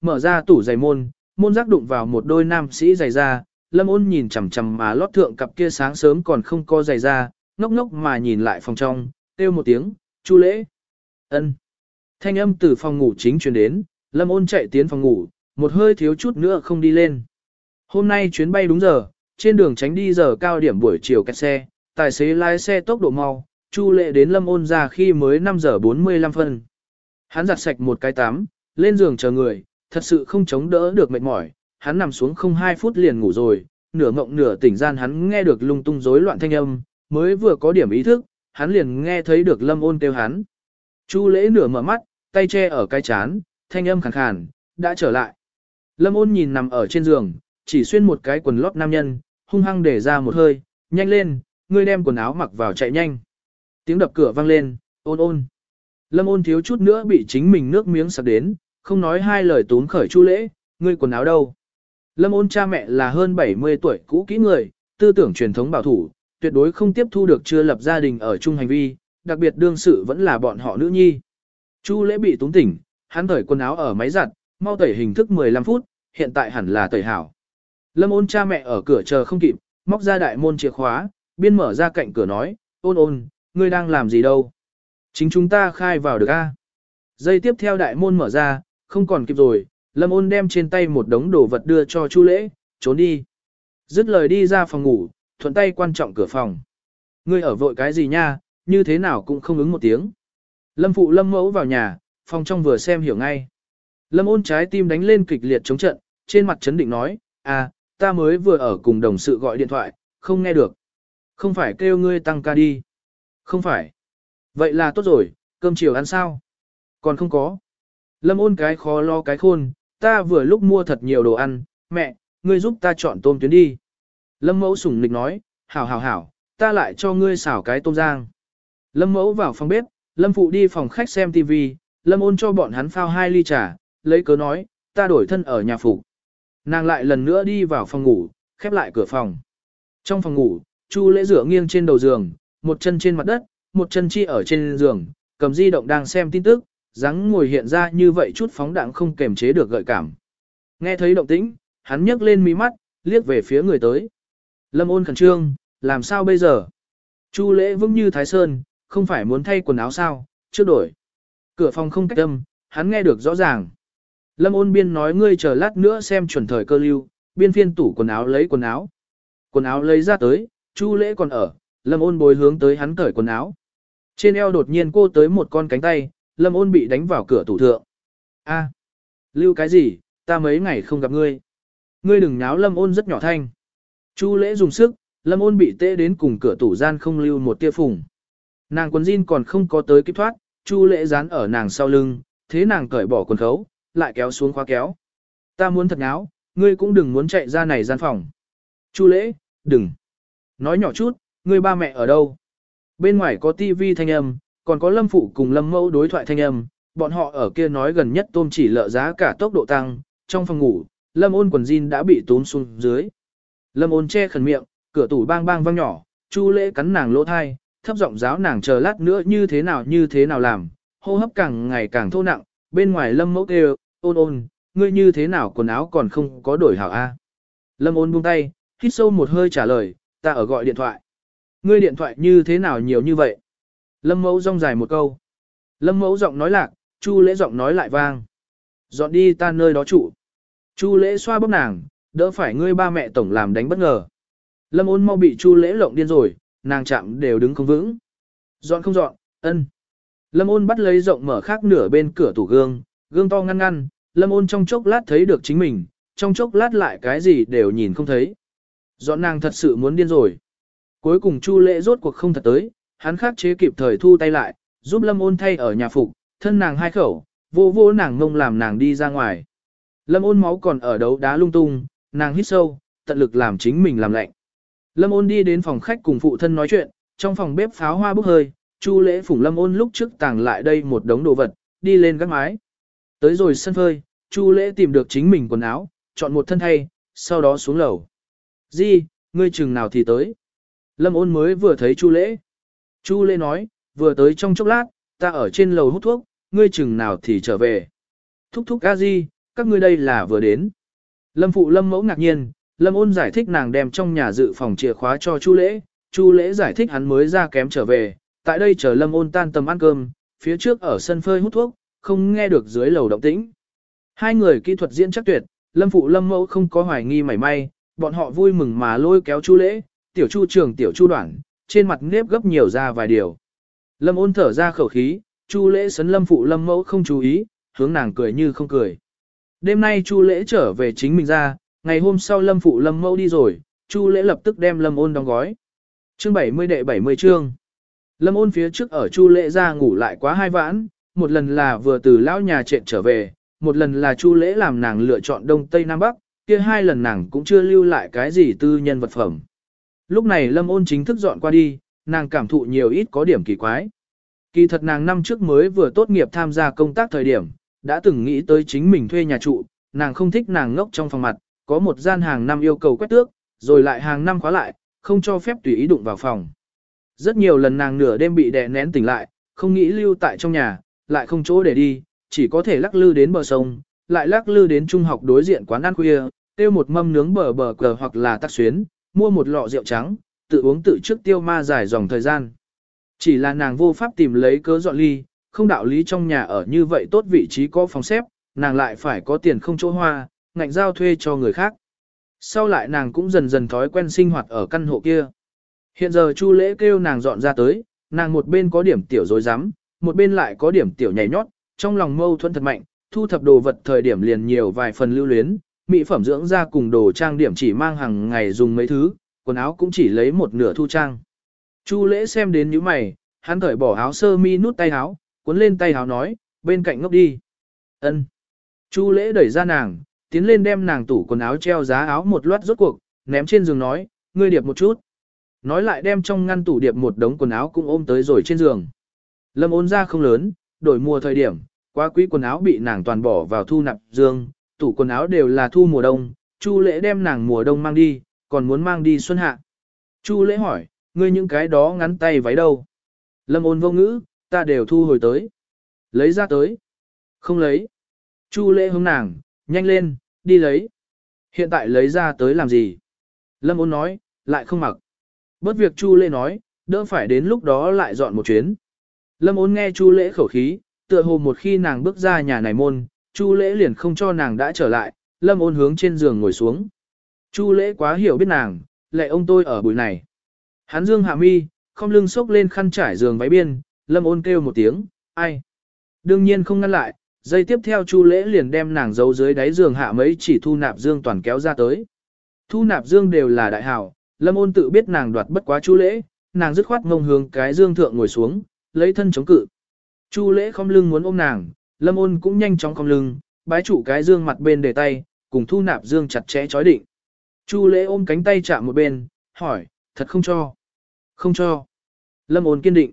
mở ra tủ giày môn, môn giác đụng vào một đôi nam sĩ giày da, lâm ôn nhìn chằm chằm mà lót thượng cặp kia sáng sớm còn không có giày da, ngốc ngốc mà nhìn lại phòng trong, kêu một tiếng, chu lễ. ân Thanh âm từ phòng ngủ chính truyền đến, lâm ôn chạy tiến phòng ngủ, một hơi thiếu chút nữa không đi lên. Hôm nay chuyến bay đúng giờ, trên đường tránh đi giờ cao điểm buổi chiều kẹt xe, tài xế lái xe tốc độ mau, Chu Lệ đến Lâm Ôn ra khi mới 5 giờ 45 phân. Hắn giặt sạch một cái tắm, lên giường chờ người, thật sự không chống đỡ được mệt mỏi, hắn nằm xuống không 2 phút liền ngủ rồi, nửa mộng nửa tỉnh gian hắn nghe được lung tung rối loạn thanh âm, mới vừa có điểm ý thức, hắn liền nghe thấy được Lâm Ôn kêu hắn. Chu Lễ nửa mở mắt, tay che ở cái chán, thanh âm khàn khàn, đã trở lại. Lâm Ôn nhìn nằm ở trên giường, chỉ xuyên một cái quần lót nam nhân, hung hăng để ra một hơi, nhanh lên, ngươi đem quần áo mặc vào chạy nhanh. Tiếng đập cửa vang lên, ôn ôn. Lâm ôn thiếu chút nữa bị chính mình nước miếng sặc đến, không nói hai lời tốn khởi chu lễ, ngươi quần áo đâu. Lâm ôn cha mẹ là hơn 70 tuổi cũ kỹ người, tư tưởng truyền thống bảo thủ, tuyệt đối không tiếp thu được chưa lập gia đình ở chung hành vi, đặc biệt đương sự vẫn là bọn họ nữ nhi. Chu lễ bị túng tỉnh, hắn tẩy quần áo ở máy giặt, mau tẩy hình thức 15 phút, hiện tại hẳn là tẩy hảo. Lâm ôn cha mẹ ở cửa chờ không kịp, móc ra đại môn chìa khóa, biên mở ra cạnh cửa nói, ôn ôn, ngươi đang làm gì đâu? Chính chúng ta khai vào được a. Dây tiếp theo đại môn mở ra, không còn kịp rồi, lâm ôn đem trên tay một đống đồ vật đưa cho chu lễ, trốn đi. Dứt lời đi ra phòng ngủ, thuận tay quan trọng cửa phòng. Ngươi ở vội cái gì nha, như thế nào cũng không ứng một tiếng. Lâm phụ lâm mẫu vào nhà, phòng trong vừa xem hiểu ngay. Lâm ôn trái tim đánh lên kịch liệt chống trận, trên mặt chấn định nói, à, ta mới vừa ở cùng đồng sự gọi điện thoại, không nghe được. Không phải kêu ngươi tăng ca đi. Không phải. Vậy là tốt rồi, cơm chiều ăn sao? Còn không có. Lâm ôn cái khó lo cái khôn, ta vừa lúc mua thật nhiều đồ ăn, mẹ, ngươi giúp ta chọn tôm tuyến đi. Lâm mẫu sủng nịch nói, hảo hảo hảo, ta lại cho ngươi xảo cái tôm giang. Lâm mẫu vào phòng bếp, Lâm phụ đi phòng khách xem TV, Lâm ôn cho bọn hắn phao hai ly trà, lấy cớ nói, ta đổi thân ở nhà phụ. Nàng lại lần nữa đi vào phòng ngủ, khép lại cửa phòng. Trong phòng ngủ, Chu lễ rửa nghiêng trên đầu giường, một chân trên mặt đất, một chân chi ở trên giường, cầm di động đang xem tin tức, dáng ngồi hiện ra như vậy chút phóng đạn không kềm chế được gợi cảm. Nghe thấy động tĩnh, hắn nhấc lên mí mắt, liếc về phía người tới. Lâm ôn khẩn trương, làm sao bây giờ? Chu lễ vững như thái sơn, không phải muốn thay quần áo sao, chưa đổi. Cửa phòng không cách âm, hắn nghe được rõ ràng. Lâm ôn biên nói ngươi chờ lát nữa xem chuẩn thời cơ lưu, biên phiên tủ quần áo lấy quần áo. Quần áo lấy ra tới, chu lễ còn ở, lâm ôn bồi hướng tới hắn cởi quần áo. Trên eo đột nhiên cô tới một con cánh tay, lâm ôn bị đánh vào cửa tủ thượng. A, lưu cái gì, ta mấy ngày không gặp ngươi. Ngươi đừng nháo lâm ôn rất nhỏ thanh. Chu lễ dùng sức, lâm ôn bị tê đến cùng cửa tủ gian không lưu một tia phùng. Nàng quần jean còn không có tới kịp thoát, chu lễ dán ở nàng sau lưng, thế nàng cởi bỏ quần khấu, lại kéo xuống khóa kéo. Ta muốn thật nháo, ngươi cũng đừng muốn chạy ra này gian phòng. Chu lễ, đừng. Nói nhỏ chút, ngươi ba mẹ ở đâu? Bên ngoài có tivi thanh âm, còn có lâm phụ cùng lâm mẫu đối thoại thanh âm, bọn họ ở kia nói gần nhất tôm chỉ lợ giá cả tốc độ tăng, trong phòng ngủ, lâm ôn quần jean đã bị tốn xuống dưới. Lâm ôn che khẩn miệng, cửa tủ bang bang vang nhỏ, chu lễ cắn nàng lỗ thai, thấp giọng giáo nàng chờ lát nữa như thế nào như thế nào làm, hô hấp càng ngày càng thô nặng, bên ngoài lâm mẫu kêu, ôn ôn, ngươi như thế nào quần áo còn không có đổi hảo a? Lâm ôn buông tay, hít sâu một hơi trả lời, ta ở gọi điện thoại. Ngươi điện thoại như thế nào nhiều như vậy? Lâm mẫu rong dài một câu. Lâm mẫu giọng nói lạc, chu lễ giọng nói lại vang. Dọn đi ta nơi đó trụ. Chu lễ xoa bóp nàng, đỡ phải ngươi ba mẹ tổng làm đánh bất ngờ. Lâm ôn mau bị chu lễ lộng điên rồi, nàng chạm đều đứng không vững. Dọn không dọn, ân. Lâm ôn bắt lấy rộng mở khác nửa bên cửa tủ gương, gương to ngăn ngăn, lâm ôn trong chốc lát thấy được chính mình, trong chốc lát lại cái gì đều nhìn không thấy. Dọn nàng thật sự muốn điên rồi. Cuối cùng Chu Lễ rốt cuộc không thật tới, hắn khắc chế kịp thời thu tay lại, giúp Lâm Ôn thay ở nhà phục, thân nàng hai khẩu, vô vô nàng ngông làm nàng đi ra ngoài. Lâm Ôn máu còn ở đấu đá lung tung, nàng hít sâu, tận lực làm chính mình làm lạnh. Lâm Ôn đi đến phòng khách cùng phụ thân nói chuyện, trong phòng bếp pháo hoa bốc hơi, Chu Lễ phủng Lâm Ôn lúc trước tàng lại đây một đống đồ vật, đi lên gác mái. Tới rồi sân phơi, Chu Lễ tìm được chính mình quần áo, chọn một thân thay, sau đó xuống lầu. Di, ngươi chừng nào thì tới. Lâm ôn mới vừa thấy Chu Lễ. Chu Lễ nói, vừa tới trong chốc lát, ta ở trên lầu hút thuốc, ngươi chừng nào thì trở về. Thúc thúc a di, các ngươi đây là vừa đến. Lâm phụ lâm mẫu ngạc nhiên, lâm ôn giải thích nàng đem trong nhà dự phòng chìa khóa cho chu lễ, chu lễ giải thích hắn mới ra kém trở về, tại đây chờ lâm ôn tan tầm ăn cơm, phía trước ở sân phơi hút thuốc, không nghe được dưới lầu động tĩnh. Hai người kỹ thuật diễn chắc tuyệt, lâm phụ lâm mẫu không có hoài nghi mảy may, bọn họ vui mừng mà lôi kéo chu lễ, tiểu chu trường tiểu chu đoạn, trên mặt nếp gấp nhiều ra vài điều. Lâm ôn thở ra khẩu khí, chu lễ sấn lâm phụ lâm mẫu không chú ý, hướng nàng cười như không cười. Đêm nay chu lễ trở về chính mình ra, ngày hôm sau lâm phụ lâm mẫu đi rồi, chu lễ lập tức đem lâm ôn đóng gói. Chương 70 đệ 70 chương. Lâm ôn phía trước ở chu lễ ra ngủ lại quá hai vãn, một lần là vừa từ lão nhà trện trở về, một lần là chu lễ làm nàng lựa chọn đông tây nam bắc, kia hai lần nàng cũng chưa lưu lại cái gì tư nhân vật phẩm. Lúc này lâm ôn chính thức dọn qua đi, nàng cảm thụ nhiều ít có điểm kỳ quái. Kỳ thật nàng năm trước mới vừa tốt nghiệp tham gia công tác thời điểm, đã từng nghĩ tới chính mình thuê nhà trụ, nàng không thích nàng ngốc trong phòng mặt, có một gian hàng năm yêu cầu quét tước, rồi lại hàng năm khóa lại, không cho phép tùy ý đụng vào phòng. Rất nhiều lần nàng nửa đêm bị đè nén tỉnh lại, không nghĩ lưu tại trong nhà, lại không chỗ để đi, chỉ có thể lắc lư đến bờ sông, lại lắc lư đến trung học đối diện quán ăn khuya, tiêu một mâm nướng bờ bờ cờ hoặc là tắc xuyến, mua một lọ rượu trắng, tự uống tự trước tiêu ma dài dòng thời gian. Chỉ là nàng vô pháp tìm lấy cớ dọn ly, không đạo lý trong nhà ở như vậy tốt vị trí có phòng xếp, nàng lại phải có tiền không chỗ hoa, ngạnh giao thuê cho người khác. Sau lại nàng cũng dần dần thói quen sinh hoạt ở căn hộ kia. Hiện giờ Chu lễ kêu nàng dọn ra tới, nàng một bên có điểm tiểu dối rắm một bên lại có điểm tiểu nhảy nhót, trong lòng mâu thuẫn thật mạnh, thu thập đồ vật thời điểm liền nhiều vài phần lưu luyến, mỹ phẩm dưỡng da cùng đồ trang điểm chỉ mang hàng ngày dùng mấy thứ, quần áo cũng chỉ lấy một nửa thu trang. Chu lễ xem đến những mày, hắn thởi bỏ áo sơ mi nút tay áo, cuốn lên tay áo nói, bên cạnh ngốc đi. Ân. Chu lễ đẩy ra nàng, tiến lên đem nàng tủ quần áo treo giá áo một loạt rốt cuộc, ném trên giường nói, ngươi điệp một chút. Nói lại đem trong ngăn tủ điệp một đống quần áo cũng ôm tới rồi trên giường. Lâm ôn ra không lớn, đổi mùa thời điểm, quá quý quần áo bị nàng toàn bỏ vào thu nạp dương, tủ quần áo đều là thu mùa đông, Chu lễ đem nàng mùa đông mang đi, còn muốn mang đi xuân hạ. Chu lễ hỏi, ngươi những cái đó ngắn tay váy đâu? Lâm ôn vô ngữ, ta đều thu hồi tới. Lấy ra tới. Không lấy. Chu lễ hướng nàng, nhanh lên, đi lấy. Hiện tại lấy ra tới làm gì? Lâm ôn nói, lại không mặc. Bớt việc Chu lễ nói, đỡ phải đến lúc đó lại dọn một chuyến. Lâm ôn nghe Chu lễ khẩu khí, tựa hồ một khi nàng bước ra nhà này môn, Chu lễ liền không cho nàng đã trở lại, Lâm ôn hướng trên giường ngồi xuống. Chu lễ quá hiểu biết nàng, lệ ông tôi ở buổi này. Hắn dương hạ mi, không lưng xốc lên khăn trải giường váy biên, lâm ôn kêu một tiếng, ai. Đương nhiên không ngăn lại, dây tiếp theo chu lễ liền đem nàng giấu dưới đáy giường hạ mấy chỉ thu nạp dương toàn kéo ra tới. Thu nạp dương đều là đại hảo, lâm ôn tự biết nàng đoạt bất quá chu lễ, nàng dứt khoát ngông hướng cái dương thượng ngồi xuống, lấy thân chống cự. Chu lễ không lưng muốn ôm nàng, lâm ôn cũng nhanh chóng cong lưng, bái trụ cái dương mặt bên để tay, cùng thu nạp dương chặt chẽ chói định. Chu lễ ôm cánh tay chạm một bên, hỏi, thật không cho. Không cho. Lâm ôn kiên định.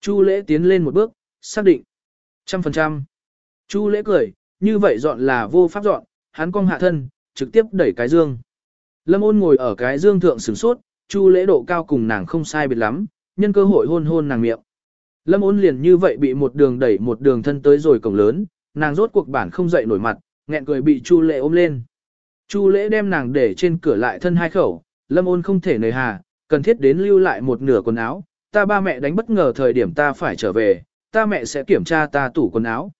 Chu lễ tiến lên một bước, xác định. Trăm phần trăm. Chu lễ cười, như vậy dọn là vô pháp dọn, hắn cong hạ thân, trực tiếp đẩy cái dương. Lâm ôn ngồi ở cái dương thượng sửng sốt, chu lễ độ cao cùng nàng không sai biệt lắm, nhân cơ hội hôn hôn nàng miệng. Lâm ôn liền như vậy bị một đường đẩy một đường thân tới rồi cổng lớn, nàng rốt cuộc bản không dậy nổi mặt, nghẹn cười bị chu lễ ôm lên. Chu lễ đem nàng để trên cửa lại thân hai khẩu, lâm ôn không thể nời hà, cần thiết đến lưu lại một nửa quần áo, ta ba mẹ đánh bất ngờ thời điểm ta phải trở về, ta mẹ sẽ kiểm tra ta tủ quần áo.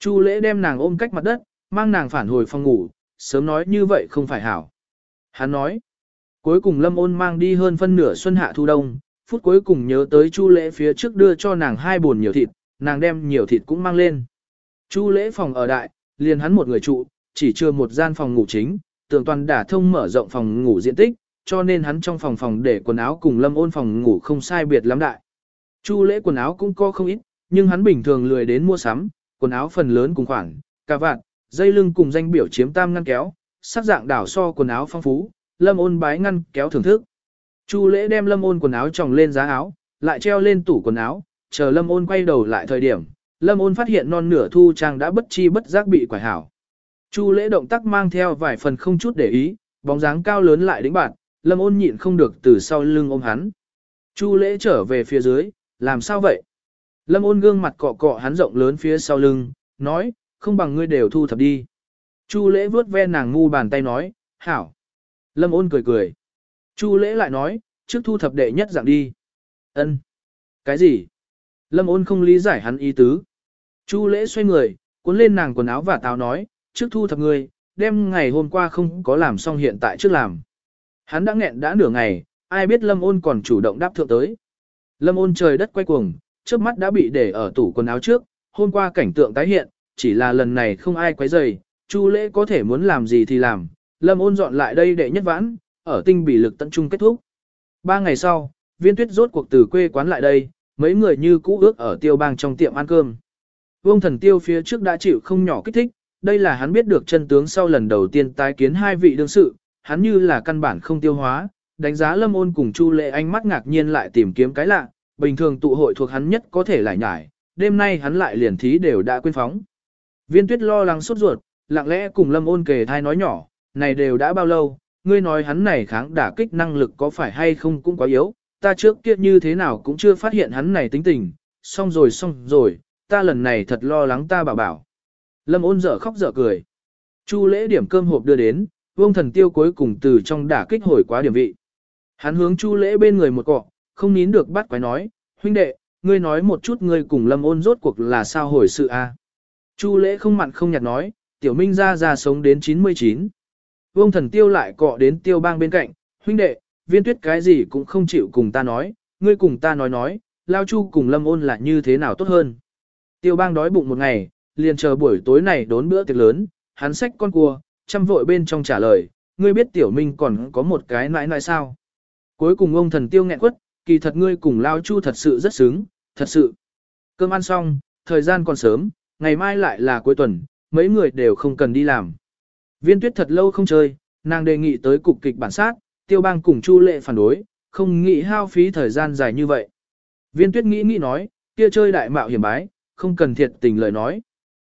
Chu lễ đem nàng ôm cách mặt đất, mang nàng phản hồi phòng ngủ, sớm nói như vậy không phải hảo. Hắn nói, cuối cùng lâm ôn mang đi hơn phân nửa xuân hạ thu đông, phút cuối cùng nhớ tới chu lễ phía trước đưa cho nàng hai buồn nhiều thịt, nàng đem nhiều thịt cũng mang lên. Chu lễ phòng ở đại, liền hắn một người trụ, chỉ chưa một gian phòng ngủ chính, tường toàn đả thông mở rộng phòng ngủ diện tích, cho nên hắn trong phòng phòng để quần áo cùng lâm ôn phòng ngủ không sai biệt lắm đại. Chu lễ quần áo cũng có không ít, nhưng hắn bình thường lười đến mua sắm, quần áo phần lớn cùng khoản, cà vạt, dây lưng cùng danh biểu chiếm tam ngăn kéo, sắc dạng đảo so quần áo phong phú, lâm ôn bái ngăn kéo thưởng thức. Chu lễ đem lâm ôn quần áo tròng lên giá áo, lại treo lên tủ quần áo, chờ lâm ôn quay đầu lại thời điểm, lâm ôn phát hiện non nửa thu trang đã bất chi bất giác bị quải hảo. Chu lễ động tác mang theo vài phần không chút để ý, bóng dáng cao lớn lại đĩnh bạn, lâm ôn nhịn không được từ sau lưng ôm hắn. Chu lễ trở về phía dưới, làm sao vậy? Lâm ôn gương mặt cọ cọ hắn rộng lớn phía sau lưng, nói, không bằng ngươi đều thu thập đi. Chu lễ vuốt ve nàng ngu bàn tay nói, hảo. Lâm ôn cười cười. Chu lễ lại nói, trước thu thập đệ nhất dạng đi. ân Cái gì? Lâm ôn không lý giải hắn ý tứ. Chu lễ xoay người, cuốn lên nàng quần áo và táo nói, trước thu thập người, đem ngày hôm qua không có làm xong hiện tại trước làm. Hắn đã nghẹn đã nửa ngày, ai biết lâm ôn còn chủ động đáp thượng tới. Lâm ôn trời đất quay cuồng, trước mắt đã bị để ở tủ quần áo trước, hôm qua cảnh tượng tái hiện, chỉ là lần này không ai quấy rầy, Chu lễ có thể muốn làm gì thì làm, lâm ôn dọn lại đây để nhất vãn, ở tinh bị lực tận trung kết thúc. Ba ngày sau, viên tuyết rốt cuộc từ quê quán lại đây, mấy người như cũ ước ở tiêu bang trong tiệm ăn cơm. Vương thần tiêu phía trước đã chịu không nhỏ kích thích, đây là hắn biết được chân tướng sau lần đầu tiên tái kiến hai vị đương sự, hắn như là căn bản không tiêu hóa, đánh giá lâm ôn cùng chu lệ ánh mắt ngạc nhiên lại tìm kiếm cái lạ, bình thường tụ hội thuộc hắn nhất có thể lại nhải, đêm nay hắn lại liền thí đều đã quên phóng. Viên tuyết lo lắng sốt ruột, lặng lẽ cùng lâm ôn kề thai nói nhỏ, này đều đã bao lâu, ngươi nói hắn này kháng đả kích năng lực có phải hay không cũng quá yếu, ta trước kia như thế nào cũng chưa phát hiện hắn này tính tình, xong rồi xong rồi, ta lần này thật lo lắng ta bảo bảo. Lâm ôn dở khóc dở cười. Chu lễ điểm cơm hộp đưa đến, vương thần tiêu cuối cùng từ trong đả kích hồi quá điểm vị. Hắn hướng chu lễ bên người một cọ, không nín được bắt quái nói, huynh đệ, ngươi nói một chút ngươi cùng lâm ôn rốt cuộc là sao hồi sự a? Chu lễ không mặn không nhạt nói, tiểu minh ra ra sống đến 99. Vương thần tiêu lại cọ đến tiêu bang bên cạnh, huynh đệ, viên tuyết cái gì cũng không chịu cùng ta nói, ngươi cùng ta nói nói, lao chu cùng lâm ôn là như thế nào tốt hơn. Tiêu bang đói bụng một ngày, liền chờ buổi tối này đốn bữa tiệc lớn, hắn xách con cua, chăm vội bên trong trả lời, ngươi biết tiểu minh còn có một cái nãi nãi sao. Cuối cùng ông thần tiêu nghẹn quất, kỳ thật ngươi cùng lao chu thật sự rất sướng, thật sự. Cơm ăn xong, thời gian còn sớm, ngày mai lại là cuối tuần, mấy người đều không cần đi làm. Viên tuyết thật lâu không chơi, nàng đề nghị tới cục kịch bản sát, tiêu bang cùng chu lệ phản đối, không nghĩ hao phí thời gian dài như vậy. Viên tuyết nghĩ nghĩ nói, kia chơi đại mạo hiểm bái, không cần thiệt tình lời nói.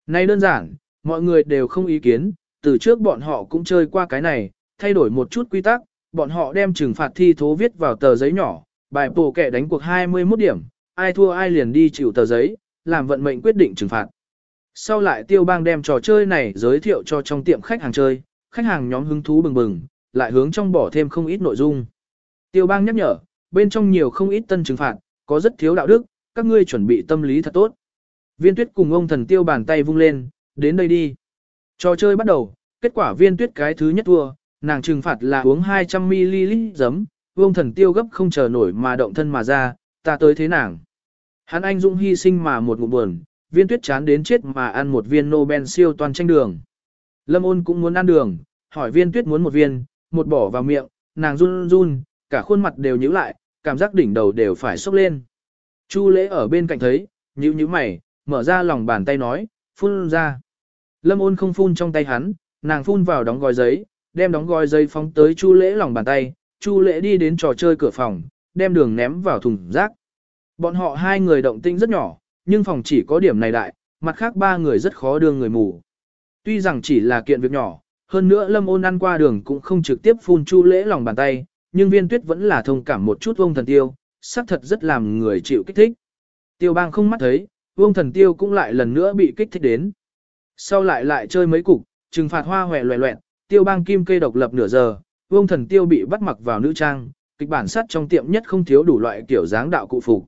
Này đơn giản, mọi người đều không ý kiến, từ trước bọn họ cũng chơi qua cái này, thay đổi một chút quy tắc, bọn họ đem trừng phạt thi thố viết vào tờ giấy nhỏ, bài bổ kẻ đánh cuộc 21 điểm, ai thua ai liền đi chịu tờ giấy, làm vận mệnh quyết định trừng phạt. Sau lại tiêu bang đem trò chơi này giới thiệu cho trong tiệm khách hàng chơi, khách hàng nhóm hứng thú bừng bừng, lại hướng trong bỏ thêm không ít nội dung. Tiêu bang nhắc nhở, bên trong nhiều không ít tân trừng phạt, có rất thiếu đạo đức, các ngươi chuẩn bị tâm lý thật tốt. Viên tuyết cùng ông thần tiêu bàn tay vung lên, đến đây đi. Trò chơi bắt đầu, kết quả viên tuyết cái thứ nhất thua, nàng trừng phạt là uống 200ml giấm, ông thần tiêu gấp không chờ nổi mà động thân mà ra, ta tới thế nàng. Hắn anh dũng hy sinh mà một ngụm buồn, viên tuyết chán đến chết mà ăn một viên Nobel siêu toàn tranh đường. Lâm ôn cũng muốn ăn đường, hỏi viên tuyết muốn một viên, một bỏ vào miệng, nàng run run, cả khuôn mặt đều nhíu lại, cảm giác đỉnh đầu đều phải sốc lên. Chu lễ ở bên cạnh thấy, nhíu nhíu mày, mở ra lòng bàn tay nói, phun ra. Lâm ôn không phun trong tay hắn, nàng phun vào đóng gói giấy, đem đóng gói giấy phóng tới chu lễ lòng bàn tay, chu lễ đi đến trò chơi cửa phòng, đem đường ném vào thùng rác. Bọn họ hai người động tinh rất nhỏ, nhưng phòng chỉ có điểm này đại, mặt khác ba người rất khó đưa người mù. Tuy rằng chỉ là kiện việc nhỏ, hơn nữa lâm ôn ăn qua đường cũng không trực tiếp phun chu lễ lòng bàn tay, nhưng viên tuyết vẫn là thông cảm một chút vông thần tiêu, xác thật rất làm người chịu kích thích. Tiêu bang không mắt thấy, vông thần tiêu cũng lại lần nữa bị kích thích đến. Sau lại lại chơi mấy cục, trừng phạt hoa hòe loẹ loẹn, tiêu bang kim cây độc lập nửa giờ, vông thần tiêu bị bắt mặc vào nữ trang, kịch bản sắt trong tiệm nhất không thiếu đủ loại kiểu dáng đạo cụ phục.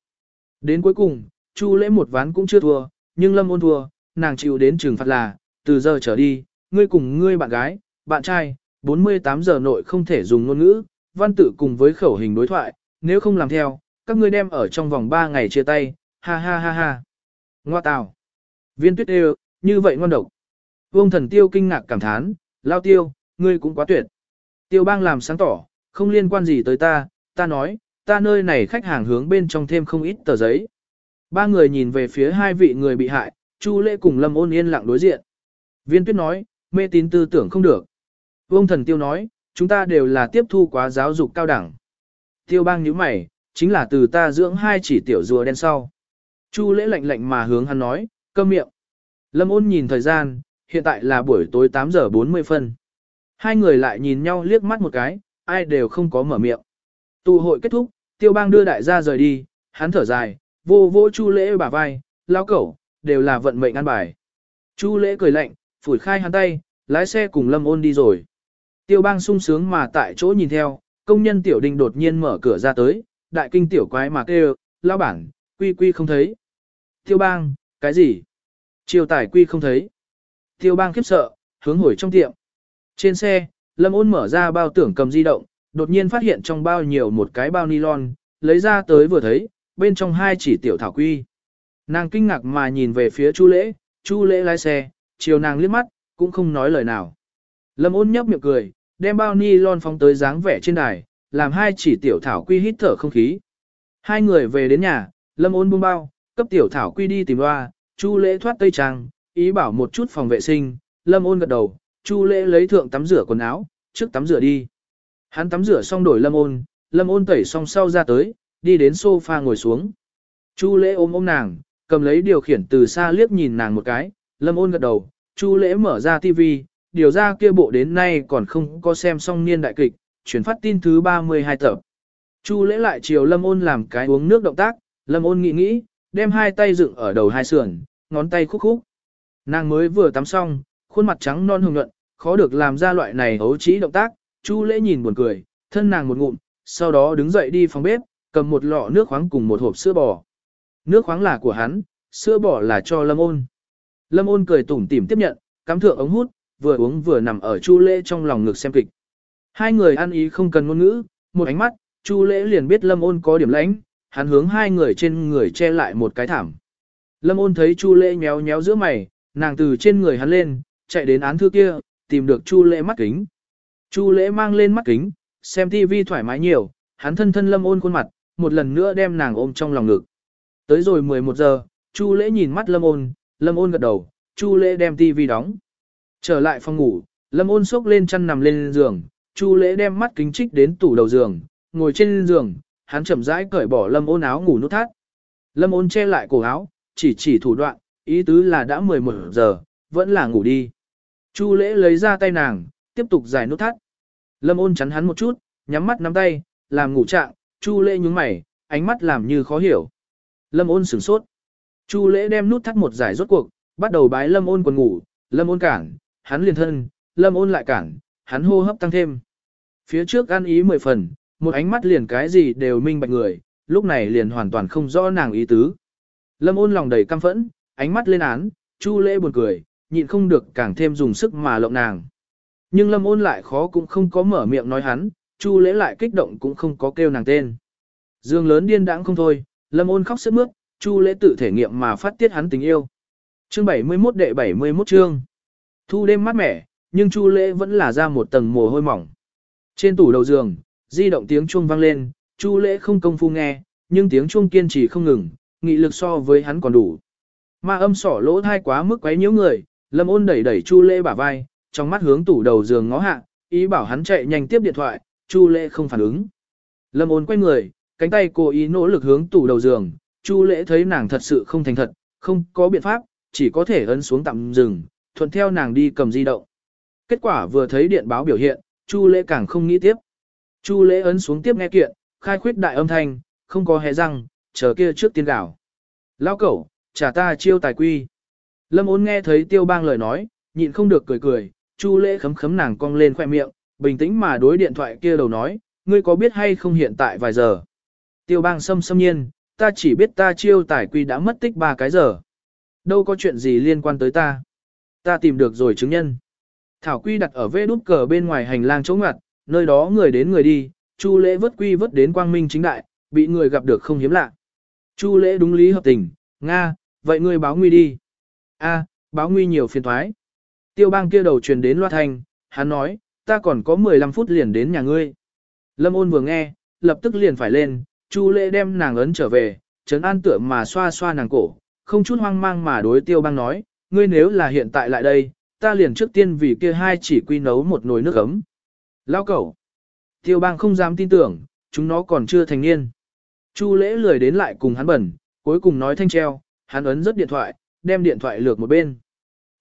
Đến cuối cùng, Chu lễ một ván cũng chưa thua, nhưng lâm ôn thua, nàng chịu đến trừng phạt là, từ giờ trở đi, ngươi cùng ngươi bạn gái, bạn trai, 48 giờ nội không thể dùng ngôn ngữ, văn tự cùng với khẩu hình đối thoại, nếu không làm theo, các ngươi đem ở trong vòng 3 ngày chia tay, ha ha ha ha. Ngoa tào. Viên tuyết đều, như vậy ngon độc. Vương thần tiêu kinh ngạc cảm thán, lao tiêu, ngươi cũng quá tuyệt. Tiêu bang làm sáng tỏ, không liên quan gì tới ta, ta nói, ta nơi này khách hàng hướng bên trong thêm không ít tờ giấy. Ba người nhìn về phía hai vị người bị hại, Chu Lễ cùng Lâm Ôn yên lặng đối diện. Viên Tuyết nói, mê tín tư tưởng không được. Vương Thần Tiêu nói, chúng ta đều là tiếp thu quá giáo dục cao đẳng. Tiêu bang nhíu mày, chính là từ ta dưỡng hai chỉ tiểu rùa đen sau. Chu Lễ lạnh lạnh mà hướng hắn nói, câm miệng. Lâm Ôn nhìn thời gian, hiện tại là buổi tối 8 giờ 40 phân. Hai người lại nhìn nhau liếc mắt một cái, ai đều không có mở miệng. Tụ hội kết thúc, tiêu bang đưa đại gia rời đi, hắn thở dài, vô vô chu lễ bả vai, lao cẩu, đều là vận mệnh ăn bài. Chu lễ cười lạnh, phủi khai hắn tay, lái xe cùng lâm ôn đi rồi. Tiêu bang sung sướng mà tại chỗ nhìn theo, công nhân tiểu đình đột nhiên mở cửa ra tới, đại kinh tiểu quái mà kêu, lao bản, quy quy không thấy. Tiêu bang, cái gì? triều tải quy không thấy. Tiêu bang khiếp sợ, hướng hồi trong tiệm. Trên xe, lâm ôn mở ra bao tưởng cầm di động, đột nhiên phát hiện trong bao nhiều một cái bao nylon, lấy ra tới vừa thấy, bên trong hai chỉ tiểu thảo quy. Nàng kinh ngạc mà nhìn về phía Chu Lễ, Chu Lễ lái xe, chiều nàng liếc mắt, cũng không nói lời nào. Lâm ôn nhấp miệng cười, đem bao ni lon phóng tới dáng vẻ trên đài, làm hai chỉ tiểu thảo quy hít thở không khí. Hai người về đến nhà, Lâm ôn buông bao, cấp tiểu thảo quy đi tìm loa, Chu Lễ thoát tây trang, ý bảo một chút phòng vệ sinh, Lâm ôn gật đầu, Chu Lễ lấy thượng tắm rửa quần áo, trước tắm rửa đi. Hắn tắm rửa xong đổi Lâm ôn, Lâm ôn tẩy xong sau ra tới, đi đến sofa ngồi xuống. Chu Lễ ôm ôm nàng, cầm lấy điều khiển từ xa liếc nhìn nàng một cái, Lâm ôn gật đầu, Chu Lễ mở ra TV, điều ra kia bộ đến nay còn không có xem xong niên đại kịch, chuyển phát tin thứ 32 tập. Chu Lễ lại chiều Lâm ôn làm cái uống nước động tác, Lâm ôn nghĩ nghĩ, đem hai tay dựng ở đầu hai sườn, ngón tay khúc khúc. Nàng mới vừa tắm xong, khuôn mặt trắng non hồng nhuận, khó được làm ra loại này hấu trí động tác, Chu Lễ nhìn buồn cười, thân nàng một ngụm, sau đó đứng dậy đi phòng bếp, cầm một lọ nước khoáng cùng một hộp sữa bò. Nước khoáng là của hắn, sữa bò là cho Lâm ôn. Lâm ôn cười tủm tỉm tiếp nhận, cắm thượng ống hút, vừa uống vừa nằm ở Chu Lễ trong lòng ngực xem kịch. Hai người ăn ý không cần ngôn ngữ, một ánh mắt, Chu Lễ liền biết Lâm ôn có điểm lãnh, hắn hướng hai người trên người che lại một cái thảm. Lâm ôn thấy Chu Lễ nhéo nhéo giữa mày, nàng từ trên người hắn lên, chạy đến án thư kia, tìm được Chu Lễ mắt kính. Chu Lễ mang lên mắt kính, xem TV thoải mái nhiều, hắn thân thân Lâm ôn khuôn mặt, một lần nữa đem nàng ôm trong lòng ngực. Tới rồi 11 giờ, Chu Lễ nhìn mắt Lâm ôn, Lâm ôn gật đầu, Chu Lễ đem TV đóng. Trở lại phòng ngủ, Lâm ôn xốc lên chăn nằm lên giường, Chu Lễ đem mắt kính trích đến tủ đầu giường, ngồi trên giường, hắn chậm rãi cởi bỏ Lâm ôn áo ngủ nút thắt. Lâm ôn che lại cổ áo, chỉ chỉ thủ đoạn, ý tứ là đã 11 giờ, vẫn là ngủ đi. Chu Lễ lấy ra tay nàng, tiếp tục giải nút thắt. Lâm ôn chắn hắn một chút, nhắm mắt nắm tay, làm ngủ trạng, Chu Lễ nhướng mày, ánh mắt làm như khó hiểu. Lâm ôn sửng sốt. Chu Lễ đem nút thắt một giải rốt cuộc, bắt đầu bái Lâm ôn quần ngủ, Lâm ôn cản, hắn liền thân, Lâm ôn lại cản, hắn hô hấp tăng thêm. Phía trước ăn ý mười phần, một ánh mắt liền cái gì đều minh bạch người, lúc này liền hoàn toàn không rõ nàng ý tứ. Lâm ôn lòng đầy căm phẫn, ánh mắt lên án, Chu Lễ buồn cười, nhịn không được càng thêm dùng sức mà lộng nàng. Nhưng Lâm ôn lại khó cũng không có mở miệng nói hắn, Chu Lễ lại kích động cũng không có kêu nàng tên. Dương lớn điên đãng không thôi, Lâm ôn khóc sướt mướt, Chu Lễ tự thể nghiệm mà phát tiết hắn tình yêu. Chương 71 đệ 71 chương. Thu đêm mát mẻ, nhưng Chu Lễ vẫn là ra một tầng mồ hôi mỏng. Trên tủ đầu giường, di động tiếng chuông vang lên, Chu Lễ không công phu nghe, nhưng tiếng chuông kiên trì không ngừng, nghị lực so với hắn còn đủ. Ma âm sỏ lỗ thai quá mức quấy nhiễu người, Lâm Ôn đẩy đẩy Chu Lễ bả vai, trong mắt hướng tủ đầu giường ngó hạ, ý bảo hắn chạy nhanh tiếp điện thoại, Chu Lễ không phản ứng. Lâm Ôn quay người, cánh tay cố ý nỗ lực hướng tủ đầu giường, Chu Lễ thấy nàng thật sự không thành thật, không có biện pháp, chỉ có thể ấn xuống tạm dừng, thuận theo nàng đi cầm di động. Kết quả vừa thấy điện báo biểu hiện, Chu Lễ càng không nghĩ tiếp. Chu Lễ ấn xuống tiếp nghe kiện, khai khuyết đại âm thanh, không có hé răng, chờ kia trước tiên gạo. Lao cẩu, trả ta chiêu tài quy. Lâm ôn nghe thấy tiêu bang lời nói, nhịn không được cười cười, Chu Lễ khấm khấm nàng cong lên khoe miệng, bình tĩnh mà đối điện thoại kia đầu nói, ngươi có biết hay không hiện tại vài giờ. Tiêu bang xâm xâm nhiên, ta chỉ biết ta chiêu tài quy đã mất tích ba cái giờ. Đâu có chuyện gì liên quan tới ta. Ta tìm được rồi chứng nhân. Thảo quy đặt ở vê đút cờ bên ngoài hành lang chỗ ngặt, nơi đó người đến người đi, Chu lễ vớt quy vớt đến quang minh chính đại, bị người gặp được không hiếm lạ. Chu lễ đúng lý hợp tình, Nga, vậy ngươi báo nguy đi. A, báo nguy nhiều phiền thoái. Tiêu bang kia đầu truyền đến loa thanh, hắn nói, ta còn có 15 phút liền đến nhà ngươi. Lâm ôn vừa nghe, lập tức liền phải lên, Chu lễ đem nàng ấn trở về, trấn an tựa mà xoa xoa nàng cổ, không chút hoang mang mà đối tiêu bang nói, ngươi nếu là hiện tại lại đây, ta liền trước tiên vì kia hai chỉ quy nấu một nồi nước ấm. Lao cẩu. Tiêu bang không dám tin tưởng, chúng nó còn chưa thành niên. Chu lễ lười đến lại cùng hắn bẩn, cuối cùng nói thanh treo, hắn ấn rất điện thoại, đem điện thoại lược một bên.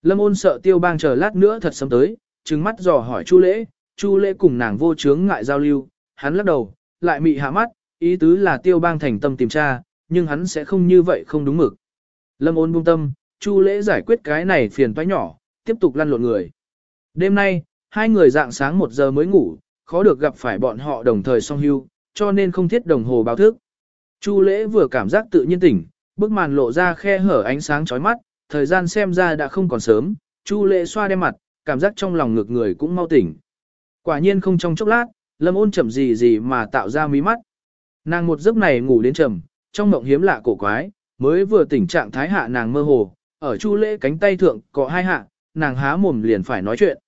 Lâm ôn sợ tiêu bang chờ lát nữa thật sớm tới, trừng mắt dò hỏi chu lễ, chu lễ cùng nàng vô chướng ngại giao lưu, hắn lắc đầu, lại mị hạ mắt, ý tứ là tiêu bang thành tâm tìm tra, nhưng hắn sẽ không như vậy không đúng mực. Lâm ôn buông tâm, chu lễ giải quyết cái này phiền toái nhỏ, tiếp tục lăn lộn người. Đêm nay, hai người dạng sáng một giờ mới ngủ, khó được gặp phải bọn họ đồng thời song hưu, cho nên không thiết đồng hồ báo thức. Chu lễ vừa cảm giác tự nhiên tỉnh, bức màn lộ ra khe hở ánh sáng chói mắt, thời gian xem ra đã không còn sớm, Chu lễ xoa đem mặt, cảm giác trong lòng ngực người cũng mau tỉnh. Quả nhiên không trong chốc lát, lâm ôn chậm gì gì mà tạo ra mí mắt. Nàng một giấc này ngủ đến trầm, trong mộng hiếm lạ cổ quái, mới vừa tỉnh trạng thái hạ nàng mơ hồ, ở chu lễ cánh tay thượng có hai hạ, nàng há mồm liền phải nói chuyện.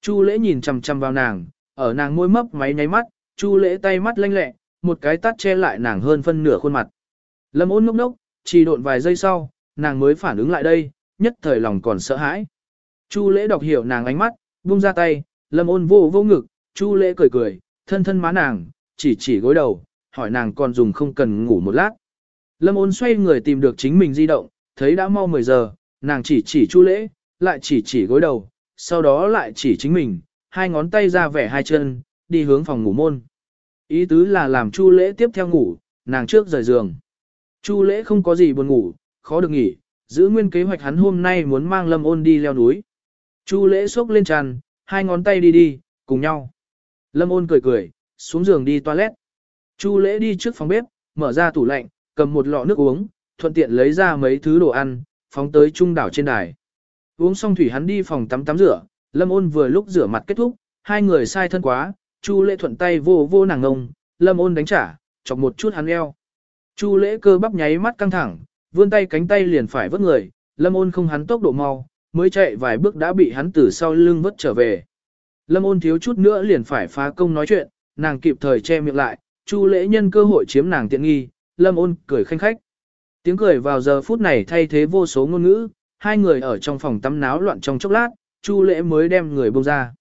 Chu lễ nhìn chằm chằm vào nàng, ở nàng môi mấp máy nháy mắt, chu lễ tay mắt lanh lẹ, một cái tắt che lại nàng hơn phân nửa khuôn mặt. Lâm ôn ngốc ngốc, chỉ độn vài giây sau, nàng mới phản ứng lại đây, nhất thời lòng còn sợ hãi. Chu lễ đọc hiểu nàng ánh mắt, buông ra tay, lâm ôn vô vô ngực, chu lễ cười cười, thân thân má nàng, chỉ chỉ gối đầu, hỏi nàng còn dùng không cần ngủ một lát. Lâm ôn xoay người tìm được chính mình di động, thấy đã mau 10 giờ, nàng chỉ chỉ chu lễ, lại chỉ chỉ gối đầu, sau đó lại chỉ chính mình, hai ngón tay ra vẻ hai chân, đi hướng phòng ngủ môn. Ý tứ là làm chu lễ tiếp theo ngủ, nàng trước rời giường. Chu lễ không có gì buồn ngủ, khó được nghỉ, giữ nguyên kế hoạch hắn hôm nay muốn mang lâm ôn đi leo núi. Chu lễ xốc lên tràn, hai ngón tay đi đi, cùng nhau. Lâm ôn cười cười, xuống giường đi toilet. Chu lễ đi trước phòng bếp, mở ra tủ lạnh, cầm một lọ nước uống, thuận tiện lấy ra mấy thứ đồ ăn, phóng tới trung đảo trên đài. Uống xong thủy hắn đi phòng tắm tắm rửa, Lâm ôn vừa lúc rửa mặt kết thúc, hai người sai thân quá, Chu lễ thuận tay vô vô nàng ngông, Lâm ôn đánh trả, chọc một chút hắn eo. Chu lễ cơ bắp nháy mắt căng thẳng, vươn tay cánh tay liền phải vớt người, Lâm ôn không hắn tốc độ mau, mới chạy vài bước đã bị hắn từ sau lưng vớt trở về. Lâm ôn thiếu chút nữa liền phải phá công nói chuyện, nàng kịp thời che miệng lại, Chu lễ nhân cơ hội chiếm nàng tiện nghi, Lâm ôn cười khanh khách. Tiếng cười vào giờ phút này thay thế vô số ngôn ngữ, hai người ở trong phòng tắm náo loạn trong chốc lát, Chu lễ mới đem người bông ra.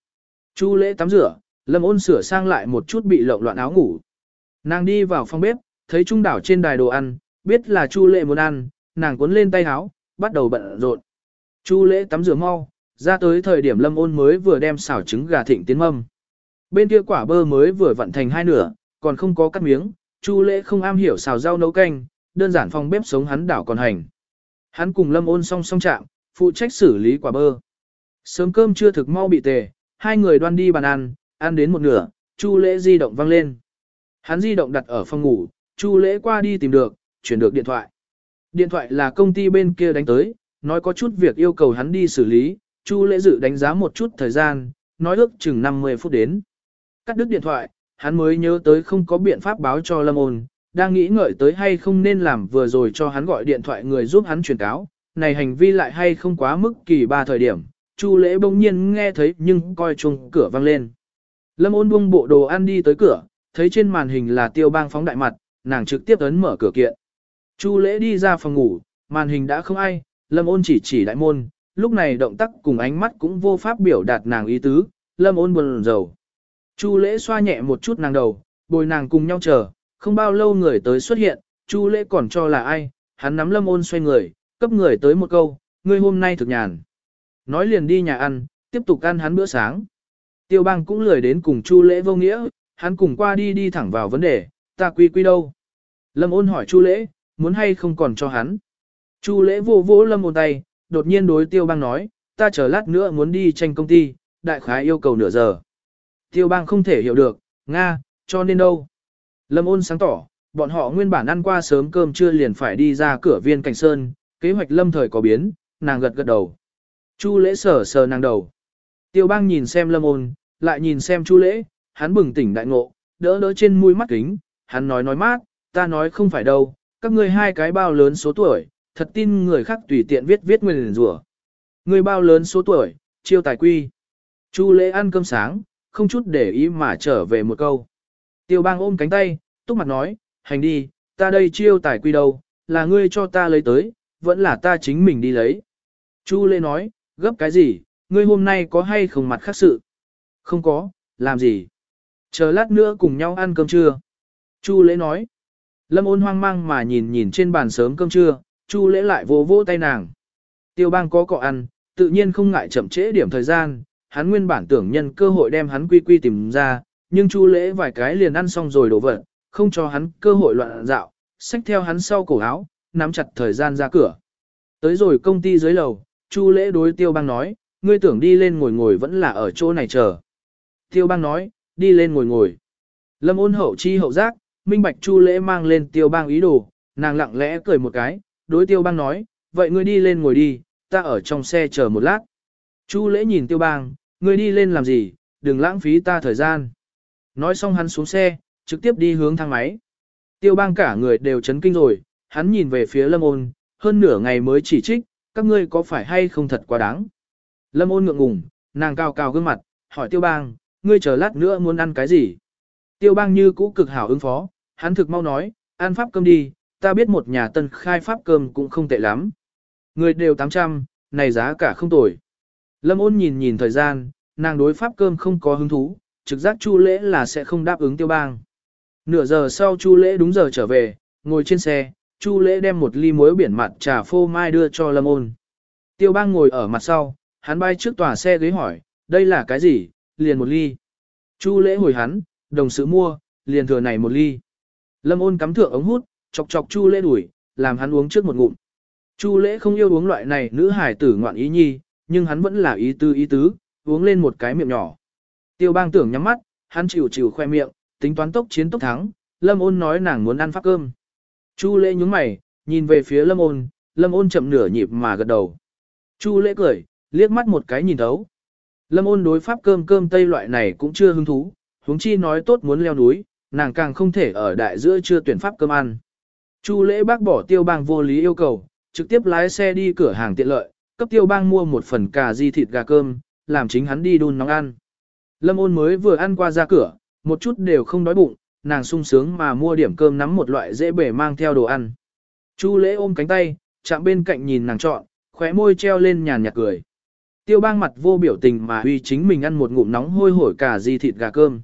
Chu lễ tắm rửa, Lâm ôn sửa sang lại một chút bị lộn loạn áo ngủ. Nàng đi vào phòng bếp, thấy trung đảo trên đài đồ ăn, biết là Chu lễ muốn ăn, nàng cuốn lên tay áo, bắt đầu bận rộn. Chu lễ tắm rửa mau, ra tới thời điểm lâm ôn mới vừa đem xào trứng gà thịnh tiến mâm. Bên kia quả bơ mới vừa vặn thành hai nửa, còn không có cắt miếng, Chu lễ không am hiểu xào rau nấu canh, đơn giản phòng bếp sống hắn đảo còn hành. Hắn cùng lâm ôn song song chạm, phụ trách xử lý quả bơ. Sớm cơm chưa thực mau bị tề, hai người đoan đi bàn ăn, ăn đến một nửa, Chu lễ di động vang lên. Hắn di động đặt ở phòng ngủ, Chu lễ qua đi tìm được, chuyển được điện thoại. Điện thoại là công ty bên kia đánh tới, nói có chút việc yêu cầu hắn đi xử lý, Chu lễ dự đánh giá một chút thời gian, nói ước chừng 50 phút đến. Cắt đứt điện thoại, hắn mới nhớ tới không có biện pháp báo cho Lâm ôn, đang nghĩ ngợi tới hay không nên làm vừa rồi cho hắn gọi điện thoại người giúp hắn truyền cáo, này hành vi lại hay không quá mức kỳ ba thời điểm, Chu lễ bỗng nhiên nghe thấy nhưng coi chuông cửa vang lên. Lâm ôn buông bộ đồ ăn đi tới cửa, thấy trên màn hình là tiêu bang phóng đại mặt, nàng trực tiếp ấn mở cửa kiện. Chu lễ đi ra phòng ngủ, màn hình đã không ai, lâm ôn chỉ chỉ đại môn, lúc này động tác cùng ánh mắt cũng vô pháp biểu đạt nàng ý tứ, lâm ôn buồn rầu. Chu lễ xoa nhẹ một chút nàng đầu, bồi nàng cùng nhau chờ, không bao lâu người tới xuất hiện, chu lễ còn cho là ai, hắn nắm lâm ôn xoay người, cấp người tới một câu, ngươi hôm nay thực nhàn. Nói liền đi nhà ăn, tiếp tục ăn hắn bữa sáng. Tiêu bang cũng lười đến cùng chu lễ vô nghĩa, hắn cùng qua đi đi thẳng vào vấn đề, ta quy quy đâu. Lâm ôn hỏi chu lễ, muốn hay không còn cho hắn. Chu lễ vô vỗ lâm ôn tay, đột nhiên đối tiêu bang nói, ta chờ lát nữa muốn đi tranh công ty, đại khái yêu cầu nửa giờ. Tiêu bang không thể hiểu được, Nga, cho nên đâu. Lâm ôn sáng tỏ, bọn họ nguyên bản ăn qua sớm cơm trưa liền phải đi ra cửa viên cảnh sơn, kế hoạch lâm thời có biến, nàng gật gật đầu. Chu lễ sờ sờ nàng đầu. Tiêu bang nhìn xem lâm ôn, lại nhìn xem chu lễ, hắn bừng tỉnh đại ngộ, đỡ đỡ trên mũi mắt kính, hắn nói nói mát, ta nói không phải đâu, các ngươi hai cái bao lớn số tuổi, thật tin người khác tùy tiện viết viết nguyên rủa. Người bao lớn số tuổi, chiêu tài quy. Chu lễ ăn cơm sáng, không chút để ý mà trở về một câu. Tiêu bang ôm cánh tay, túc mặt nói, hành đi, ta đây chiêu tài quy đâu, là ngươi cho ta lấy tới, vẫn là ta chính mình đi lấy. Chu lễ nói, gấp cái gì, ngươi hôm nay có hay không mặt khác sự? Không có, làm gì? Chờ lát nữa cùng nhau ăn cơm trưa. Chu lễ nói. Lâm ôn hoang mang mà nhìn nhìn trên bàn sớm cơm trưa, chu lễ lại vô vô tay nàng. Tiêu bang có cọ ăn, tự nhiên không ngại chậm trễ điểm thời gian, hắn nguyên bản tưởng nhân cơ hội đem hắn quy quy tìm ra, nhưng chu lễ vài cái liền ăn xong rồi đổ vật, không cho hắn cơ hội loạn dạo, xách theo hắn sau cổ áo, nắm chặt thời gian ra cửa. Tới rồi công ty dưới lầu, chu lễ đối tiêu bang nói, ngươi tưởng đi lên ngồi ngồi vẫn là ở chỗ này chờ. Tiêu bang nói, đi lên ngồi ngồi. Lâm ôn hậu chi hậu giác, minh bạch chu lễ mang lên tiêu bang ý đồ, nàng lặng lẽ cười một cái, đối tiêu bang nói, vậy ngươi đi lên ngồi đi, ta ở trong xe chờ một lát. Chu lễ nhìn tiêu bang, ngươi đi lên làm gì, đừng lãng phí ta thời gian. Nói xong hắn xuống xe, trực tiếp đi hướng thang máy. Tiêu bang cả người đều chấn kinh rồi, hắn nhìn về phía lâm ôn, hơn nửa ngày mới chỉ trích, các ngươi có phải hay không thật quá đáng. Lâm ôn ngượng ngùng, nàng cao cao gương mặt, hỏi tiêu bang, ngươi chờ lát nữa muốn ăn cái gì? Tiêu bang như cũ cực hảo ứng phó, hắn thực mau nói, ăn pháp cơm đi, ta biết một nhà tân khai pháp cơm cũng không tệ lắm. Người đều 800, này giá cả không tồi. Lâm ôn nhìn nhìn thời gian, nàng đối pháp cơm không có hứng thú, trực giác chu lễ là sẽ không đáp ứng tiêu bang. Nửa giờ sau chu lễ đúng giờ trở về, ngồi trên xe, chu lễ đem một ly muối biển mặt trà phô mai đưa cho lâm ôn. Tiêu bang ngồi ở mặt sau, hắn bay trước tòa xe ghế hỏi, đây là cái gì, liền một ly. Chu lễ hồi hắn, đồng sự mua, liền thừa này một ly. Lâm ôn cắm thượng ống hút, chọc chọc chu lễ đuổi, làm hắn uống trước một ngụm. Chu lễ không yêu uống loại này nữ hải tử ngoạn ý nhi, nhưng hắn vẫn là ý tư ý tứ, uống lên một cái miệng nhỏ. Tiêu bang tưởng nhắm mắt, hắn chịu chịu khoe miệng, tính toán tốc chiến tốc thắng, lâm ôn nói nàng muốn ăn pháp cơm. Chu lễ nhúng mày, nhìn về phía lâm ôn, lâm ôn chậm nửa nhịp mà gật đầu. Chu lễ cười, liếc mắt một cái nhìn thấu. Lâm ôn đối pháp cơm cơm tây loại này cũng chưa hứng thú, huống chi nói tốt muốn leo núi, nàng càng không thể ở đại giữa chưa tuyển pháp cơm ăn. Chu lễ bác bỏ tiêu bang vô lý yêu cầu, trực tiếp lái xe đi cửa hàng tiện lợi, cấp tiêu bang mua một phần cà di thịt gà cơm, làm chính hắn đi đun nóng ăn. Lâm ôn mới vừa ăn qua ra cửa, một chút đều không đói bụng, nàng sung sướng mà mua điểm cơm nắm một loại dễ bể mang theo đồ ăn. Chu lễ ôm cánh tay, chạm bên cạnh nhìn nàng chọn, khóe môi treo lên nhàn nhạt cười. Tiêu bang mặt vô biểu tình mà uy chính mình ăn một ngụm nóng hôi hổi cả di thịt gà cơm.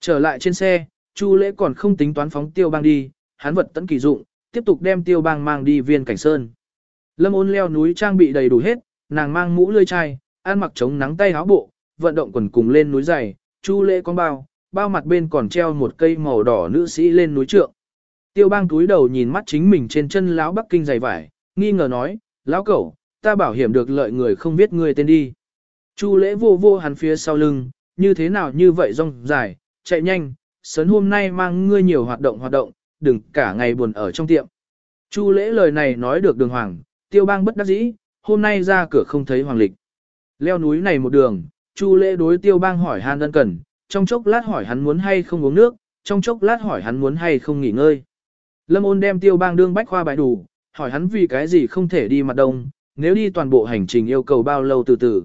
Trở lại trên xe, Chu lễ còn không tính toán phóng tiêu bang đi, hắn vật tận kỳ dụng, tiếp tục đem tiêu bang mang đi viên cảnh sơn. Lâm ôn leo núi trang bị đầy đủ hết, nàng mang mũ lươi chai, ăn mặc chống nắng tay áo bộ, vận động quần cùng lên núi dày, chu lễ con bao, bao mặt bên còn treo một cây màu đỏ nữ sĩ lên núi trượng. Tiêu bang túi đầu nhìn mắt chính mình trên chân lão Bắc Kinh dày vải, nghi ngờ nói, lão cẩu, ta bảo hiểm được lợi người không biết người tên đi. Chu lễ vô vô hắn phía sau lưng, như thế nào như vậy rong dài, chạy nhanh, sớm hôm nay mang ngươi nhiều hoạt động hoạt động, đừng cả ngày buồn ở trong tiệm. Chu lễ lời này nói được đường hoàng, tiêu bang bất đắc dĩ, hôm nay ra cửa không thấy hoàng lịch. Leo núi này một đường, chu lễ đối tiêu bang hỏi han Đơn cần, trong chốc lát hỏi hắn muốn hay không uống nước, trong chốc lát hỏi hắn muốn hay không nghỉ ngơi. Lâm ôn đem tiêu bang đương bách khoa bài đủ, hỏi hắn vì cái gì không thể đi mặt đông, nếu đi toàn bộ hành trình yêu cầu bao lâu từ từ.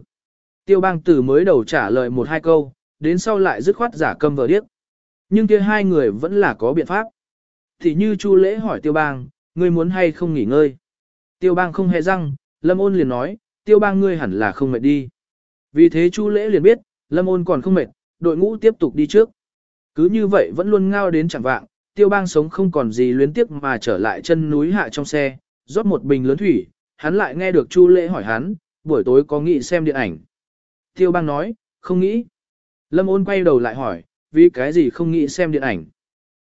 Tiêu bang từ mới đầu trả lời một hai câu, đến sau lại dứt khoát giả câm vờ điếc. Nhưng kia hai người vẫn là có biện pháp. Thì như Chu lễ hỏi tiêu bang, ngươi muốn hay không nghỉ ngơi. Tiêu bang không hề răng, lâm ôn liền nói, tiêu bang ngươi hẳn là không mệt đi. Vì thế Chu lễ liền biết, lâm ôn còn không mệt, đội ngũ tiếp tục đi trước. Cứ như vậy vẫn luôn ngao đến chẳng vạng, tiêu bang sống không còn gì luyến tiếc mà trở lại chân núi hạ trong xe, rót một bình lớn thủy, hắn lại nghe được Chu lễ hỏi hắn, buổi tối có nghĩ xem điện ảnh. Tiêu bang nói, không nghĩ. Lâm ôn quay đầu lại hỏi, vì cái gì không nghĩ xem điện ảnh.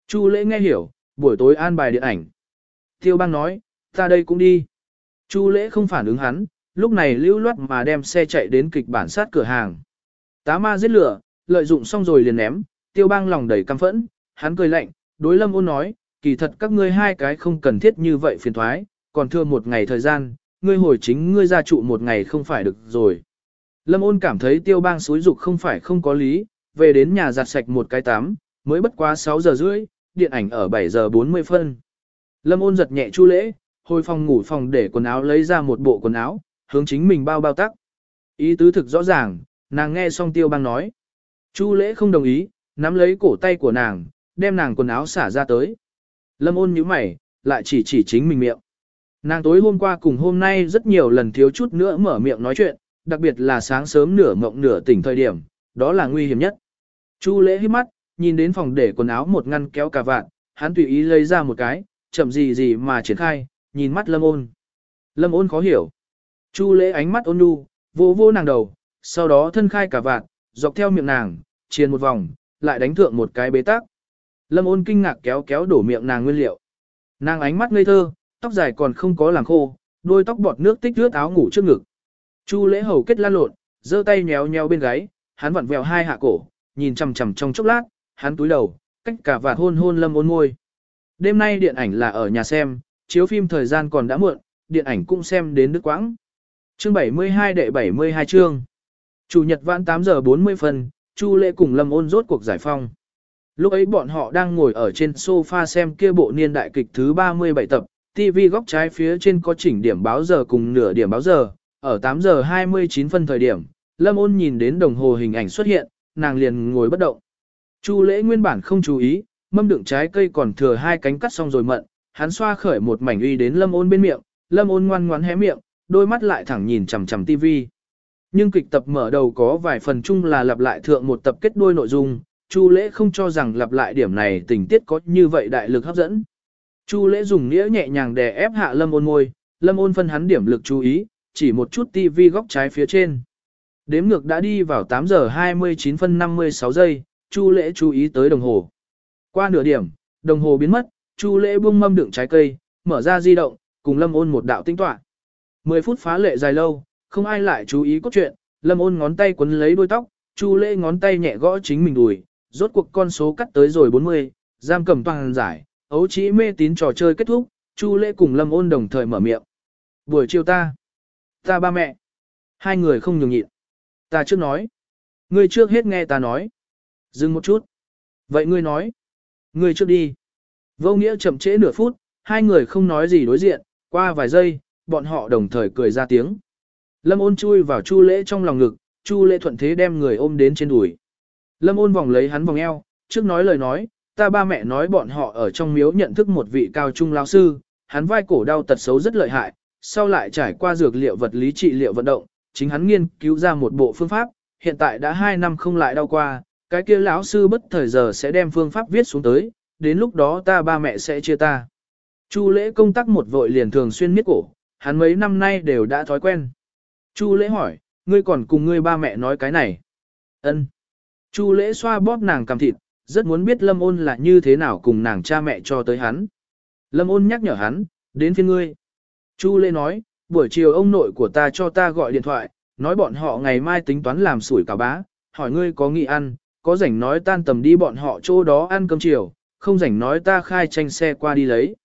Chu lễ nghe hiểu, buổi tối an bài điện ảnh. Tiêu bang nói, ta đây cũng đi. Chu lễ không phản ứng hắn, lúc này lưu loát mà đem xe chạy đến kịch bản sát cửa hàng. Tá ma giết lửa, lợi dụng xong rồi liền ném, tiêu bang lòng đầy căm phẫn, hắn cười lạnh, đối lâm ôn nói, kỳ thật các ngươi hai cái không cần thiết như vậy phiền thoái, còn thưa một ngày thời gian, ngươi hồi chính ngươi ra trụ một ngày không phải được rồi. Lâm ôn cảm thấy tiêu bang xúi dục không phải không có lý, về đến nhà giặt sạch một cái tắm, mới bất quá 6 giờ rưỡi, điện ảnh ở 7 giờ 40 phân. Lâm ôn giật nhẹ chu lễ, hồi phòng ngủ phòng để quần áo lấy ra một bộ quần áo, hướng chính mình bao bao tắc. Ý tứ thực rõ ràng, nàng nghe xong tiêu bang nói. Chu lễ không đồng ý, nắm lấy cổ tay của nàng, đem nàng quần áo xả ra tới. Lâm ôn nhíu mày, lại chỉ chỉ chính mình miệng. Nàng tối hôm qua cùng hôm nay rất nhiều lần thiếu chút nữa mở miệng nói chuyện, đặc biệt là sáng sớm nửa mộng nửa tỉnh thời điểm, đó là nguy hiểm nhất. Chu lễ hít mắt, nhìn đến phòng để quần áo một ngăn kéo cà vạn, hắn tùy ý lấy ra một cái, chậm gì gì mà triển khai, nhìn mắt lâm ôn. Lâm ôn khó hiểu. Chu lễ ánh mắt ôn nhu, vô vô nàng đầu, sau đó thân khai cà vạn, dọc theo miệng nàng, chiền một vòng, lại đánh thượng một cái bế tắc. Lâm ôn kinh ngạc kéo kéo đổ miệng nàng nguyên liệu. Nàng ánh mắt ngây thơ, tóc dài còn không có làm khô, đôi tóc bọt nước tích ướt áo ngủ trước ngực. Chu lễ hầu kết lan lộn, giơ tay nhéo nhéo bên gáy, hắn vặn vẹo hai hạ cổ, nhìn chằm chằm trong chốc lát, hắn túi đầu, cách cả vạt hôn hôn lâm ôn ngôi. Đêm nay điện ảnh là ở nhà xem, chiếu phim thời gian còn đã muộn, điện ảnh cũng xem đến nước quãng. Chương 72 đệ 72 chương. Chủ nhật vãn 8 giờ 40 phân, Chu Lệ cùng Lâm Ôn rốt cuộc giải phong. Lúc ấy bọn họ đang ngồi ở trên sofa xem kia bộ niên đại kịch thứ 37 tập, TV góc trái phía trên có chỉnh điểm báo giờ cùng nửa điểm báo giờ, ở 8 giờ 29 phân thời điểm, Lâm Ôn nhìn đến đồng hồ hình ảnh xuất hiện, nàng liền ngồi bất động. Chu Lễ nguyên bản không chú ý, mâm đựng trái cây còn thừa hai cánh cắt xong rồi mận, hắn xoa khởi một mảnh uy đến Lâm Ôn bên miệng, Lâm Ôn ngoan ngoãn hé miệng, đôi mắt lại thẳng nhìn chằm chằm TV. Nhưng kịch tập mở đầu có vài phần chung là lặp lại thượng một tập kết đôi nội dung, Chu Lễ không cho rằng lặp lại điểm này tình tiết có như vậy đại lực hấp dẫn. Chu Lễ dùng nghĩa nhẹ nhàng đè ép hạ Lâm Ôn ngôi, Lâm Ôn phân hắn điểm lực chú ý, chỉ một chút TV góc trái phía trên. Đếm ngược đã đi vào 8 giờ 29 phân 56 giây, Chu Lễ chú ý tới đồng hồ. Qua nửa điểm, đồng hồ biến mất, Chu Lễ buông mâm đựng trái cây, mở ra di động, cùng Lâm Ôn một đạo tinh tọa. 10 phút phá lệ dài lâu, không ai lại chú ý cốt truyện, Lâm Ôn ngón tay quấn lấy đuôi tóc, Chu Lễ ngón tay nhẹ gõ chính mình đùi, rốt cuộc con số cắt tới rồi 40, giam cầm toàn giải, ấu trí mê tín trò chơi kết thúc, Chu Lễ cùng Lâm Ôn đồng thời mở miệng. Buổi chiều ta, ta ba mẹ, hai người không nhường nhịn. Ta trước nói, ngươi trước hết nghe ta nói. Dừng một chút. Vậy ngươi nói, ngươi trước đi. Vô nghĩa chậm trễ nửa phút, hai người không nói gì đối diện, qua vài giây, bọn họ đồng thời cười ra tiếng. Lâm ôn chui vào Chu lễ trong lòng ngực, Chu lễ thuận thế đem người ôm đến trên đùi. Lâm ôn vòng lấy hắn vòng eo, trước nói lời nói, ta ba mẹ nói bọn họ ở trong miếu nhận thức một vị cao trung lao sư, hắn vai cổ đau tật xấu rất lợi hại, sau lại trải qua dược liệu vật lý trị liệu vận động, chính hắn nghiên cứu ra một bộ phương pháp, hiện tại đã 2 năm không lại đau qua, cái kia lão sư bất thời giờ sẽ đem phương pháp viết xuống tới, đến lúc đó ta ba mẹ sẽ chia ta. Chu lễ công tác một vội liền thường xuyên miết cổ, hắn mấy năm nay đều đã thói quen. Chu lễ hỏi, ngươi còn cùng ngươi ba mẹ nói cái này. Ân. Chu lễ xoa bóp nàng cầm thịt, rất muốn biết lâm ôn là như thế nào cùng nàng cha mẹ cho tới hắn. Lâm ôn nhắc nhở hắn, đến phiên ngươi. Chu lễ nói, buổi chiều ông nội của ta cho ta gọi điện thoại, nói bọn họ ngày mai tính toán làm sủi cảo bá, hỏi ngươi có nghị ăn, có rảnh nói tan tầm đi bọn họ chỗ đó ăn cơm chiều, không rảnh nói ta khai tranh xe qua đi lấy.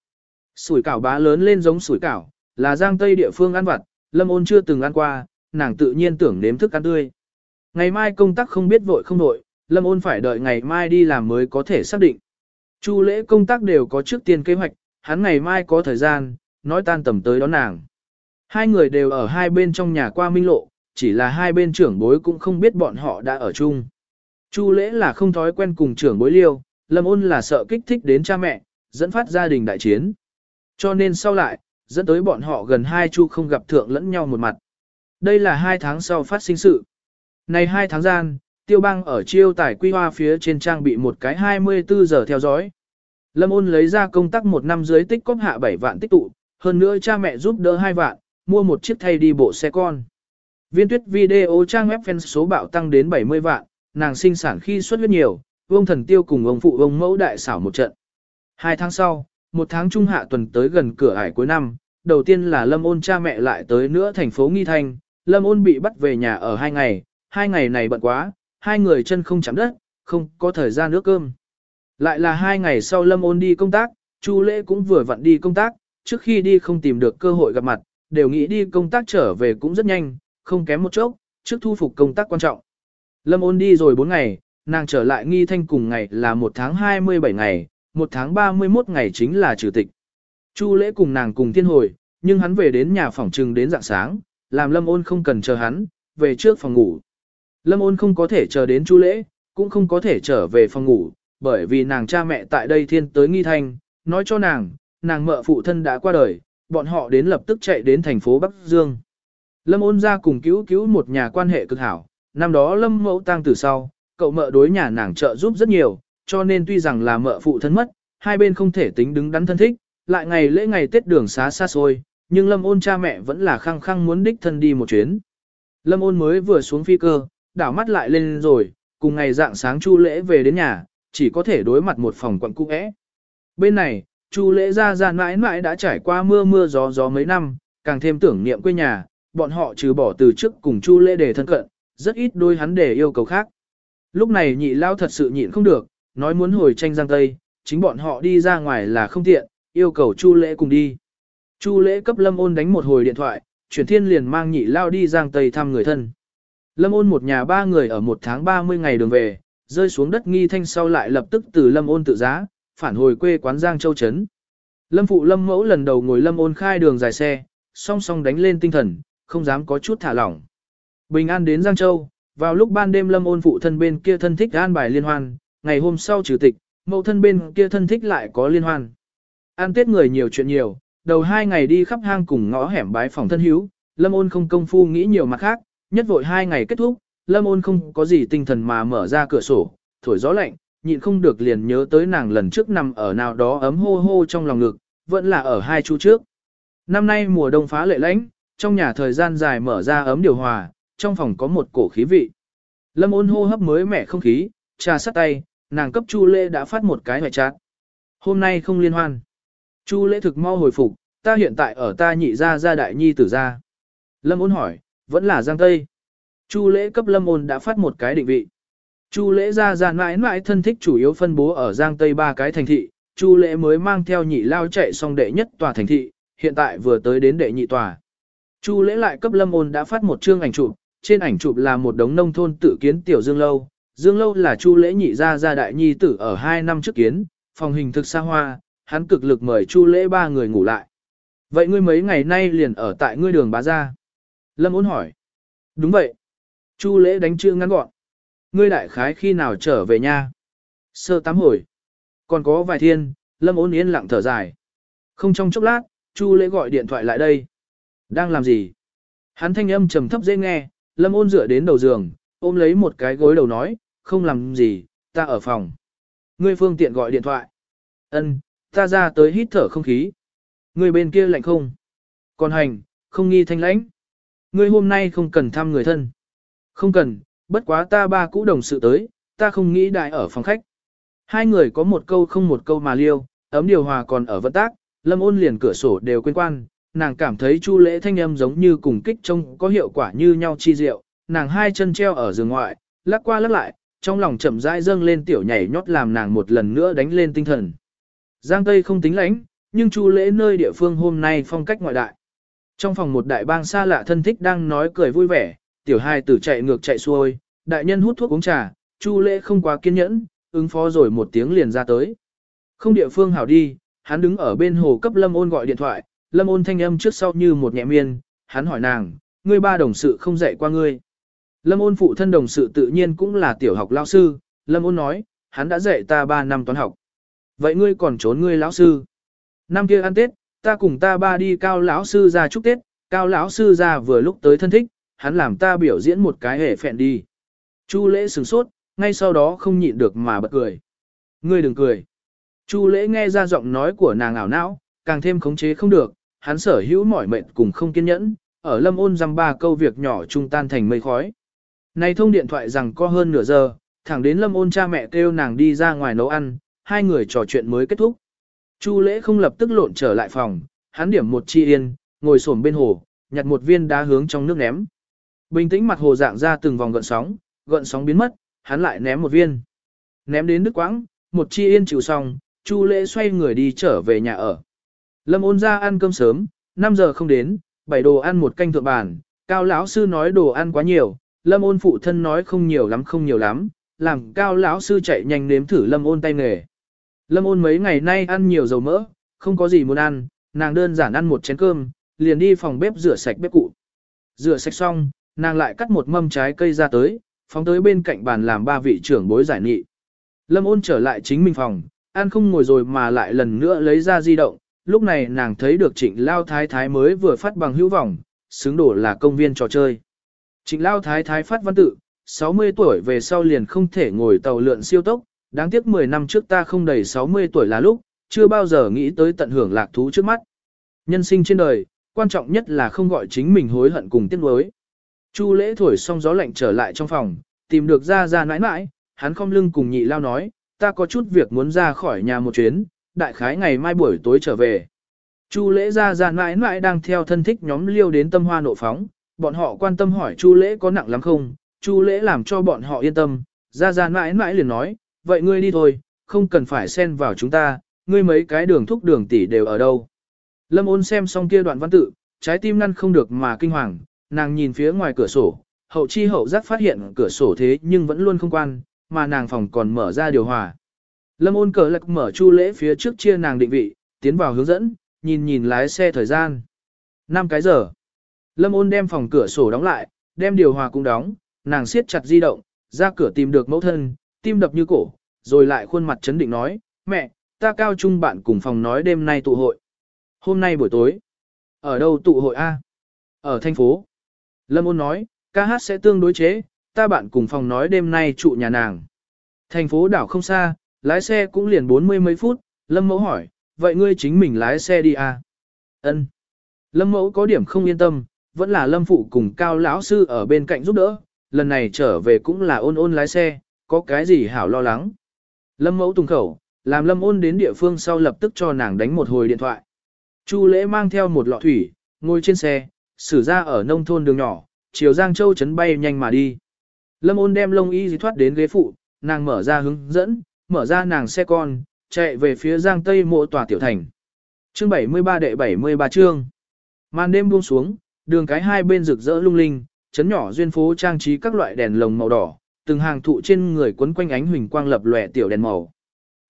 Sủi cảo bá lớn lên giống sủi cảo, là giang tây địa phương ăn vặt, lâm ôn chưa từng ăn qua, nàng tự nhiên tưởng nếm thức ăn tươi. Ngày mai công tác không biết vội không vội, lâm ôn phải đợi ngày mai đi làm mới có thể xác định. Chu lễ công tác đều có trước tiên kế hoạch, hắn ngày mai có thời gian, nói tan tầm tới đón nàng. Hai người đều ở hai bên trong nhà qua minh lộ, chỉ là hai bên trưởng bối cũng không biết bọn họ đã ở chung. Chu lễ là không thói quen cùng trưởng bối liêu, lâm ôn là sợ kích thích đến cha mẹ, dẫn phát gia đình đại chiến. Cho nên sau lại, dẫn tới bọn họ gần hai chu không gặp thượng lẫn nhau một mặt. Đây là hai tháng sau phát sinh sự. Này hai tháng gian, tiêu bang ở chiêu tải quy hoa phía trên trang bị một cái 24 giờ theo dõi. Lâm ôn lấy ra công tác một năm dưới tích cóp hạ 7 vạn tích tụ, hơn nữa cha mẹ giúp đỡ hai vạn, mua một chiếc thay đi bộ xe con. Viên tuyết video trang web fan số bạo tăng đến 70 vạn, nàng sinh sản khi xuất huyết nhiều, vương thần tiêu cùng ông phụ ông mẫu đại xảo một trận. Hai tháng sau, một tháng trung hạ tuần tới gần cửa ải cuối năm, đầu tiên là Lâm ôn cha mẹ lại tới nữa thành phố Nghi Thanh, Lâm ôn bị bắt về nhà ở hai ngày, hai ngày này bận quá, hai người chân không chạm đất, không có thời gian nước cơm. Lại là hai ngày sau Lâm ôn đi công tác, Chu Lễ cũng vừa vặn đi công tác, trước khi đi không tìm được cơ hội gặp mặt, đều nghĩ đi công tác trở về cũng rất nhanh, không kém một chốc, trước thu phục công tác quan trọng. Lâm ôn đi rồi 4 ngày, nàng trở lại nghi thanh cùng ngày là 1 tháng 27 ngày, 1 tháng 31 ngày chính là trừ tịch. Chu lễ cùng nàng cùng thiên hồi, nhưng hắn về đến nhà phòng trừng đến dạng sáng, làm lâm ôn không cần chờ hắn, về trước phòng ngủ. Lâm ôn không có thể chờ đến chu lễ, cũng không có thể trở về phòng ngủ, bởi vì nàng cha mẹ tại đây thiên tới nghi thanh, nói cho nàng, nàng mợ phụ thân đã qua đời, bọn họ đến lập tức chạy đến thành phố Bắc Dương. Lâm ôn ra cùng cứu cứu một nhà quan hệ cực hảo, năm đó lâm mẫu tang từ sau, cậu mợ đối nhà nàng trợ giúp rất nhiều, cho nên tuy rằng là mợ phụ thân mất, hai bên không thể tính đứng đắn thân thích, lại ngày lễ ngày Tết đường xá xa xôi, nhưng lâm ôn cha mẹ vẫn là khăng khăng muốn đích thân đi một chuyến. Lâm ôn mới vừa xuống phi cơ, đảo mắt lại lên rồi, cùng ngày dạng sáng chu lễ về đến nhà, chỉ có thể đối mặt một phòng quận cũ é. Bên này, chu lễ ra ra mãi mãi đã trải qua mưa mưa gió gió mấy năm, càng thêm tưởng niệm quê nhà, bọn họ trừ bỏ từ trước cùng chu lễ để thân cận, rất ít đôi hắn để yêu cầu khác. Lúc này nhị lao thật sự nhịn không được, nói muốn hồi tranh Giang Tây, chính bọn họ đi ra ngoài là không tiện, yêu cầu Chu Lễ cùng đi. Chu Lễ cấp Lâm Ôn đánh một hồi điện thoại, chuyển thiên liền mang nhị lao đi Giang Tây thăm người thân. Lâm Ôn một nhà ba người ở một tháng 30 ngày đường về, rơi xuống đất nghi thanh sau lại lập tức từ Lâm Ôn tự giá, phản hồi quê quán Giang Châu Trấn. Lâm Phụ Lâm Mẫu lần đầu ngồi Lâm Ôn khai đường dài xe, song song đánh lên tinh thần, không dám có chút thả lỏng. Bình an đến Giang Châu, vào lúc ban đêm Lâm Ôn phụ thân bên kia thân thích an bài liên hoan, ngày hôm sau trừ tịch, mẫu thân bên kia thân thích lại có liên hoan. An tết người nhiều chuyện nhiều, đầu hai ngày đi khắp hang cùng ngõ hẻm bái phòng thân hữu, Lâm Ôn không công phu nghĩ nhiều mặt khác, nhất vội hai ngày kết thúc, Lâm Ôn không có gì tinh thần mà mở ra cửa sổ, thổi gió lạnh, nhịn không được liền nhớ tới nàng lần trước nằm ở nào đó ấm hô hô trong lòng ngực, vẫn là ở hai chú trước. Năm nay mùa đông phá lệ lãnh, trong nhà thời gian dài mở ra ấm điều hòa, trong phòng có một cổ khí vị. Lâm ôn hô hấp mới mẻ không khí, trà sắt tay, nàng cấp Chu Lễ đã phát một cái hoài chát. Hôm nay không liên hoan. Chu Lễ thực mau hồi phục, ta hiện tại ở ta nhị gia gia đại nhi tử gia. Lâm ôn hỏi, vẫn là Giang Tây. Chu Lễ cấp Lâm ôn đã phát một cái định vị. Chu Lễ gia gia mãi mãi thân thích chủ yếu phân bố ở Giang Tây ba cái thành thị, Chu Lễ mới mang theo nhị lao chạy xong đệ nhất tòa thành thị, hiện tại vừa tới đến đệ nhị tòa. Chu Lễ lại cấp Lâm ôn đã phát một chương ảnh chụp, trên ảnh chụp là một đống nông thôn tự kiến tiểu Dương Lâu. Dương Lâu là Chu Lễ nhị gia gia đại nhi tử ở hai năm trước kiến, phòng hình thực xa hoa, hắn cực lực mời Chu Lễ ba người ngủ lại. Vậy ngươi mấy ngày nay liền ở tại ngươi đường bá gia? Lâm ôn hỏi. Đúng vậy. Chu Lễ đánh chương ngắn gọn. Ngươi đại khái khi nào trở về nha? Sơ tám hồi. Còn có vài thiên, Lâm ôn yên lặng thở dài. Không trong chốc lát, Chu Lễ gọi điện thoại lại đây. Đang làm gì? Hắn thanh âm trầm thấp dễ nghe, Lâm ôn dựa đến đầu giường, ôm lấy một cái gối đầu nói, không làm gì, ta ở phòng. Ngươi phương tiện gọi điện thoại. Ân, ta ra tới hít thở không khí. Ngươi bên kia lạnh không? Còn hành, không nghi thanh lãnh. Ngươi hôm nay không cần thăm người thân. Không cần, bất quá ta ba cũ đồng sự tới, ta không nghĩ đại ở phòng khách. Hai người có một câu không một câu mà liêu, ấm điều hòa còn ở vận tác, lâm ôn liền cửa sổ đều quên quan, nàng cảm thấy chu lễ thanh âm giống như cùng kích trông có hiệu quả như nhau chi diệu, nàng hai chân treo ở giường ngoại, lắc qua lắc lại, trong lòng chậm rãi dâng lên tiểu nhảy nhót làm nàng một lần nữa đánh lên tinh thần. Giang Tây không tính lãnh, nhưng chu lễ nơi địa phương hôm nay phong cách ngoại đại. Trong phòng một đại bang xa lạ thân thích đang nói cười vui vẻ, tiểu hai tử chạy ngược chạy xuôi, đại nhân hút thuốc uống trà, chu lễ không quá kiên nhẫn, ứng phó rồi một tiếng liền ra tới. Không địa phương hảo đi, hắn đứng ở bên hồ cấp lâm ôn gọi điện thoại, lâm ôn thanh âm trước sau như một nhẹ miên, hắn hỏi nàng, ngươi ba đồng sự không dạy qua ngươi. Lâm ôn phụ thân đồng sự tự nhiên cũng là tiểu học lao sư, lâm ôn nói, hắn đã dạy ta 3 năm toán học. Vậy ngươi còn trốn ngươi lão sư. Năm kia ăn Tết, ta cùng ta ba đi cao lão sư ra chúc Tết, cao lão sư ra vừa lúc tới thân thích, hắn làm ta biểu diễn một cái hề phẹn đi. Chu lễ sửng sốt, ngay sau đó không nhịn được mà bật cười. Ngươi đừng cười. Chu lễ nghe ra giọng nói của nàng ảo não, càng thêm khống chế không được, hắn sở hữu mỏi mệt cùng không kiên nhẫn, ở lâm ôn dăm ba câu việc nhỏ trung tan thành mây khói. Này thông điện thoại rằng có hơn nửa giờ, thẳng đến lâm ôn cha mẹ kêu nàng đi ra ngoài nấu ăn, hai người trò chuyện mới kết thúc. Chu lễ không lập tức lộn trở lại phòng, hắn điểm một chi yên, ngồi xổm bên hồ, nhặt một viên đá hướng trong nước ném. Bình tĩnh mặt hồ dạng ra từng vòng gợn sóng, gợn sóng biến mất, hắn lại ném một viên. Ném đến nước quãng, một chi yên chịu xong, Chu lễ xoay người đi trở về nhà ở. Lâm ôn ra ăn cơm sớm, 5 giờ không đến, bảy đồ ăn một canh thượng bàn, cao lão sư nói đồ ăn quá nhiều, lâm ôn phụ thân nói không nhiều lắm không nhiều lắm, làm cao lão sư chạy nhanh nếm thử lâm ôn tay nghề. Lâm ôn mấy ngày nay ăn nhiều dầu mỡ, không có gì muốn ăn, nàng đơn giản ăn một chén cơm, liền đi phòng bếp rửa sạch bếp cụ. Rửa sạch xong, nàng lại cắt một mâm trái cây ra tới, phóng tới bên cạnh bàn làm ba vị trưởng bối giải nghị. Lâm ôn trở lại chính mình phòng, ăn không ngồi rồi mà lại lần nữa lấy ra di động, lúc này nàng thấy được trịnh lao thái thái mới vừa phát bằng hữu vọng, xứng đổ là công viên trò chơi. Trịnh lao thái thái phát văn tự, 60 tuổi về sau liền không thể ngồi tàu lượn siêu tốc, đáng tiếc 10 năm trước ta không đầy 60 tuổi là lúc, chưa bao giờ nghĩ tới tận hưởng lạc thú trước mắt. Nhân sinh trên đời, quan trọng nhất là không gọi chính mình hối hận cùng tiếc nuối. Chu lễ thổi xong gió lạnh trở lại trong phòng, tìm được ra ra nãi nãi, hắn không lưng cùng nhị lao nói, ta có chút việc muốn ra khỏi nhà một chuyến, đại khái ngày mai buổi tối trở về. Chu lễ ra ra mãi mãi đang theo thân thích nhóm liêu đến tâm hoa nộ phóng, bọn họ quan tâm hỏi chu lễ có nặng lắm không, Chu lễ làm cho bọn họ yên tâm, ra ra mãi mãi liền nói, vậy ngươi đi thôi, không cần phải xen vào chúng ta, ngươi mấy cái đường thúc đường tỷ đều ở đâu. Lâm ôn xem xong kia đoạn văn tự, trái tim ngăn không được mà kinh hoàng, nàng nhìn phía ngoài cửa sổ, hậu chi hậu giác phát hiện cửa sổ thế nhưng vẫn luôn không quan, mà nàng phòng còn mở ra điều hòa. Lâm ôn cờ lạc mở chu lễ phía trước chia nàng định vị, tiến vào hướng dẫn, nhìn nhìn lái xe thời gian. 5 cái giờ. Lâm ôn đem phòng cửa sổ đóng lại, đem điều hòa cũng đóng, nàng siết chặt di động, ra cửa tìm được mẫu thân, tim đập như cổ, rồi lại khuôn mặt chấn định nói, mẹ, ta cao trung bạn cùng phòng nói đêm nay tụ hội. Hôm nay buổi tối. Ở đâu tụ hội A? Ở thành phố. Lâm ôn nói, ca hát sẽ tương đối chế, ta bạn cùng phòng nói đêm nay trụ nhà nàng. Thành phố đảo không xa, lái xe cũng liền 40 mấy phút, Lâm mẫu hỏi, vậy ngươi chính mình lái xe đi à? Ân. Lâm mẫu có điểm không yên tâm, vẫn là Lâm phụ cùng cao lão sư ở bên cạnh giúp đỡ, lần này trở về cũng là ôn ôn lái xe, có cái gì hảo lo lắng. Lâm mẫu tùng khẩu, làm Lâm ôn đến địa phương sau lập tức cho nàng đánh một hồi điện thoại. Chu lễ mang theo một lọ thủy, ngồi trên xe, xử ra ở nông thôn đường nhỏ, chiều Giang Châu chấn bay nhanh mà đi. Lâm ôn đem lông y di thoát đến ghế phụ, nàng mở ra hướng dẫn, mở ra nàng xe con, chạy về phía Giang Tây mộ tòa tiểu thành. Chương 73 đệ 73 chương. Màn đêm buông xuống, đường cái hai bên rực rỡ lung linh, chấn nhỏ duyên phố trang trí các loại đèn lồng màu đỏ, từng hàng thụ trên người quấn quanh ánh huỳnh quang lập lòe tiểu đèn màu.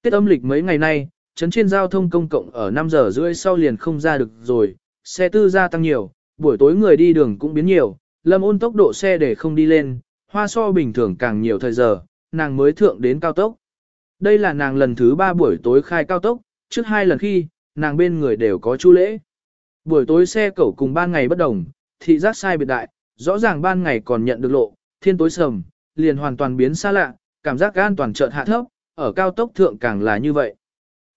Tết âm lịch mấy ngày nay, chấn trên giao thông công cộng ở 5 giờ rưỡi sau liền không ra được rồi, xe tư gia tăng nhiều, buổi tối người đi đường cũng biến nhiều, lâm ôn tốc độ xe để không đi lên, hoa so bình thường càng nhiều thời giờ, nàng mới thượng đến cao tốc. Đây là nàng lần thứ ba buổi tối khai cao tốc, trước hai lần khi, nàng bên người đều có chu lễ. Buổi tối xe cẩu cùng ban ngày bất đồng, thị giác sai biệt đại, rõ ràng ban ngày còn nhận được lộ, thiên tối sầm, liền hoàn toàn biến xa lạ, cảm giác an toàn chợt hạ thấp, ở cao tốc thượng càng là như vậy.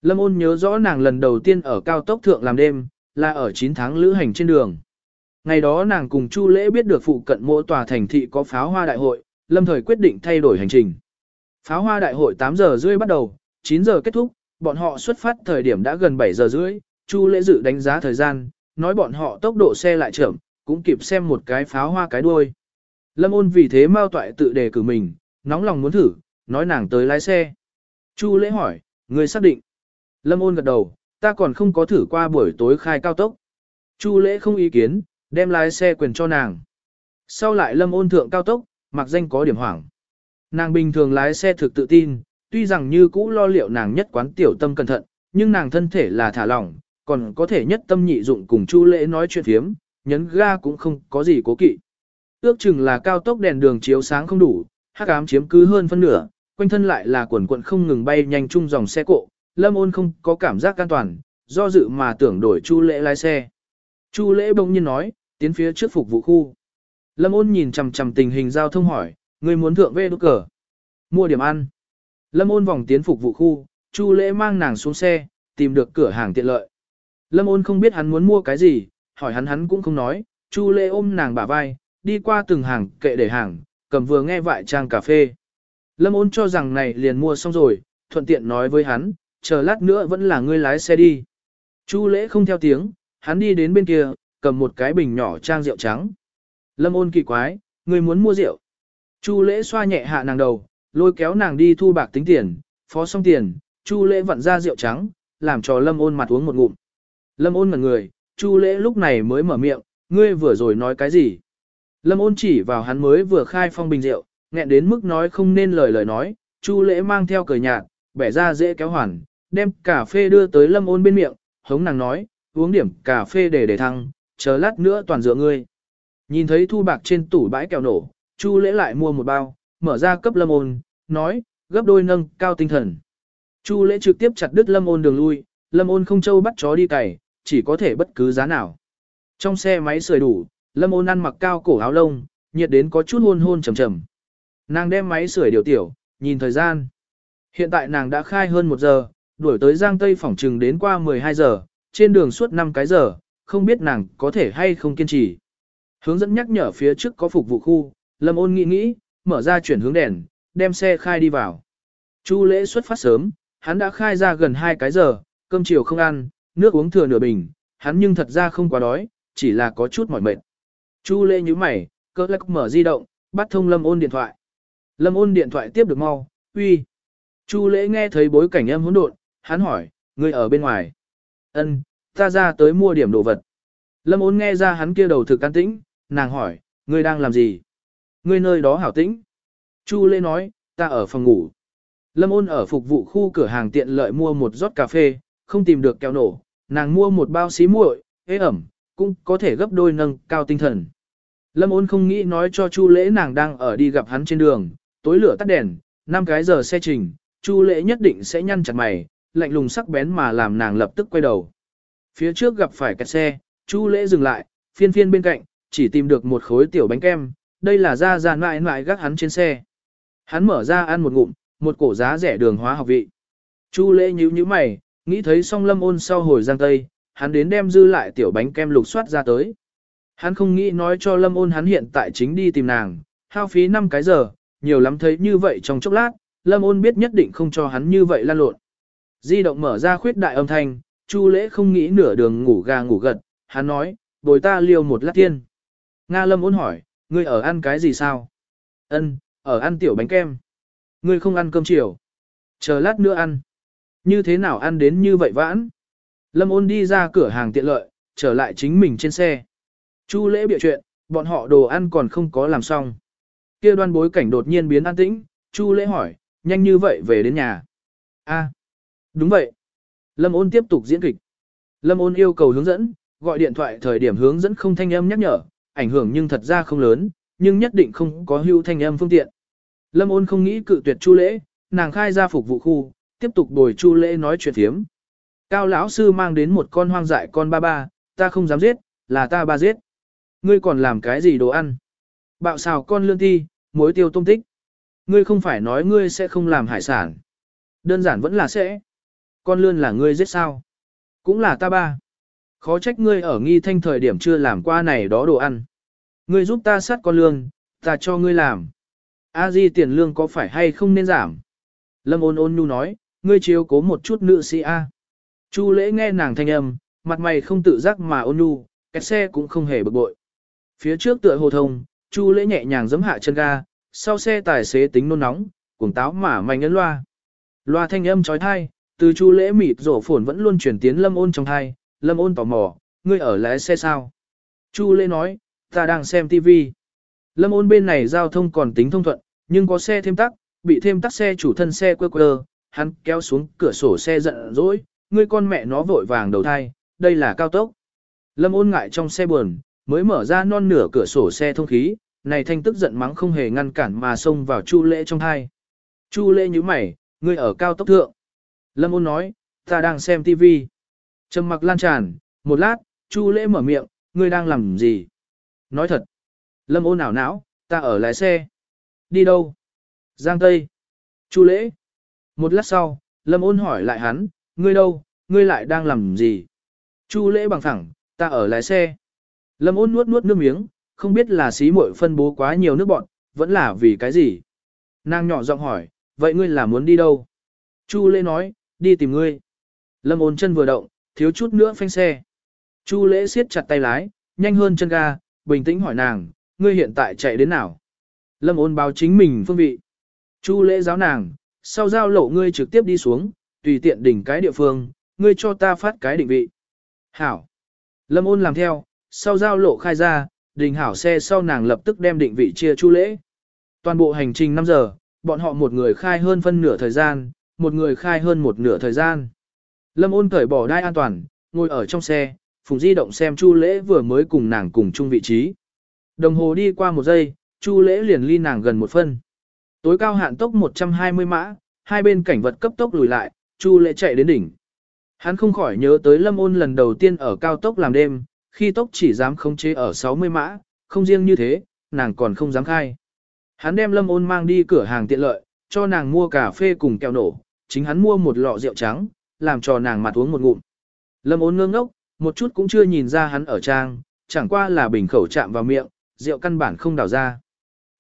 Lâm ôn nhớ rõ nàng lần đầu tiên ở cao tốc thượng làm đêm, là ở 9 tháng lữ hành trên đường. Ngày đó nàng cùng Chu Lễ biết được phụ cận mỗi tòa thành thị có pháo hoa đại hội, lâm thời quyết định thay đổi hành trình. Pháo hoa đại hội 8 giờ rưỡi bắt đầu, 9 giờ kết thúc, bọn họ xuất phát thời điểm đã gần 7 giờ rưỡi, Chu Lễ dự đánh giá thời gian, nói bọn họ tốc độ xe lại chậm, cũng kịp xem một cái pháo hoa cái đuôi. Lâm ôn vì thế mau toại tự đề cử mình, nóng lòng muốn thử, nói nàng tới lái xe. Chu Lễ hỏi, người xác định. Lâm ôn gật đầu, ta còn không có thử qua buổi tối khai cao tốc. Chu Lễ không ý kiến, đem lái xe quyền cho nàng. Sau lại Lâm ôn thượng cao tốc, mặc danh có điểm hoảng. Nàng bình thường lái xe thực tự tin, tuy rằng như cũ lo liệu nàng nhất quán tiểu tâm cẩn thận, nhưng nàng thân thể là thả lỏng, còn có thể nhất tâm nhị dụng cùng Chu Lễ nói chuyện phiếm, nhấn ga cũng không có gì cố kỵ. Ước chừng là cao tốc đèn đường chiếu sáng không đủ, hắc ám chiếm cứ hơn phân nửa, quanh thân lại là quần quận không ngừng bay nhanh chung dòng xe cộ, Lâm Ôn không có cảm giác an toàn, do dự mà tưởng đổi Chu Lễ lái xe. Chu Lễ bỗng nhiên nói, tiến phía trước phục vụ khu. Lâm Ôn nhìn chằm chằm tình hình giao thông hỏi, Người muốn thượng về đốt cờ. Mua điểm ăn. Lâm ôn vòng tiến phục vụ khu, Chu lễ mang nàng xuống xe, tìm được cửa hàng tiện lợi. Lâm ôn không biết hắn muốn mua cái gì, hỏi hắn hắn cũng không nói, Chu lễ ôm nàng bả vai, đi qua từng hàng kệ để hàng, cầm vừa nghe vại trang cà phê. Lâm ôn cho rằng này liền mua xong rồi, thuận tiện nói với hắn, chờ lát nữa vẫn là ngươi lái xe đi. Chu lễ không theo tiếng, hắn đi đến bên kia, cầm một cái bình nhỏ trang rượu trắng. Lâm ôn kỳ quái, ngươi muốn mua rượu. Chu lễ xoa nhẹ hạ nàng đầu, lôi kéo nàng đi thu bạc tính tiền, phó xong tiền, Chu lễ vặn ra rượu trắng, làm cho lâm ôn mặt uống một ngụm. Lâm ôn mặt người, Chu lễ lúc này mới mở miệng, ngươi vừa rồi nói cái gì? Lâm ôn chỉ vào hắn mới vừa khai phong bình rượu, nghẹn đến mức nói không nên lời lời nói, Chu lễ mang theo cười nhạt, bẻ ra dễ kéo hoàn, đem cà phê đưa tới lâm ôn bên miệng, hống nàng nói, uống điểm cà phê để để thăng, chờ lát nữa toàn dựa ngươi. Nhìn thấy thu bạc trên tủ bãi kẹo nổ, Chu lễ lại mua một bao, mở ra cấp lâm ôn, nói, gấp đôi nâng cao tinh thần. Chu lễ trực tiếp chặt đứt lâm ôn đường lui, lâm ôn không châu bắt chó đi cày, chỉ có thể bất cứ giá nào. Trong xe máy sưởi đủ, lâm ôn ăn mặc cao cổ áo lông, nhiệt đến có chút hôn hôn trầm trầm. Nàng đem máy sưởi điều tiểu, nhìn thời gian. Hiện tại nàng đã khai hơn một giờ, đuổi tới Giang Tây phỏng trừng đến qua 12 giờ, trên đường suốt 5 cái giờ, không biết nàng có thể hay không kiên trì. Hướng dẫn nhắc nhở phía trước có phục vụ khu, Lâm ôn nghĩ nghĩ, mở ra chuyển hướng đèn, đem xe khai đi vào. Chu lễ xuất phát sớm, hắn đã khai ra gần 2 cái giờ, cơm chiều không ăn, nước uống thừa nửa bình, hắn nhưng thật ra không quá đói, chỉ là có chút mỏi mệt. Chu lễ như mày, cơ lắc mở di động, bắt thông Lâm ôn điện thoại. Lâm ôn điện thoại tiếp được mau, uy. Chu lễ nghe thấy bối cảnh em hỗn độn, hắn hỏi, người ở bên ngoài. Ân, ta ra tới mua điểm đồ vật. Lâm ôn nghe ra hắn kia đầu thực can tĩnh, nàng hỏi, ngươi đang làm gì? Ngươi nơi đó hảo tĩnh. Chu lễ nói, ta ở phòng ngủ. Lâm ôn ở phục vụ khu cửa hàng tiện lợi mua một rót cà phê, không tìm được kẹo nổ, nàng mua một bao xí muội, ế ẩm, cũng có thể gấp đôi nâng cao tinh thần. Lâm ôn không nghĩ nói cho Chu lễ nàng đang ở đi gặp hắn trên đường, tối lửa tắt đèn, 5 cái giờ xe trình, Chu lễ nhất định sẽ nhăn chặt mày, lạnh lùng sắc bén mà làm nàng lập tức quay đầu. Phía trước gặp phải kẹt xe, Chu lễ dừng lại, phiên phiên bên cạnh, chỉ tìm được một khối tiểu bánh kem, đây là ra ra mãi mãi gác hắn trên xe. Hắn mở ra ăn một ngụm, một cổ giá rẻ đường hóa học vị. Chu lễ nhíu nhíu mày, nghĩ thấy song lâm ôn sau hồi giang tây, hắn đến đem dư lại tiểu bánh kem lục soát ra tới. Hắn không nghĩ nói cho lâm ôn hắn hiện tại chính đi tìm nàng, hao phí 5 cái giờ, nhiều lắm thấy như vậy trong chốc lát, lâm ôn biết nhất định không cho hắn như vậy lan lộn. Di động mở ra khuyết đại âm thanh, chu lễ không nghĩ nửa đường ngủ gà ngủ gật, hắn nói, bồi ta liêu một lát tiên. Nga lâm ôn hỏi, ngươi ở ăn cái gì sao? Ân, ở ăn tiểu bánh kem. Ngươi không ăn cơm chiều. Chờ lát nữa ăn. Như thế nào ăn đến như vậy vãn? Lâm ôn đi ra cửa hàng tiện lợi, trở lại chính mình trên xe. Chu lễ bịa chuyện, bọn họ đồ ăn còn không có làm xong. kia đoan bối cảnh đột nhiên biến an tĩnh, Chu lễ hỏi, nhanh như vậy về đến nhà. A, đúng vậy. Lâm ôn tiếp tục diễn kịch. Lâm ôn yêu cầu hướng dẫn, gọi điện thoại thời điểm hướng dẫn không thanh âm nhắc nhở, ảnh hưởng nhưng thật ra không lớn, nhưng nhất định không có hưu thanh âm phương tiện. Lâm ôn không nghĩ cự tuyệt Chu lễ, nàng khai ra phục vụ khu, tiếp tục bồi Chu lễ nói chuyện thiếm. Cao lão sư mang đến một con hoang dại con ba ba, ta không dám giết, là ta ba giết. Ngươi còn làm cái gì đồ ăn? Bạo xào con lươn ti, muối tiêu tôm tích. Ngươi không phải nói ngươi sẽ không làm hải sản. Đơn giản vẫn là sẽ. Con lươn là ngươi giết sao? Cũng là ta ba. Khó trách ngươi ở nghi thanh thời điểm chưa làm qua này đó đồ ăn. Ngươi giúp ta sát con lương, ta cho ngươi làm. A di tiền lương có phải hay không nên giảm? Lâm ôn ôn nhu nói, ngươi chiếu cố một chút nữ sĩ A. Chu lễ nghe nàng thanh âm, mặt mày không tự giác mà ôn nhu, kẹt xe cũng không hề bực bội. Phía trước tựa hồ thông, Chu lễ nhẹ nhàng giấm hạ chân ga, sau xe tài xế tính nôn nóng, cuồng táo mà mạnh ấn loa. Loa thanh âm trói thai, từ Chu lễ mịt rổ phồn vẫn luôn chuyển tiến lâm ôn trong thai, lâm ôn tò mò, ngươi ở lái xe sao? Chu lễ nói, ta đang xem TV. Lâm ôn bên này giao thông còn tính thông thuận, nhưng có xe thêm tắc, bị thêm tắc xe chủ thân xe quơ quơ, hắn kéo xuống cửa sổ xe giận dỗi, ngươi con mẹ nó vội vàng đầu thai, đây là cao tốc. Lâm ôn ngại trong xe buồn, mới mở ra non nửa cửa sổ xe thông khí, này thanh tức giận mắng không hề ngăn cản mà xông vào Chu Lễ trong thai. Chu Lễ như mày, ngươi ở cao tốc thượng. Lâm ôn nói, ta đang xem TV. Trầm mặc lan tràn, một lát, Chu Lễ mở miệng, ngươi đang làm gì? Nói thật. Lâm ôn nào não, ta ở lái xe. Đi đâu? Giang Tây. Chu Lễ. Một lát sau, Lâm ôn hỏi lại hắn, ngươi đâu, ngươi lại đang làm gì? Chu Lễ bằng thẳng, ta ở lái xe. Lâm ôn nuốt nuốt nước miếng, không biết là xí muội phân bố quá nhiều nước bọn, vẫn là vì cái gì. Nàng nhỏ giọng hỏi, vậy ngươi là muốn đi đâu? Chu lễ nói, đi tìm ngươi. Lâm ôn chân vừa động, thiếu chút nữa phanh xe. Chu lễ siết chặt tay lái, nhanh hơn chân ga, bình tĩnh hỏi nàng, ngươi hiện tại chạy đến nào? Lâm ôn báo chính mình phương vị. Chu lễ giáo nàng, sau giao lộ ngươi trực tiếp đi xuống, tùy tiện đỉnh cái địa phương, ngươi cho ta phát cái định vị. Hảo. Lâm ôn làm theo, sau giao lộ khai ra, đình hảo xe sau nàng lập tức đem định vị chia chu lễ. Toàn bộ hành trình 5 giờ, bọn họ một người khai hơn phân nửa thời gian, một người khai hơn một nửa thời gian. Lâm ôn cởi bỏ đai an toàn, ngồi ở trong xe, Phùng Di động xem Chu Lễ vừa mới cùng nàng cùng chung vị trí. Đồng hồ đi qua một giây, Chu Lễ liền ly nàng gần một phân. Tối cao hạn tốc 120 mã, hai bên cảnh vật cấp tốc lùi lại, Chu Lễ chạy đến đỉnh. Hắn không khỏi nhớ tới Lâm Ôn lần đầu tiên ở cao tốc làm đêm, khi tốc chỉ dám khống chế ở 60 mã, không riêng như thế, nàng còn không dám khai. Hắn đem lâm ôn mang đi cửa hàng tiện lợi, cho nàng mua cà phê cùng kẹo nổ, chính hắn mua một lọ rượu trắng, làm cho nàng mặt uống một ngụm. Lâm ốn ngơ ngốc, một chút cũng chưa nhìn ra hắn ở trang, chẳng qua là bình khẩu chạm vào miệng, rượu căn bản không đào ra.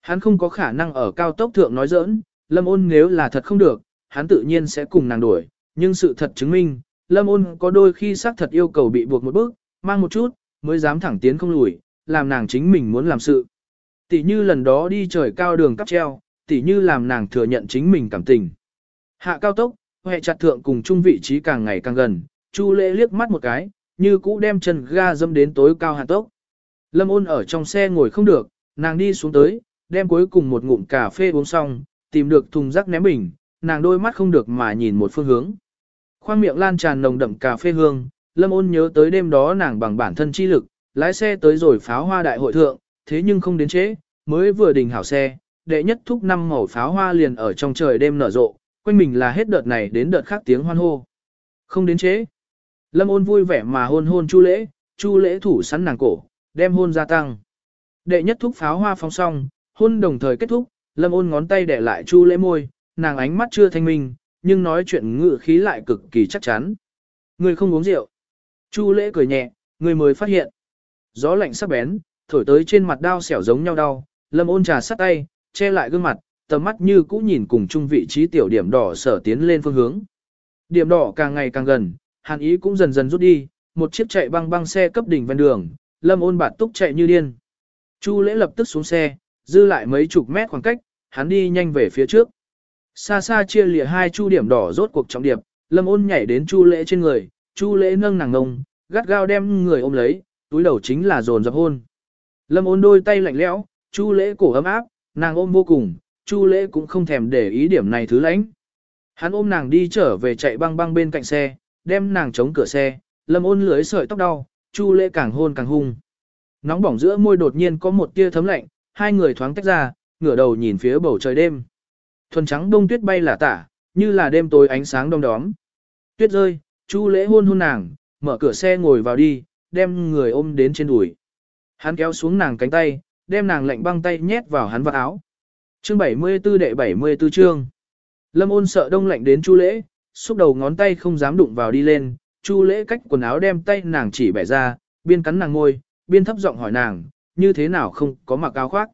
Hắn không có khả năng ở cao tốc thượng nói giỡn, lâm ôn nếu là thật không được, hắn tự nhiên sẽ cùng nàng đuổi, nhưng sự thật chứng minh, lâm ôn có đôi khi xác thật yêu cầu bị buộc một bước, mang một chút, mới dám thẳng tiến không lùi, làm nàng chính mình muốn làm sự. Tỷ như lần đó đi trời cao đường cắp treo, tỷ như làm nàng thừa nhận chính mình cảm tình. Hạ cao tốc, hệ chặt thượng cùng chung vị trí càng ngày càng gần, Chu lễ liếc mắt một cái, như cũ đem chân ga dâm đến tối cao hạn tốc. Lâm ôn ở trong xe ngồi không được, nàng đi xuống tới, đem cuối cùng một ngụm cà phê uống xong, tìm được thùng rác ném bình, nàng đôi mắt không được mà nhìn một phương hướng. Khoang miệng lan tràn nồng đậm cà phê hương, Lâm ôn nhớ tới đêm đó nàng bằng bản thân chi lực, lái xe tới rồi pháo hoa đại hội thượng, thế nhưng không đến chế, mới vừa đình hảo xe, đệ nhất thúc năm màu pháo hoa liền ở trong trời đêm nở rộ, quanh mình là hết đợt này đến đợt khác tiếng hoan hô. Không đến chế. Lâm ôn vui vẻ mà hôn hôn chu lễ, chu lễ thủ sẵn nàng cổ, đem hôn gia tăng. Đệ nhất thúc pháo hoa phong xong, hôn đồng thời kết thúc, lâm ôn ngón tay để lại chu lễ môi, nàng ánh mắt chưa thanh minh, nhưng nói chuyện ngự khí lại cực kỳ chắc chắn. Người không uống rượu. Chu lễ cười nhẹ, người mới phát hiện. Gió lạnh sắc bén, thổi tới trên mặt đao xẻo giống nhau đau, lâm ôn trà sắt tay, che lại gương mặt, tầm mắt như cũ nhìn cùng chung vị trí tiểu điểm đỏ sở tiến lên phương hướng. Điểm đỏ càng ngày càng gần, hàn ý cũng dần dần rút đi, một chiếc chạy băng băng xe cấp đỉnh ven đường, lâm ôn bạt túc chạy như điên. Chu lễ lập tức xuống xe, dư lại mấy chục mét khoảng cách, hắn đi nhanh về phía trước. Xa xa chia lìa hai chu điểm đỏ rốt cuộc trọng điệp, lâm ôn nhảy đến chu lễ trên người, chu lễ nâng nàng ngông, gắt gao đem người ôm lấy, túi đầu chính là dồn dập hôn. Lâm ôn đôi tay lạnh lẽo, chu lễ cổ ấm áp, nàng ôm vô cùng, chu lễ cũng không thèm để ý điểm này thứ lãnh. Hắn ôm nàng đi trở về chạy băng băng bên cạnh xe, đem nàng chống cửa xe, lâm ôn lưới sợi tóc đau, chu lễ càng hôn càng hung. Nóng bỏng giữa môi đột nhiên có một tia thấm lạnh, hai người thoáng tách ra, ngửa đầu nhìn phía bầu trời đêm. Thuần trắng đông tuyết bay là tả, như là đêm tối ánh sáng đông đóm. Tuyết rơi, chu lễ hôn hôn nàng, mở cửa xe ngồi vào đi, đem người ôm đến trên đùi. Hắn kéo xuống nàng cánh tay, đem nàng lạnh băng tay nhét vào hắn vào áo. Chương 74 đệ 74 chương. Lâm ôn sợ đông lạnh đến chu lễ, xúc đầu ngón tay không dám đụng vào đi lên, chu lễ cách quần áo đem tay nàng chỉ bẻ ra, biên cắn nàng ngôi, biên thấp giọng hỏi nàng, như thế nào không có mặc áo khoác.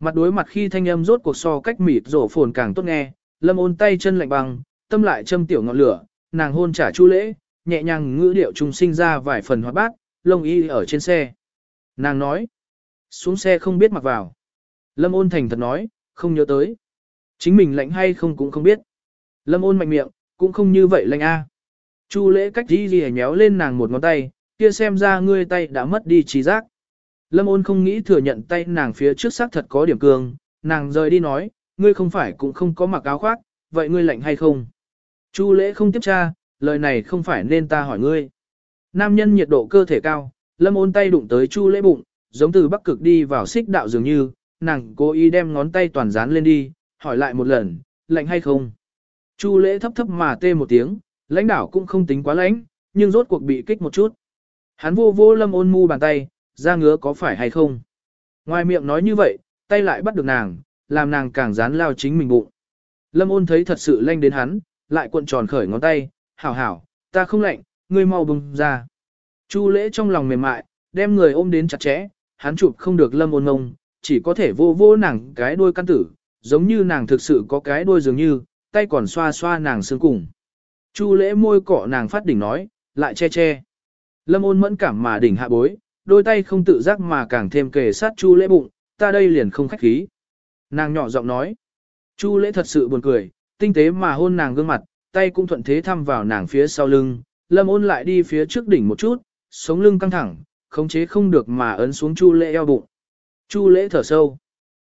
Mặt đối mặt khi thanh âm rốt cuộc so cách mịt rổ phồn càng tốt nghe, lâm ôn tay chân lạnh băng, tâm lại châm tiểu ngọn lửa, nàng hôn trả chu lễ, nhẹ nhàng ngữ điệu trung sinh ra vài phần hoạt bát, lông y ở trên xe. Nàng nói, xuống xe không biết mặc vào. Lâm ôn thành thật nói, không nhớ tới. Chính mình lạnh hay không cũng không biết. Lâm ôn mạnh miệng, cũng không như vậy lạnh a. Chu lễ cách đi gì nhéo lên nàng một ngón tay, kia xem ra ngươi tay đã mất đi trí giác. Lâm ôn không nghĩ thừa nhận tay nàng phía trước xác thật có điểm cường, nàng rời đi nói, ngươi không phải cũng không có mặc áo khoác, vậy ngươi lạnh hay không? Chu lễ không tiếp tra, lời này không phải nên ta hỏi ngươi. Nam nhân nhiệt độ cơ thể cao, lâm ôn tay đụng tới chu lễ bụng, giống từ bắc cực đi vào xích đạo dường như, nàng cố ý đem ngón tay toàn dán lên đi, hỏi lại một lần, lạnh hay không? Chu lễ thấp thấp mà tê một tiếng, lãnh đảo cũng không tính quá lãnh, nhưng rốt cuộc bị kích một chút. Hắn vô vô lâm ôn mu bàn tay, ra ngứa có phải hay không? Ngoài miệng nói như vậy, tay lại bắt được nàng, làm nàng càng dán lao chính mình bụng. Lâm ôn thấy thật sự lanh đến hắn, lại cuộn tròn khởi ngón tay, hảo hảo, ta không lạnh, ngươi mau bùng ra. Chu lễ trong lòng mềm mại, đem người ôm đến chặt chẽ, hắn chụp không được lâm ôn ngông, chỉ có thể vô vô nàng cái đuôi căn tử, giống như nàng thực sự có cái đuôi dường như, tay còn xoa xoa nàng xương cùng. Chu lễ môi cọ nàng phát đỉnh nói, lại che che. Lâm ôn mẫn cảm mà đỉnh hạ bối, đôi tay không tự giác mà càng thêm kề sát chu lễ bụng, ta đây liền không khách khí. Nàng nhỏ giọng nói. Chu lễ thật sự buồn cười, tinh tế mà hôn nàng gương mặt, tay cũng thuận thế thăm vào nàng phía sau lưng, lâm ôn lại đi phía trước đỉnh một chút, sống lưng căng thẳng, khống chế không được mà ấn xuống chu lễ eo bụng. Chu lễ thở sâu.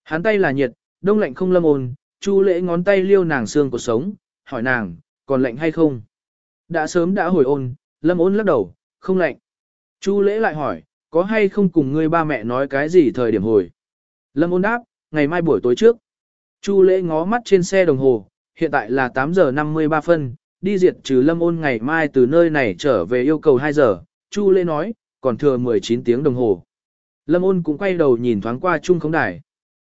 Hắn tay là nhiệt, đông lạnh không lâm ôn, chu lễ ngón tay liêu nàng xương cuộc sống, hỏi nàng, còn lạnh hay không? Đã sớm đã hồi ôn, lâm ôn lắc đầu, không lạnh. Chu lễ lại hỏi, có hay không cùng ngươi ba mẹ nói cái gì thời điểm hồi? Lâm ôn đáp, ngày mai buổi tối trước. Chu lễ ngó mắt trên xe đồng hồ, hiện tại là 8 giờ 53 phân, đi diệt trừ lâm ôn ngày mai từ nơi này trở về yêu cầu 2 giờ. Chu lễ nói, còn thừa 19 tiếng đồng hồ. Lâm ôn cũng quay đầu nhìn thoáng qua trung khống đài.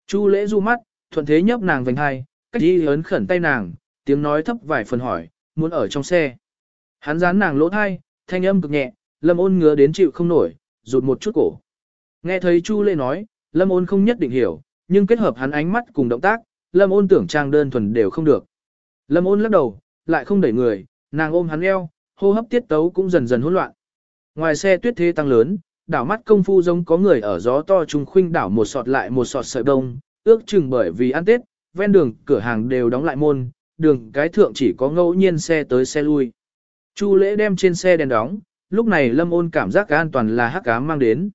Chu lễ du mắt, thuận thế nhấp nàng vành hai, cách đi ấn khẩn tay nàng, tiếng nói thấp vài phần hỏi, muốn ở trong xe. Hắn dán nàng lỗ thai, thanh âm cực nhẹ, lâm ôn ngứa đến chịu không nổi, rụt một chút cổ. Nghe thấy Chu lễ nói, lâm ôn không nhất định hiểu, nhưng kết hợp hắn ánh mắt cùng động tác, lâm ôn tưởng trang đơn thuần đều không được. Lâm ôn lắc đầu, lại không đẩy người, nàng ôm hắn eo, hô hấp tiết tấu cũng dần dần hỗn loạn. Ngoài xe tuyết thế tăng lớn, đảo mắt công phu giống có người ở gió to trùng khuynh đảo một sọt lại một sọt sợi đông, ước chừng bởi vì ăn Tết, ven đường cửa hàng đều đóng lại môn, đường cái thượng chỉ có ngẫu nhiên xe tới xe lui. Chu lễ đem trên xe đèn đóng, lúc này lâm ôn cảm giác an toàn là hắc ám mang đến.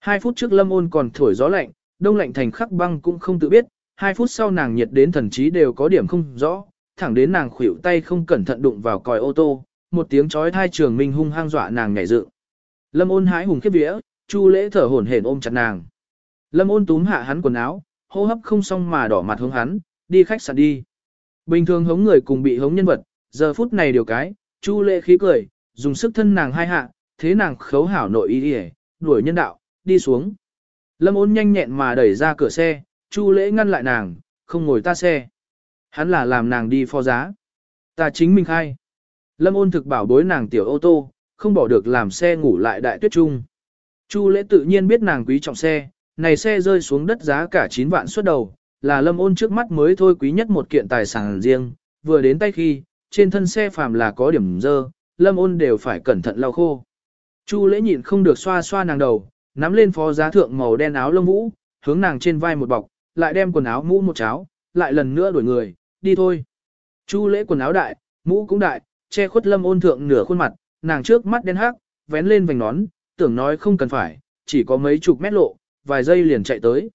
Hai phút trước lâm ôn còn thổi gió lạnh, đông lạnh thành khắc băng cũng không tự biết, hai phút sau nàng nhiệt đến thần trí đều có điểm không rõ, thẳng đến nàng khuỷu tay không cẩn thận đụng vào còi ô tô, một tiếng chói thai trường minh hung hăng dọa nàng nhảy dựng. Lâm ôn hái hùng khiếp vía, chu lễ thở hổn hển ôm chặt nàng. Lâm ôn túm hạ hắn quần áo, hô hấp không xong mà đỏ mặt hướng hắn, đi khách sạn đi. Bình thường hống người cùng bị hống nhân vật, giờ phút này điều cái, chu lễ khí cười, dùng sức thân nàng hai hạ, thế nàng khấu hảo nội y đi đuổi nhân đạo, đi xuống. Lâm ôn nhanh nhẹn mà đẩy ra cửa xe, chu lễ ngăn lại nàng, không ngồi ta xe. Hắn là làm nàng đi phó giá. Ta chính mình khai. Lâm ôn thực bảo bối nàng tiểu ô tô, không bỏ được làm xe ngủ lại đại tuyết trung. Chu lễ tự nhiên biết nàng quý trọng xe, này xe rơi xuống đất giá cả 9 vạn suốt đầu, là lâm ôn trước mắt mới thôi quý nhất một kiện tài sản riêng, vừa đến tay khi, trên thân xe phàm là có điểm dơ, lâm ôn đều phải cẩn thận lau khô. Chu lễ nhịn không được xoa xoa nàng đầu, nắm lên phó giá thượng màu đen áo lông vũ, hướng nàng trên vai một bọc, lại đem quần áo mũ một cháo, lại lần nữa đuổi người, đi thôi. Chu lễ quần áo đại, mũ cũng đại, che khuất lâm ôn thượng nửa khuôn mặt, nàng trước mắt đen hắc, vén lên vành nón, tưởng nói không cần phải, chỉ có mấy chục mét lộ, vài giây liền chạy tới.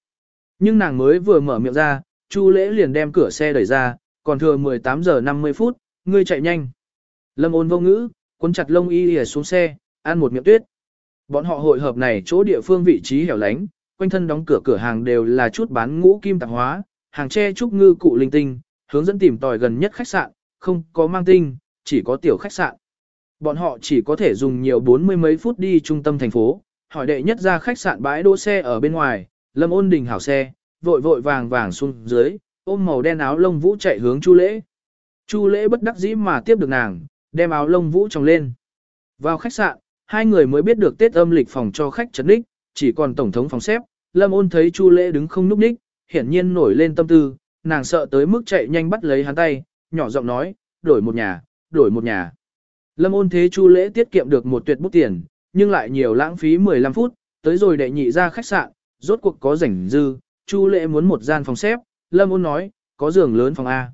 Nhưng nàng mới vừa mở miệng ra, Chu lễ liền đem cửa xe đẩy ra, còn thừa 18 giờ 50 phút, ngươi chạy nhanh. Lâm ôn vô ngữ, cuốn chặt lông y lìa xuống xe, ăn một miệng tuyết. Bọn họ hội hợp này chỗ địa phương vị trí hẻo lánh, quanh thân đóng cửa cửa hàng đều là chút bán ngũ kim tạp hóa, hàng tre trúc ngư cụ linh tinh, hướng dẫn tìm tòi gần nhất khách sạn, không có mang tinh, chỉ có tiểu khách sạn. Bọn họ chỉ có thể dùng nhiều bốn mươi mấy phút đi trung tâm thành phố, hỏi đệ nhất ra khách sạn bãi đỗ xe ở bên ngoài, lâm ôn đình hảo xe, vội vội vàng vàng xuống dưới, ôm màu đen áo lông vũ chạy hướng chu lễ. Chu lễ bất đắc dĩ mà tiếp được nàng, đem áo lông vũ tròng lên. Vào khách sạn, hai người mới biết được Tết âm lịch phòng cho khách trấn đích, chỉ còn tổng thống phòng xếp, lâm ôn thấy chu lễ đứng không núp đích, hiển nhiên nổi lên tâm tư, nàng sợ tới mức chạy nhanh bắt lấy hắn tay, nhỏ giọng nói, đổi một nhà, đổi một nhà. Lâm ôn thế chu lễ tiết kiệm được một tuyệt bút tiền, nhưng lại nhiều lãng phí 15 phút, tới rồi đệ nhị ra khách sạn, rốt cuộc có rảnh dư, chu lễ muốn một gian phòng xếp, lâm ôn nói, có giường lớn phòng A.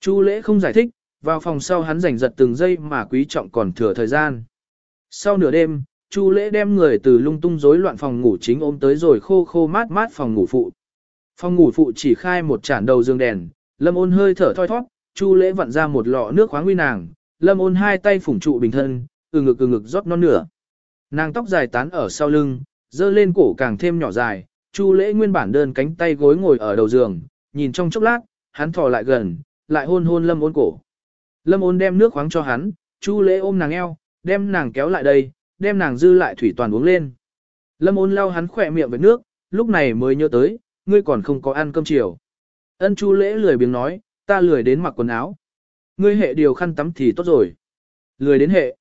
Chu lễ không giải thích, vào phòng sau hắn rảnh giật từng giây mà quý trọng còn thừa thời gian. Sau nửa đêm, Chu lễ đem người từ lung tung rối loạn phòng ngủ chính ôm tới rồi khô khô mát mát phòng ngủ phụ. Phòng ngủ phụ chỉ khai một chản đầu giường đèn, lâm ôn hơi thở thoi thoát, Chu lễ vặn ra một lọ nước khoáng nguy nàng, lâm ôn hai tay phủng trụ bình thân, từ ngực từ ngực rót non nửa. Nàng tóc dài tán ở sau lưng, dơ lên cổ càng thêm nhỏ dài, Chu lễ nguyên bản đơn cánh tay gối ngồi ở đầu giường, nhìn trong chốc lát, hắn thò lại gần, lại hôn hôn lâm ôn cổ. Lâm ôn đem nước khoáng cho hắn, Chu lễ ôm nàng eo, đem nàng kéo lại đây, đem nàng dư lại thủy toàn uống lên. Lâm ôn lau hắn khỏe miệng với nước, lúc này mới nhớ tới, ngươi còn không có ăn cơm chiều. Ân chu lễ lười biếng nói, ta lười đến mặc quần áo. Ngươi hệ điều khăn tắm thì tốt rồi. Lười đến hệ.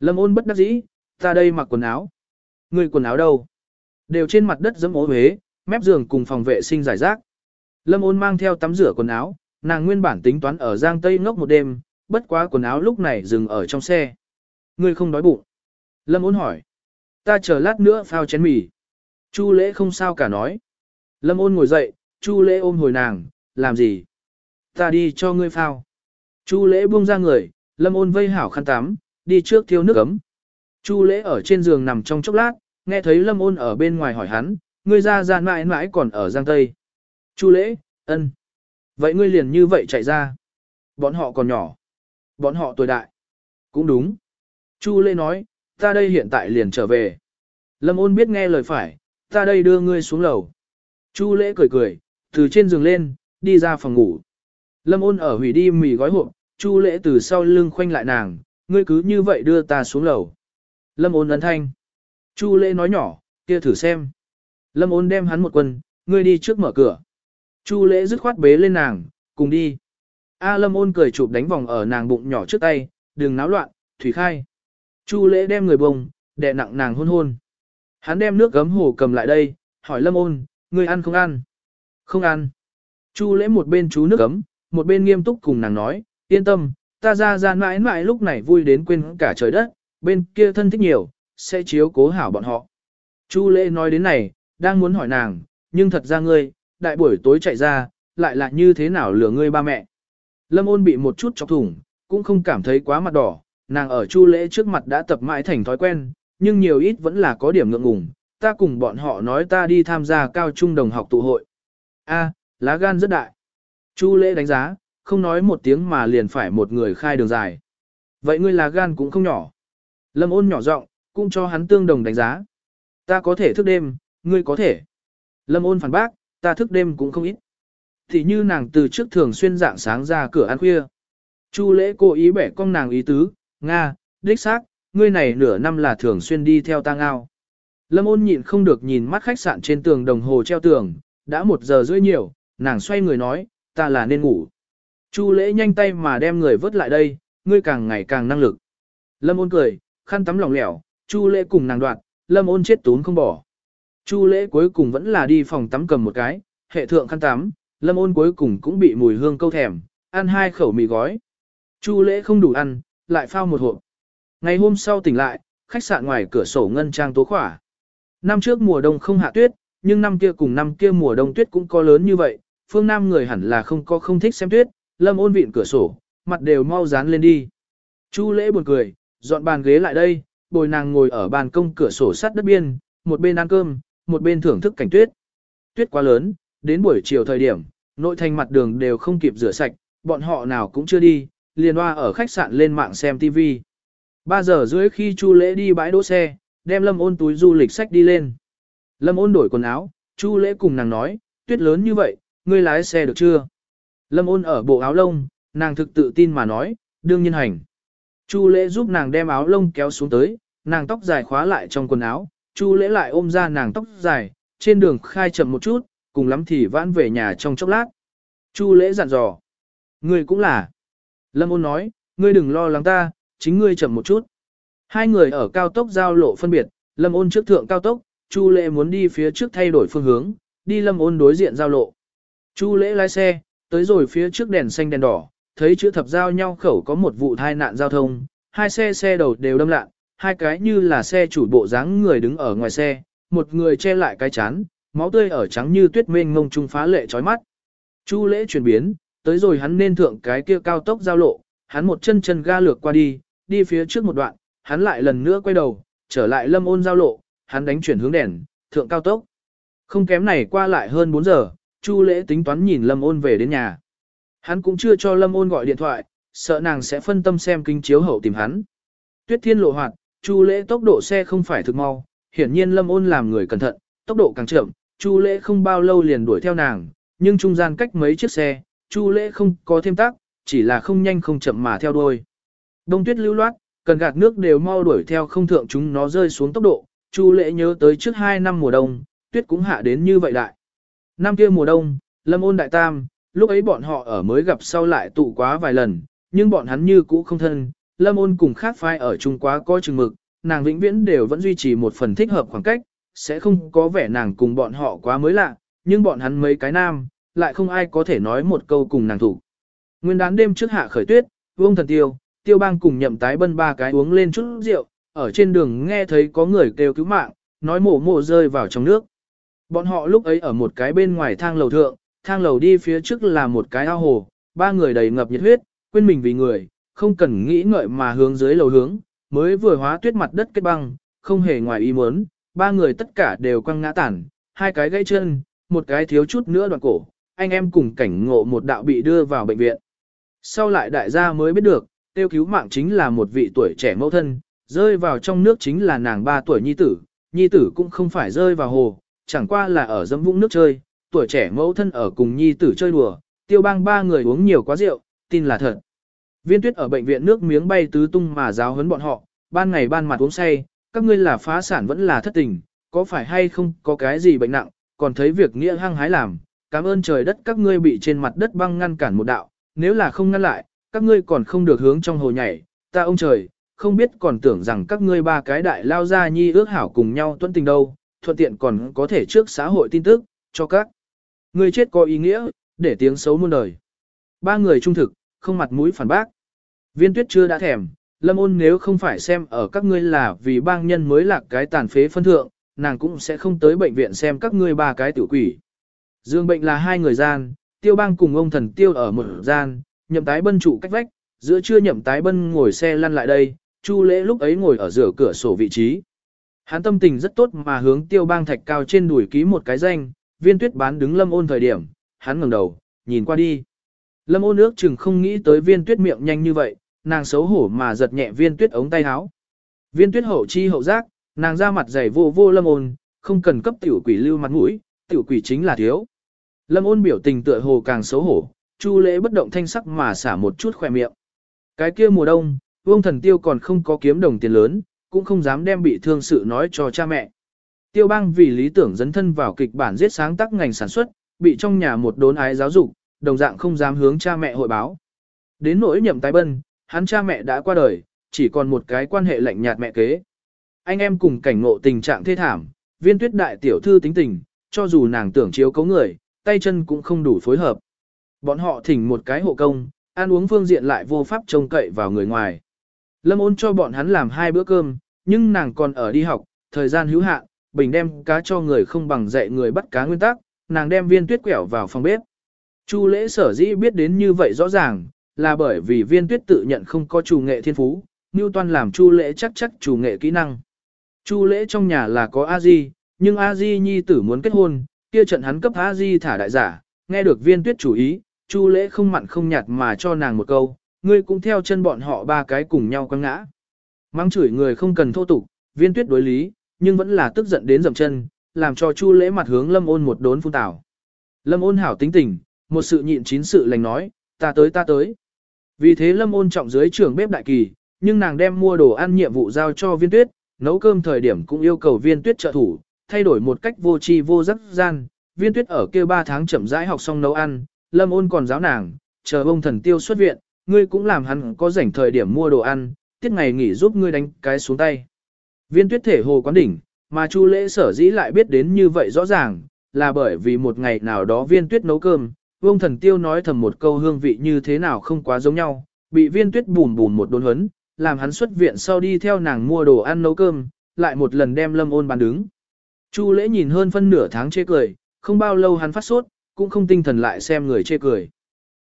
Lâm ôn bất đắc dĩ, ta đây mặc quần áo. Ngươi quần áo đâu? Đều trên mặt đất dẫm ố huế, mép giường cùng phòng vệ sinh giải rác. Lâm ôn mang theo tắm rửa quần áo, nàng nguyên bản tính toán ở Giang Tây ngốc một đêm, bất quá quần áo lúc này dừng ở trong xe. Ngươi không đói bụng. Lâm ôn hỏi. Ta chờ lát nữa phao chén mì. Chu lễ không sao cả nói. Lâm ôn ngồi dậy, chu lễ ôm hồi nàng, làm gì? Ta đi cho ngươi phao. Chu lễ buông ra người, lâm ôn vây hảo khăn tắm, đi trước thiêu nước ấm. Chu lễ ở trên giường nằm trong chốc lát, nghe thấy lâm ôn ở bên ngoài hỏi hắn, ngươi ra ra mãi mãi còn ở Giang Tây. Chu lễ, ân. Vậy ngươi liền như vậy chạy ra. Bọn họ còn nhỏ. Bọn họ tuổi đại. Cũng đúng. Chu lễ nói, ta đây hiện tại liền trở về. Lâm ôn biết nghe lời phải, ta đây đưa ngươi xuống lầu. Chu lễ cười cười, từ trên giường lên, đi ra phòng ngủ. Lâm ôn ở hủy đi mì gói hộp, chu lễ từ sau lưng khoanh lại nàng, ngươi cứ như vậy đưa ta xuống lầu. Lâm ôn ấn thanh. Chu lễ nói nhỏ, kia thử xem. Lâm ôn đem hắn một quân, ngươi đi trước mở cửa. Chu lễ dứt khoát bế lên nàng, cùng đi. A lâm ôn cười chụp đánh vòng ở nàng bụng nhỏ trước tay, đừng náo loạn, thủy khai. Chu lễ đem người bông, đè nặng nàng hôn hôn. Hắn đem nước gấm hồ cầm lại đây, hỏi lâm ôn, ngươi ăn không ăn? Không ăn. Chu lễ một bên chú nước gấm, một bên nghiêm túc cùng nàng nói, yên tâm, ta ra ra mãi mãi lúc này vui đến quên cả trời đất, bên kia thân thích nhiều, sẽ chiếu cố hảo bọn họ. Chu lễ nói đến này, đang muốn hỏi nàng, nhưng thật ra ngươi, đại buổi tối chạy ra, lại là như thế nào lừa ngươi ba mẹ. Lâm ôn bị một chút chọc thủng, cũng không cảm thấy quá mặt đỏ, nàng ở chu lễ trước mặt đã tập mãi thành thói quen, nhưng nhiều ít vẫn là có điểm ngượng ngùng, ta cùng bọn họ nói ta đi tham gia cao trung đồng học tụ hội. A, lá gan rất đại. Chu lễ đánh giá, không nói một tiếng mà liền phải một người khai đường dài. Vậy ngươi là gan cũng không nhỏ. Lâm ôn nhỏ giọng, cũng cho hắn tương đồng đánh giá. Ta có thể thức đêm, ngươi có thể. Lâm ôn phản bác, ta thức đêm cũng không ít. Thì như nàng từ trước thường xuyên dạng sáng ra cửa ăn khuya. Chu lễ cố ý bẻ cong nàng ý tứ, Nga, đích xác, ngươi này nửa năm là thường xuyên đi theo ta ngao. Lâm ôn nhịn không được nhìn mắt khách sạn trên tường đồng hồ treo tường, đã một giờ rưỡi nhiều, nàng xoay người nói, ta là nên ngủ. Chu lễ nhanh tay mà đem người vớt lại đây, ngươi càng ngày càng năng lực. Lâm ôn cười, khăn tắm lỏng lẻo, chu lễ cùng nàng đoạt, lâm ôn chết tún không bỏ. Chu lễ cuối cùng vẫn là đi phòng tắm cầm một cái, hệ thượng khăn tắm, lâm ôn cuối cùng cũng bị mùi hương câu thèm, ăn hai khẩu mì gói. Chu lễ không đủ ăn, lại phao một hộp. Ngày hôm sau tỉnh lại, khách sạn ngoài cửa sổ ngân trang tố khỏa. Năm trước mùa đông không hạ tuyết, nhưng năm kia cùng năm kia mùa đông tuyết cũng có lớn như vậy, phương Nam người hẳn là không có không thích xem tuyết, lâm ôn vịn cửa sổ, mặt đều mau dán lên đi. Chu lễ buồn cười, dọn bàn ghế lại đây, bồi nàng ngồi ở bàn công cửa sổ sắt đất biên, một bên ăn cơm, một bên thưởng thức cảnh tuyết. Tuyết quá lớn, đến buổi chiều thời điểm, nội thành mặt đường đều không kịp rửa sạch, bọn họ nào cũng chưa đi, liền hoa ở khách sạn lên mạng xem TV. 3 giờ rưỡi khi Chu Lễ đi bãi đỗ xe, đem Lâm Ôn túi du lịch sách đi lên. Lâm Ôn đổi quần áo, Chu Lễ cùng nàng nói, tuyết lớn như vậy, ngươi lái xe được chưa? Lâm Ôn ở bộ áo lông, nàng thực tự tin mà nói, đương nhiên hành. Chu Lễ giúp nàng đem áo lông kéo xuống tới, nàng tóc dài khóa lại trong quần áo, Chu Lễ lại ôm ra nàng tóc dài, trên đường khai chậm một chút, cùng lắm thì vãn về nhà trong chốc lát. Chu Lễ dặn dò, ngươi cũng là. Lâm ôn nói, ngươi đừng lo lắng ta, chính ngươi chậm một chút. Hai người ở cao tốc giao lộ phân biệt, Lâm ôn trước thượng cao tốc, Chu lễ muốn đi phía trước thay đổi phương hướng, đi Lâm ôn đối diện giao lộ. Chu lễ lái xe, tới rồi phía trước đèn xanh đèn đỏ, thấy chữ thập giao nhau khẩu có một vụ tai nạn giao thông, hai xe xe đầu đều đâm lạn, hai cái như là xe chủ bộ dáng người đứng ở ngoài xe, một người che lại cái chán, máu tươi ở trắng như tuyết mênh ngông trung phá lệ chói mắt. Chu lễ chuyển biến, tới rồi hắn nên thượng cái kia cao tốc giao lộ, hắn một chân chân ga lược qua đi, đi phía trước một đoạn, hắn lại lần nữa quay đầu, trở lại lâm ôn giao lộ, hắn đánh chuyển hướng đèn, thượng cao tốc. Không kém này qua lại hơn 4 giờ, Chu lễ tính toán nhìn lâm ôn về đến nhà. Hắn cũng chưa cho lâm ôn gọi điện thoại, sợ nàng sẽ phân tâm xem kinh chiếu hậu tìm hắn. Tuyết thiên lộ hoạt, Chu lễ tốc độ xe không phải thực mau, hiển nhiên lâm ôn làm người cẩn thận, tốc độ càng chậm, Chu lễ không bao lâu liền đuổi theo nàng, nhưng trung gian cách mấy chiếc xe, Chu lễ không có thêm tác, chỉ là không nhanh không chậm mà theo đuôi. Đông tuyết lưu loát, cần gạt nước đều mau đuổi theo không thượng chúng nó rơi xuống tốc độ. Chu lễ nhớ tới trước 2 năm mùa đông, tuyết cũng hạ đến như vậy lại. Năm kia mùa đông, lâm ôn đại tam, lúc ấy bọn họ ở mới gặp sau lại tụ quá vài lần, nhưng bọn hắn như cũ không thân. Lâm ôn cùng khác phai ở chung quá có chừng mực, nàng vĩnh viễn đều vẫn duy trì một phần thích hợp khoảng cách, sẽ không có vẻ nàng cùng bọn họ quá mới lạ, nhưng bọn hắn mấy cái nam, lại không ai có thể nói một câu cùng nàng thủ. Nguyên đán đêm trước hạ khởi tuyết, vương thần tiêu, tiêu bang cùng nhậm tái bân ba cái uống lên chút rượu, ở trên đường nghe thấy có người kêu cứu mạng, nói mổ mổ rơi vào trong nước. Bọn họ lúc ấy ở một cái bên ngoài thang lầu thượng, thang lầu đi phía trước là một cái ao hồ, ba người đầy ngập nhiệt huyết, quên mình vì người, không cần nghĩ ngợi mà hướng dưới lầu hướng, mới vừa hóa tuyết mặt đất kết băng, không hề ngoài ý muốn, ba người tất cả đều quăng ngã tản, hai cái gãy chân, một cái thiếu chút nữa đoạn cổ, anh em cùng cảnh ngộ một đạo bị đưa vào bệnh viện. Sau lại đại gia mới biết được, tiêu cứu mạng chính là một vị tuổi trẻ mẫu thân, rơi vào trong nước chính là nàng 3 tuổi nhi tử, nhi tử cũng không phải rơi vào hồ, chẳng qua là ở dâm vũng nước chơi, tuổi trẻ mẫu thân ở cùng nhi tử chơi đùa, tiêu bang ba người uống nhiều quá rượu, tin là thật. Viên tuyết ở bệnh viện nước miếng bay tứ tung mà giáo huấn bọn họ, ban ngày ban mặt uống say, các ngươi là phá sản vẫn là thất tình, có phải hay không có cái gì bệnh nặng, còn thấy việc nghĩa hăng hái làm, cảm ơn trời đất các ngươi bị trên mặt đất băng ngăn cản một đạo, nếu là không ngăn lại, các ngươi còn không được hướng trong hồ nhảy, ta ông trời, không biết còn tưởng rằng các ngươi ba cái đại lao ra nhi ước hảo cùng nhau tuân tình đâu, thuận tiện còn có thể trước xã hội tin tức, cho các người chết có ý nghĩa, để tiếng xấu muôn đời. Ba người trung thực, không mặt mũi phản bác. Viên tuyết chưa đã thèm, lâm ôn nếu không phải xem ở các ngươi là vì bang nhân mới lạc cái tàn phế phân thượng, nàng cũng sẽ không tới bệnh viện xem các ngươi ba cái tiểu quỷ. Dương bệnh là hai người gian, tiêu bang cùng ông thần tiêu ở một gian, nhậm tái bân trụ cách vách, giữa trưa nhậm tái bân ngồi xe lăn lại đây, chu lễ lúc ấy ngồi ở giữa cửa sổ vị trí. Hắn tâm tình rất tốt mà hướng tiêu bang thạch cao trên đùi ký một cái danh, viên tuyết bán đứng lâm ôn thời điểm, hắn ngẩng đầu, nhìn qua đi. Lâm ôn ước chừng không nghĩ tới viên tuyết miệng nhanh như vậy, nàng xấu hổ mà giật nhẹ viên tuyết ống tay áo. Viên tuyết hậu chi hậu giác, nàng ra mặt dày vô vô lâm ôn, không cần cấp tiểu quỷ lưu mặt mũi, tiểu quỷ chính là thiếu. Lâm ôn biểu tình tựa hồ càng xấu hổ, chu lễ bất động thanh sắc mà xả một chút khỏe miệng. Cái kia mùa đông, vương thần tiêu còn không có kiếm đồng tiền lớn, cũng không dám đem bị thương sự nói cho cha mẹ. Tiêu bang vì lý tưởng dấn thân vào kịch bản giết sáng tác ngành sản xuất, bị trong nhà một đốn ái giáo dục, đồng dạng không dám hướng cha mẹ hội báo. Đến nỗi nhậm tái bân, hắn cha mẹ đã qua đời, chỉ còn một cái quan hệ lạnh nhạt mẹ kế. Anh em cùng cảnh ngộ tình trạng thê thảm, viên tuyết đại tiểu thư tính tình, cho dù nàng tưởng chiếu cấu người, tay chân cũng không đủ phối hợp. Bọn họ thỉnh một cái hộ công, ăn uống phương diện lại vô pháp trông cậy vào người ngoài. Lâm ôn cho bọn hắn làm hai bữa cơm, nhưng nàng còn ở đi học, thời gian hữu hạn, bình đem cá cho người không bằng dạy người bắt cá nguyên tắc, nàng đem viên tuyết quẹo vào phòng bếp. Chu lễ sở dĩ biết đến như vậy rõ ràng, là bởi vì viên tuyết tự nhận không có chủ nghệ thiên phú, Newton làm chu lễ chắc chắc chủ nghệ kỹ năng. Chu lễ trong nhà là có a di, nhưng a di nhi tử muốn kết hôn, kia trận hắn cấp a di thả đại giả, nghe được viên tuyết chủ ý, chu lễ không mặn không nhạt mà cho nàng một câu, ngươi cũng theo chân bọn họ ba cái cùng nhau quăng ngã. Mắng chửi người không cần thô tục, viên tuyết đối lý, nhưng vẫn là tức giận đến dậm chân, làm cho chu lễ mặt hướng lâm ôn một đốn phun tảo. Lâm ôn hảo tính tình, một sự nhịn chín sự lành nói, ta tới ta tới. Vì thế lâm ôn trọng dưới trưởng bếp đại kỳ, nhưng nàng đem mua đồ ăn nhiệm vụ giao cho viên tuyết, nấu cơm thời điểm cũng yêu cầu viên tuyết trợ thủ, thay đổi một cách vô tri vô giác gian. Viên tuyết ở kia 3 tháng chậm rãi học xong nấu ăn, lâm ôn còn giáo nàng, chờ ông thần tiêu xuất viện, ngươi cũng làm hắn có rảnh thời điểm mua đồ ăn, tiết ngày nghỉ giúp ngươi đánh cái xuống tay. Viên tuyết thể hồ quán đỉnh, mà chu lễ sở dĩ lại biết đến như vậy rõ ràng, là bởi vì một ngày nào đó viên tuyết nấu cơm, vương thần tiêu nói thầm một câu hương vị như thế nào không quá giống nhau, bị viên tuyết bùn bùn một đốn huấn, làm hắn xuất viện sau đi theo nàng mua đồ ăn nấu cơm, lại một lần đem lâm ôn bàn đứng. Chu lễ nhìn hơn phân nửa tháng chê cười, không bao lâu hắn phát sốt, cũng không tinh thần lại xem người chê cười.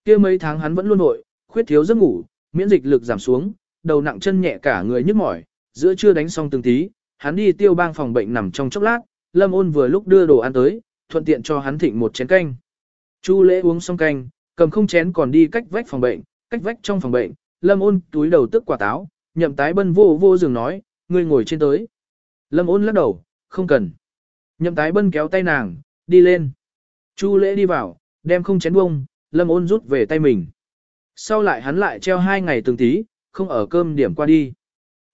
kia mấy tháng hắn vẫn luôn nội, khuyết thiếu giấc ngủ, miễn dịch lực giảm xuống, đầu nặng chân nhẹ cả người nhức mỏi, giữa trưa đánh xong từng tí, hắn đi tiêu bang phòng bệnh nằm trong chốc lát, lâm ôn vừa lúc đưa đồ ăn tới, thuận tiện cho hắn thịnh một chén canh. Chu lễ uống xong canh, cầm không chén còn đi cách vách phòng bệnh, cách vách trong phòng bệnh, lâm ôn túi đầu tức quả táo, nhậm tái bân vô vô giường nói, ngươi ngồi trên tới. Lâm ôn lắc đầu, không cần. Nhậm tái bân kéo tay nàng, đi lên. Chu lễ đi vào, đem không chén bông, lâm ôn rút về tay mình. Sau lại hắn lại treo hai ngày từng tí, không ở cơm điểm qua đi.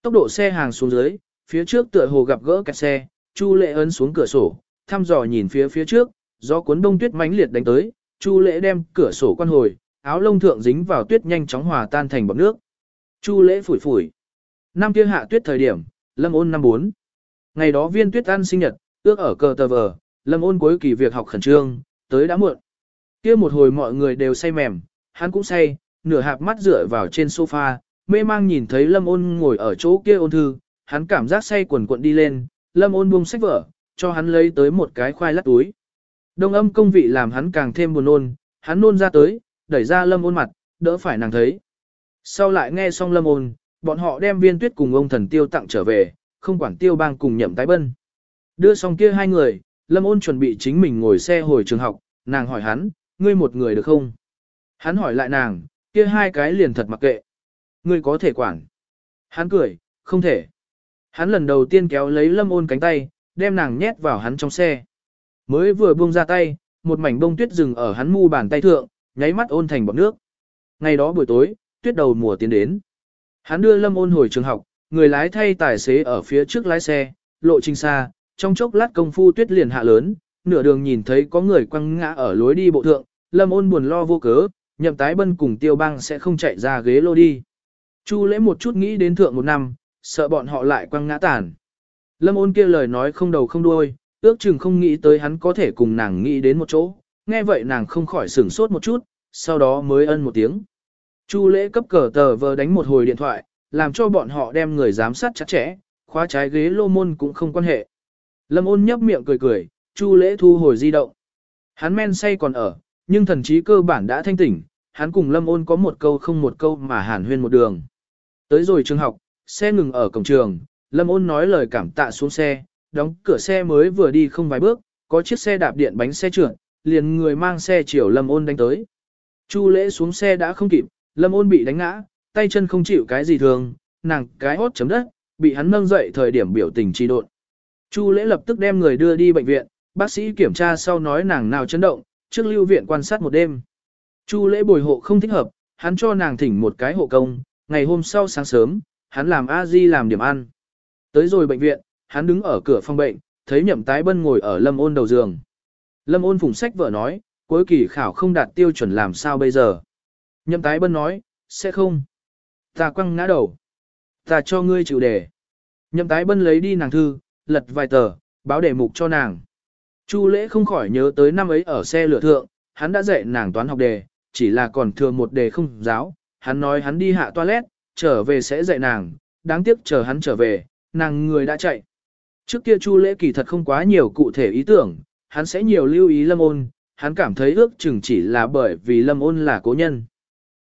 Tốc độ xe hàng xuống dưới, phía trước tựa hồ gặp gỡ kẹt xe, Chu lễ ấn xuống cửa sổ, thăm dò nhìn phía phía trước, gió cuốn đông tuyết mãnh liệt đánh tới, Chu lễ đem cửa sổ quan hồi, áo lông thượng dính vào tuyết nhanh chóng hòa tan thành bọt nước. Chu lễ phủi phủi. Năm kia hạ tuyết thời điểm, lâm ôn năm bốn. Ngày đó viên tuyết ăn sinh nhật, ước ở cờ tờ vờ, lâm ôn cuối kỳ việc học khẩn trương, tới đã muộn. Kia một hồi mọi người đều say mềm, hắn cũng say, nửa hạp mắt dựa vào trên sofa, mê mang nhìn thấy lâm ôn ngồi ở chỗ kia ôn thư, hắn cảm giác say quần cuộn đi lên, lâm ôn buông sách vở, cho hắn lấy tới một cái khoai lát túi. Đông âm công vị làm hắn càng thêm buồn nôn, hắn nôn ra tới, đẩy ra lâm ôn mặt, đỡ phải nàng thấy. Sau lại nghe xong lâm ôn, bọn họ đem viên tuyết cùng ông thần tiêu tặng trở về, không quản tiêu bang cùng nhậm tái bân. Đưa xong kia hai người, lâm ôn chuẩn bị chính mình ngồi xe hồi trường học, nàng hỏi hắn, ngươi một người được không? Hắn hỏi lại nàng, kia hai cái liền thật mặc kệ. Ngươi có thể quản. Hắn cười, không thể. Hắn lần đầu tiên kéo lấy lâm ôn cánh tay, đem nàng nhét vào hắn trong xe. Mới vừa buông ra tay, một mảnh bông tuyết rừng ở hắn mu bàn tay thượng, nháy mắt ôn thành bọt nước. Ngày đó buổi tối, tuyết đầu mùa tiến đến. Hắn đưa lâm ôn hồi trường học, người lái thay tài xế ở phía trước lái xe, lộ trình xa, trong chốc lát công phu tuyết liền hạ lớn, nửa đường nhìn thấy có người quăng ngã ở lối đi bộ thượng, lâm ôn buồn lo vô cớ, nhậm tái bân cùng tiêu băng sẽ không chạy ra ghế lô đi. Chu lễ một chút nghĩ đến thượng một năm, sợ bọn họ lại quăng ngã tàn. Lâm ôn kia lời nói không đầu không đuôi, ước chừng không nghĩ tới hắn có thể cùng nàng nghĩ đến một chỗ, nghe vậy nàng không khỏi sửng sốt một chút, sau đó mới ân một tiếng. Chu lễ cấp cờ tờ vờ đánh một hồi điện thoại, làm cho bọn họ đem người giám sát chặt chẽ, khóa trái ghế lô môn cũng không quan hệ. Lâm ôn nhấp miệng cười cười, Chu lễ thu hồi di động. Hắn men say còn ở, nhưng thần trí cơ bản đã thanh tỉnh, hắn cùng Lâm ôn có một câu không một câu mà hàn huyên một đường. Tới rồi trường học, xe ngừng ở cổng trường, Lâm ôn nói lời cảm tạ xuống xe, đóng cửa xe mới vừa đi không vài bước, có chiếc xe đạp điện bánh xe trượt, liền người mang xe chiều Lâm ôn đánh tới. Chu lễ xuống xe đã không kịp, Lâm ôn bị đánh ngã, tay chân không chịu cái gì thường, nàng cái hốt chấm đất, bị hắn nâng dậy thời điểm biểu tình trì độn. Chu lễ lập tức đem người đưa đi bệnh viện, bác sĩ kiểm tra sau nói nàng nào chấn động, trước lưu viện quan sát một đêm. Chu lễ bồi hộ không thích hợp, hắn cho nàng thỉnh một cái hộ công, ngày hôm sau sáng sớm, hắn làm a di làm điểm ăn. Tới rồi bệnh viện, hắn đứng ở cửa phòng bệnh, thấy nhậm tái bân ngồi ở lâm ôn đầu giường. Lâm ôn phùng sách vợ nói, cuối kỳ khảo không đạt tiêu chuẩn làm sao bây giờ. Nhậm tái bân nói, sẽ không. Ta quăng ngã đầu. Ta cho ngươi chịu đề. Nhậm tái bân lấy đi nàng thư, lật vài tờ, báo đề mục cho nàng. Chu lễ không khỏi nhớ tới năm ấy ở xe lửa thượng, hắn đã dạy nàng toán học đề, chỉ là còn thừa một đề không giáo. Hắn nói hắn đi hạ toilet, trở về sẽ dạy nàng, đáng tiếc chờ hắn trở về, nàng người đã chạy. Trước kia Chu lễ kỳ thật không quá nhiều cụ thể ý tưởng, hắn sẽ nhiều lưu ý lâm ôn, hắn cảm thấy ước chừng chỉ là bởi vì lâm ôn là cố nhân.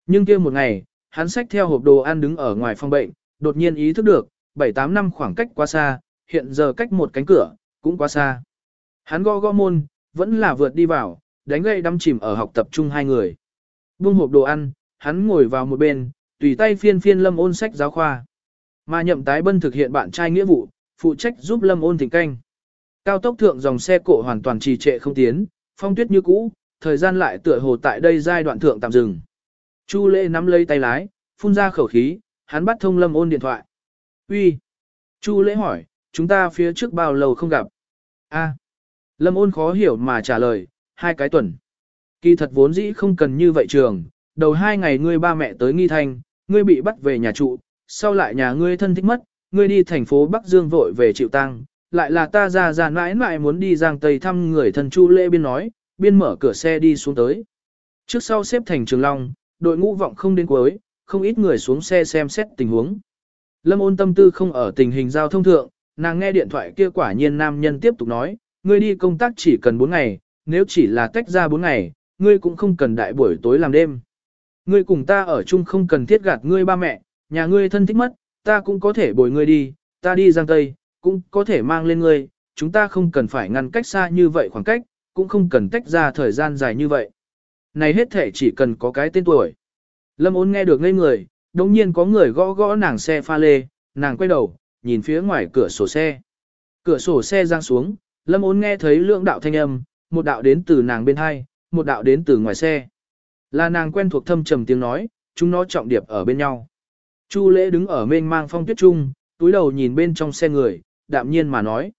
Nhưng kia một ngày, hắn xách theo hộp đồ ăn đứng ở ngoài phòng bệnh, đột nhiên ý thức được, 7-8 năm khoảng cách quá xa, hiện giờ cách một cánh cửa, cũng quá xa. Hắn go go môn, vẫn là vượt đi vào, đánh gây đâm chìm ở học tập chung hai người. Buông hộp đồ ăn, hắn ngồi vào một bên, tùy tay phiên phiên lâm ôn sách giáo khoa. Mà nhậm tái bân thực hiện bạn trai nghĩa vụ, phụ trách giúp lâm ôn thỉnh canh. Cao tốc thượng dòng xe cộ hoàn toàn trì trệ không tiến, phong tuyết như cũ, thời gian lại tựa hồ tại đây giai đoạn thượng tạm dừng. Chu lễ nắm lấy tay lái, phun ra khẩu khí, hắn bắt thông lâm ôn điện thoại. Uy. Chu lễ hỏi, chúng ta phía trước bao lâu không gặp? A. Lâm ôn khó hiểu mà trả lời, hai cái tuần. Kỳ thật vốn dĩ không cần như vậy trường, đầu hai ngày ngươi ba mẹ tới nghi thanh, ngươi bị bắt về nhà trụ, sau lại nhà ngươi thân thích mất, ngươi đi thành phố Bắc Dương vội về chịu tang, lại là ta ra ra mãi mãi muốn đi giang tây thăm người thân Chu Lễ biên nói, biên mở cửa xe đi xuống tới. Trước sau xếp thành trường long, đội ngũ vọng không đến cuối, không ít người xuống xe xem xét tình huống. Lâm ôn tâm tư không ở tình hình giao thông thượng, nàng nghe điện thoại kia quả nhiên nam nhân tiếp tục nói, ngươi đi công tác chỉ cần 4 ngày, nếu chỉ là tách ra 4 ngày, ngươi cũng không cần đại buổi tối làm đêm. Ngươi cùng ta ở chung không cần thiết gạt ngươi ba mẹ, nhà ngươi thân thích mất, ta cũng có thể bồi ngươi đi, ta đi Giang Tây, cũng có thể mang lên ngươi, chúng ta không cần phải ngăn cách xa như vậy khoảng cách, cũng không cần tách ra thời gian dài như vậy. Này hết thể chỉ cần có cái tên tuổi. Lâm ôn nghe được ngây người, đồng nhiên có người gõ gõ nàng xe pha lê, nàng quay đầu, nhìn phía ngoài cửa sổ xe. Cửa sổ xe giang xuống, lâm ôn nghe thấy lượng đạo thanh âm, một đạo đến từ nàng bên hai, một đạo đến từ ngoài xe. Là nàng quen thuộc thâm trầm tiếng nói, chúng nó trọng điệp ở bên nhau. Chu lễ đứng ở mênh mang phong tuyết trung, túi đầu nhìn bên trong xe người, đạm nhiên mà nói.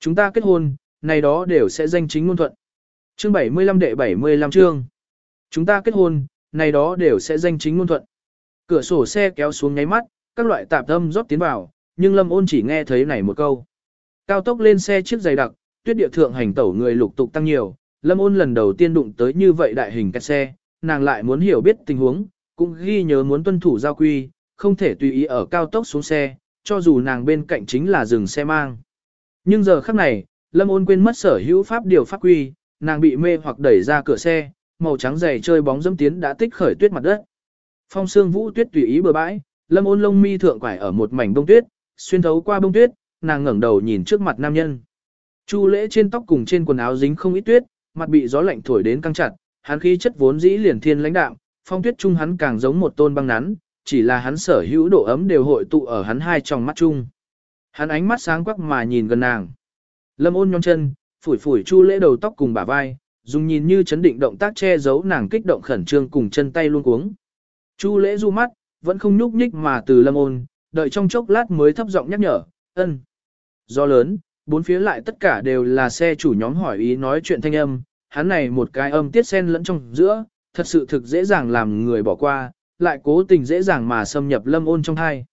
Chúng ta kết hôn, này đó đều sẽ danh chính ngôn thuận. Chương 75 đệ 75 chương. Chúng ta kết hôn, này đó đều sẽ danh chính ngôn thuận. Cửa sổ xe kéo xuống nháy mắt, các loại tạp âm rót tiến vào, nhưng Lâm Ôn chỉ nghe thấy này một câu. Cao tốc lên xe chiếc dày đặc, tuyết địa thượng hành tẩu người lục tục tăng nhiều, Lâm Ôn lần đầu tiên đụng tới như vậy đại hình kẹt xe, nàng lại muốn hiểu biết tình huống, cũng ghi nhớ muốn tuân thủ giao quy, không thể tùy ý ở cao tốc xuống xe, cho dù nàng bên cạnh chính là dừng xe mang. Nhưng giờ khắc này, Lâm Ôn quên mất sở hữu pháp điều pháp quy, nàng bị mê hoặc đẩy ra cửa xe, màu trắng dày chơi bóng dẫm tiến đã tích khởi tuyết mặt đất. Phong sương vũ tuyết tùy ý bừa bãi, Lâm Ôn lông mi thượng quải ở một mảnh bông tuyết, xuyên thấu qua bông tuyết, nàng ngẩng đầu nhìn trước mặt nam nhân. Chu lễ trên tóc cùng trên quần áo dính không ít tuyết, mặt bị gió lạnh thổi đến căng chặt, hắn khí chất vốn dĩ liền thiên lãnh đạm, phong tuyết trung hắn càng giống một tôn băng nắn, chỉ là hắn sở hữu độ ấm đều hội tụ ở hắn hai trong mắt chung. Hắn ánh mắt sáng quắc mà nhìn gần nàng. Lâm ôn nhón chân, phủi phủi chu lễ đầu tóc cùng bả vai, dùng nhìn như chấn định động tác che giấu nàng kích động khẩn trương cùng chân tay luôn cuống. Chu lễ du mắt, vẫn không nhúc nhích mà từ lâm ôn, đợi trong chốc lát mới thấp giọng nhắc nhở, ân. Do lớn, bốn phía lại tất cả đều là xe chủ nhóm hỏi ý nói chuyện thanh âm, hắn này một cái âm tiết sen lẫn trong giữa, thật sự thực dễ dàng làm người bỏ qua, lại cố tình dễ dàng mà xâm nhập lâm ôn trong thai.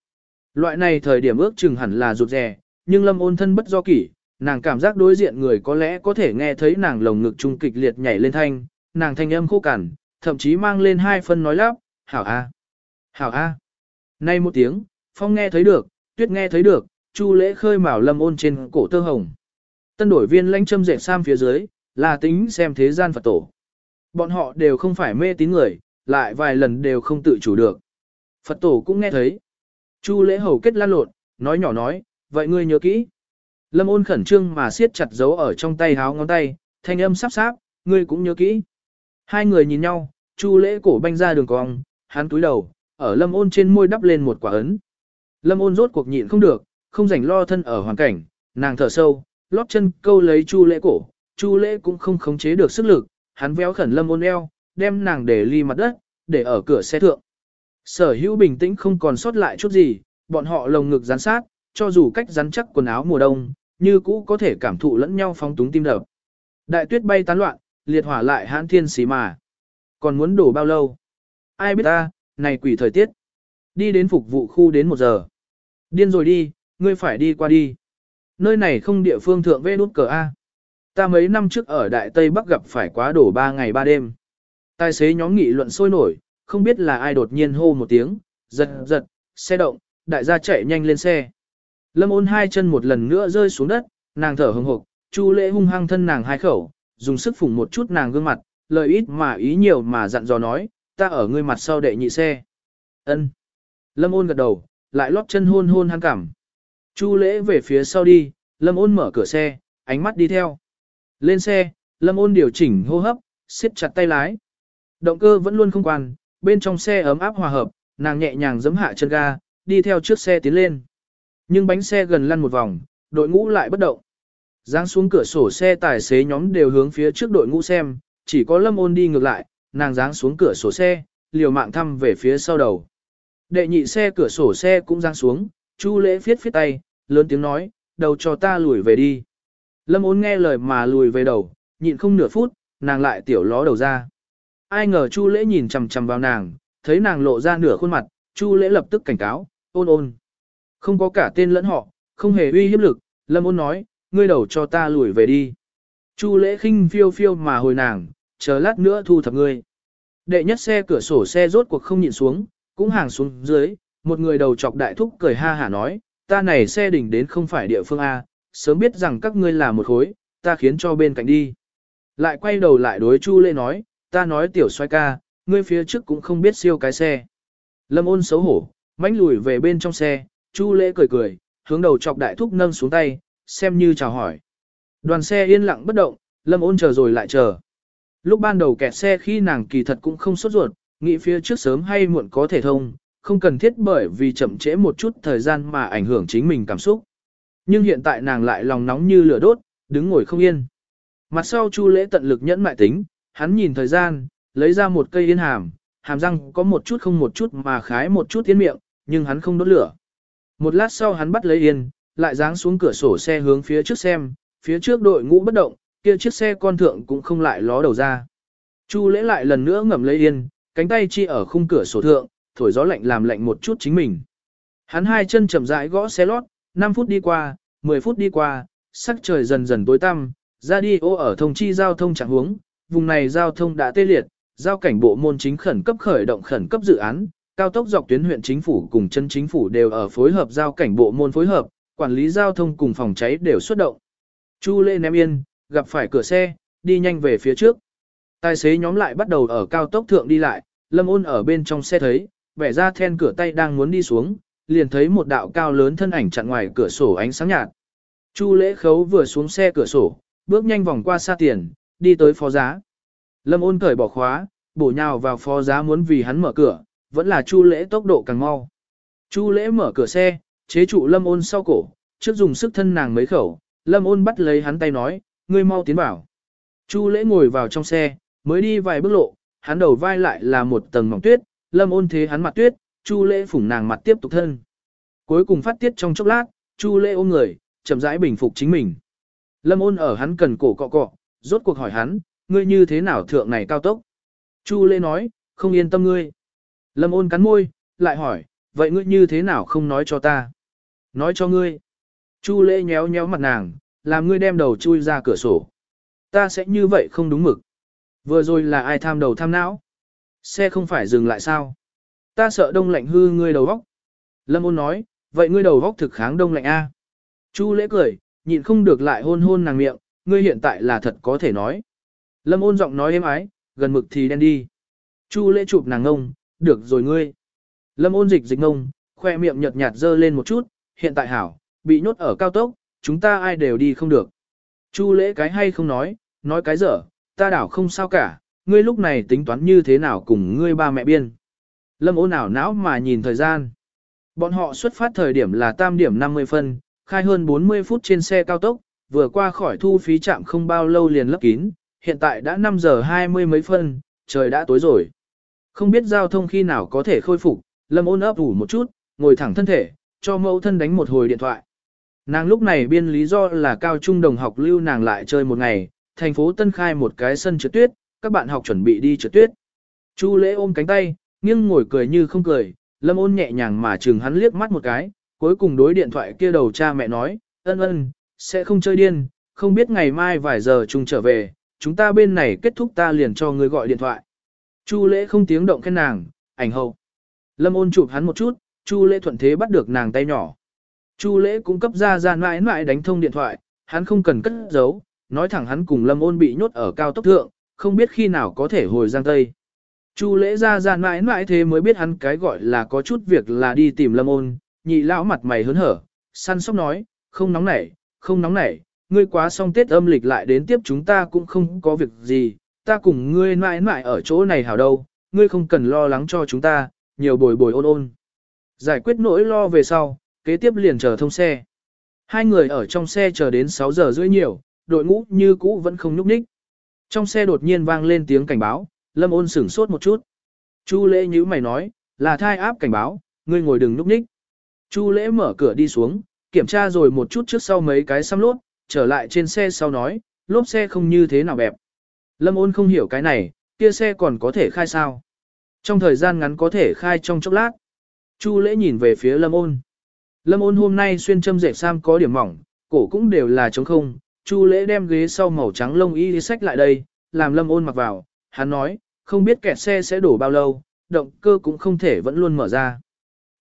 Loại này thời điểm ước chừng hẳn là rụt rè, nhưng lâm ôn thân bất do kỷ, nàng cảm giác đối diện người có lẽ có thể nghe thấy nàng lồng ngực trung kịch liệt nhảy lên thanh, nàng thanh âm khô cằn, thậm chí mang lên hai phân nói lắp, hảo a, hảo a. Nay một tiếng, phong nghe thấy được, tuyết nghe thấy được, chu lễ khơi mào lâm ôn trên cổ tơ hồng. Tân đổi viên lãnh châm dệt sam phía dưới, là tính xem thế gian Phật tổ. Bọn họ đều không phải mê tín người, lại vài lần đều không tự chủ được. Phật tổ cũng nghe thấy. Chu lễ hầu kết lan lộn, nói nhỏ nói, vậy ngươi nhớ kỹ. Lâm ôn khẩn trương mà siết chặt dấu ở trong tay háo ngón tay, thanh âm sắp sáp, ngươi cũng nhớ kỹ. Hai người nhìn nhau, chu lễ cổ banh ra đường cong, hắn túi đầu, ở lâm ôn trên môi đắp lên một quả ấn. Lâm ôn rốt cuộc nhịn không được, không rảnh lo thân ở hoàn cảnh, nàng thở sâu, lóp chân câu lấy chu lễ cổ, chu lễ cũng không khống chế được sức lực, hắn véo khẩn lâm ôn eo, đem nàng để ly mặt đất, để ở cửa xe thượng. Sở hữu bình tĩnh không còn sót lại chút gì, bọn họ lồng ngực gián sát, cho dù cách rắn chắc quần áo mùa đông, như cũ có thể cảm thụ lẫn nhau phóng túng tim đập. Đại tuyết bay tán loạn, liệt hỏa lại hãn thiên xí mà. Còn muốn đổ bao lâu? Ai biết ta, này quỷ thời tiết. Đi đến phục vụ khu đến một giờ. Điên rồi đi, ngươi phải đi qua đi. Nơi này không địa phương thượng vê đút cờ A. Ta mấy năm trước ở Đại Tây Bắc gặp phải quá đổ ba ngày ba đêm. Tài xế nhóm nghị luận sôi nổi, không biết là ai đột nhiên hô một tiếng, giật giật, xe động, đại gia chạy nhanh lên xe. Lâm ôn hai chân một lần nữa rơi xuống đất, nàng thở hừng hực, chu lễ hung hăng thân nàng hai khẩu, dùng sức phủng một chút nàng gương mặt, lời ít mà ý nhiều mà dặn dò nói, ta ở ngươi mặt sau đệ nhị xe. ân Lâm ôn gật đầu, lại lóp chân hôn hôn hắn cảm. Chu lễ về phía sau đi, lâm ôn mở cửa xe, ánh mắt đi theo. Lên xe, lâm ôn điều chỉnh hô hấp, siết chặt tay lái. Động cơ vẫn luôn không quan, bên trong xe ấm áp hòa hợp, nàng nhẹ nhàng giấm hạ chân ga, đi theo trước xe tiến lên. Nhưng bánh xe gần lăn một vòng, đội ngũ lại bất động. Giáng xuống cửa sổ xe tài xế nhóm đều hướng phía trước đội ngũ xem, chỉ có lâm ôn đi ngược lại, nàng giáng xuống cửa sổ xe, liều mạng thăm về phía sau đầu. Đệ nhị xe cửa sổ xe cũng giáng xuống, chu lễ phiết phiết tay, lớn tiếng nói, đầu cho ta lùi về đi. Lâm ốn nghe lời mà lùi về đầu, nhịn không nửa phút, nàng lại tiểu ló đầu ra. Ai ngờ chu lễ nhìn chằm chằm vào nàng, thấy nàng lộ ra nửa khuôn mặt, chu lễ lập tức cảnh cáo, ôn ôn. Không có cả tên lẫn họ, không hề uy hiếp lực, lâm ôn nói, ngươi đầu cho ta lùi về đi. Chu lễ khinh phiêu phiêu mà hồi nàng, chờ lát nữa thu thập ngươi. Đệ nhất xe cửa sổ xe rốt cuộc không nhịn xuống, cũng hàng xuống dưới, một người đầu chọc đại thúc cười ha hả nói, ta này xe đỉnh đến không phải địa phương A, sớm biết rằng các ngươi là một khối, ta khiến cho bên cạnh đi. Lại quay đầu lại đối Chu Lễ nói, ta nói tiểu xoay ca, ngươi phía trước cũng không biết siêu cái xe. Lâm ôn xấu hổ, mánh lùi về bên trong xe, Chu Lễ cười cười, hướng đầu chọc đại thúc nâng xuống tay, xem như chào hỏi. Đoàn xe yên lặng bất động, Lâm ôn chờ rồi lại chờ. Lúc ban đầu kẹt xe khi nàng kỳ thật cũng không sốt ruột, nghĩ phía trước sớm hay muộn có thể thông, không cần thiết bởi vì chậm trễ một chút thời gian mà ảnh hưởng chính mình cảm xúc. Nhưng hiện tại nàng lại lòng nóng như lửa đốt, đứng ngồi không yên. Mặt sau Chu Lễ tận lực nhẫn mại tính, hắn nhìn thời gian, lấy ra một cây yên hàm, hàm răng có một chút không một chút mà khái một chút tiến miệng, nhưng hắn không đốt lửa. Một lát sau hắn bắt lấy yên, lại giáng xuống cửa sổ xe hướng phía trước xem, phía trước đội ngũ bất động, kia chiếc xe con thượng cũng không lại ló đầu ra. Chu lễ lại lần nữa ngậm lấy yên, cánh tay chi ở khung cửa sổ thượng, thổi gió lạnh làm lạnh một chút chính mình. Hắn hai chân chậm rãi gõ xe lót, 5 phút đi qua, 10 phút đi qua, sắc trời dần dần tối tăm, ra đi ô ở thông chi giao thông chẳng hướng, vùng này giao thông đã tê liệt, giao cảnh bộ môn chính khẩn cấp khởi động khẩn cấp dự án, cao tốc dọc tuyến huyện chính phủ cùng chân chính phủ đều ở phối hợp giao cảnh bộ môn phối hợp, quản lý giao thông cùng phòng cháy đều xuất động. Chu Lê ném yên, gặp phải cửa xe, đi nhanh về phía trước. Tài xế nhóm lại bắt đầu ở cao tốc thượng đi lại, Lâm Ôn ở bên trong xe thấy, vẻ ra then cửa tay đang muốn đi xuống, liền thấy một đạo cao lớn thân ảnh chặn ngoài cửa sổ ánh sáng nhạt. Chu lễ khấu vừa xuống xe cửa sổ, bước nhanh vòng qua xa tiền, đi tới phó giá. Lâm ôn cởi bỏ khóa, bổ nhào vào phó giá muốn vì hắn mở cửa, vẫn là chu lễ tốc độ càng mau. Chu lễ mở cửa xe, chế trụ lâm ôn sau cổ, trước dùng sức thân nàng mấy khẩu, lâm ôn bắt lấy hắn tay nói, ngươi mau tiến vào. Chu lễ ngồi vào trong xe, mới đi vài bước lộ, hắn đầu vai lại là một tầng mỏng tuyết, lâm ôn thế hắn mặt tuyết, chu lễ phủng nàng mặt tiếp tục thân. Cuối cùng phát tiết trong chốc lát, chu lễ ôm người, chậm rãi bình phục chính mình. Lâm ôn ở hắn cần cổ cọ cọ, rốt cuộc hỏi hắn, ngươi như thế nào thượng này cao tốc? Chu lễ nói, không yên tâm ngươi. Lâm ôn cắn môi, lại hỏi, vậy ngươi như thế nào không nói cho ta? Nói cho ngươi. Chu lễ nhéo nhéo mặt nàng, làm ngươi đem đầu chui ra cửa sổ. Ta sẽ như vậy không đúng mực. Vừa rồi là ai tham đầu tham não? Xe không phải dừng lại sao? Ta sợ đông lạnh hư ngươi đầu vóc. Lâm ôn nói, vậy ngươi đầu vóc thực kháng đông lạnh A. Chu lễ cười, nhịn không được lại hôn hôn nàng miệng, ngươi hiện tại là thật có thể nói. Lâm ôn giọng nói êm ái, gần mực thì đen đi. Chu lễ chụp nàng ngông, được rồi ngươi. Lâm ôn dịch dịch ngông, khoe miệng nhợt nhạt dơ lên một chút, hiện tại hảo, bị nhốt ở cao tốc, chúng ta ai đều đi không được. Chu lễ cái hay không nói, nói cái dở, ta đảo không sao cả, ngươi lúc này tính toán như thế nào cùng ngươi ba mẹ biên. Lâm ố nào não mà nhìn thời gian. Bọn họ xuất phát thời điểm là tam điểm 50 phân, khai hơn 40 phút trên xe cao tốc, vừa qua khỏi thu phí trạm không bao lâu liền lấp kín, hiện tại đã 5 giờ 20 mấy phân, trời đã tối rồi. Không biết giao thông khi nào có thể khôi phục, Lâm ôn ấp ủ một chút, ngồi thẳng thân thể, cho mẫu thân đánh một hồi điện thoại. Nàng lúc này biên lý do là cao trung đồng học lưu nàng lại chơi một ngày, thành phố Tân khai một cái sân trượt tuyết, các bạn học chuẩn bị đi trượt tuyết. Chu lễ ôm cánh tay, nghiêng ngồi cười như không cười, lâm ôn nhẹ nhàng mà chừng hắn liếc mắt một cái, cuối cùng đối điện thoại kia đầu cha mẹ nói, ân ân, sẽ không chơi điên, không biết ngày mai vài giờ chung trở về, chúng ta bên này kết thúc ta liền cho người gọi điện thoại. Chu lễ không tiếng động khen nàng, ảnh hậu. Lâm ôn chụp hắn một chút, Chu lễ thuận thế bắt được nàng tay nhỏ. Chu lễ cũng cấp ra ra mãi mãi đánh thông điện thoại, hắn không cần cất giấu, nói thẳng hắn cùng Lâm ôn bị nhốt ở cao tốc thượng, không biết khi nào có thể hồi Giang Tây. Chu lễ ra ra mãi mãi thế mới biết hắn cái gọi là có chút việc là đi tìm Lâm ôn, nhị lão mặt mày hớn hở, săn sóc nói, không nóng nảy, không nóng nảy, ngươi quá xong Tết âm lịch lại đến tiếp chúng ta cũng không có việc gì, ta cùng ngươi mãi mãi ở chỗ này hảo đâu, ngươi không cần lo lắng cho chúng ta, nhiều bồi bồi ôn ôn. Giải quyết nỗi lo về sau, kế tiếp liền chờ thông xe. Hai người ở trong xe chờ đến 6 giờ rưỡi nhiều, đội ngũ như cũ vẫn không nhúc nhích. Trong xe đột nhiên vang lên tiếng cảnh báo, Lâm ôn sửng sốt một chút. Chu lễ như mày nói, là thai áp cảnh báo, ngươi ngồi đừng núp ních. Chu lễ mở cửa đi xuống, kiểm tra rồi một chút trước sau mấy cái xăm lốt, trở lại trên xe sau nói, lốp xe không như thế nào bẹp. Lâm ôn không hiểu cái này, kia xe còn có thể khai sao. Trong thời gian ngắn có thể khai trong chốc lát. Chu lễ nhìn về phía lâm ôn. Lâm ôn hôm nay xuyên châm dệt sam có điểm mỏng, cổ cũng đều là trống không. Chu lễ đem ghế sau màu trắng lông y đi sách lại đây, làm lâm ôn mặc vào. Hắn nói, không biết kẹt xe sẽ đổ bao lâu, động cơ cũng không thể vẫn luôn mở ra.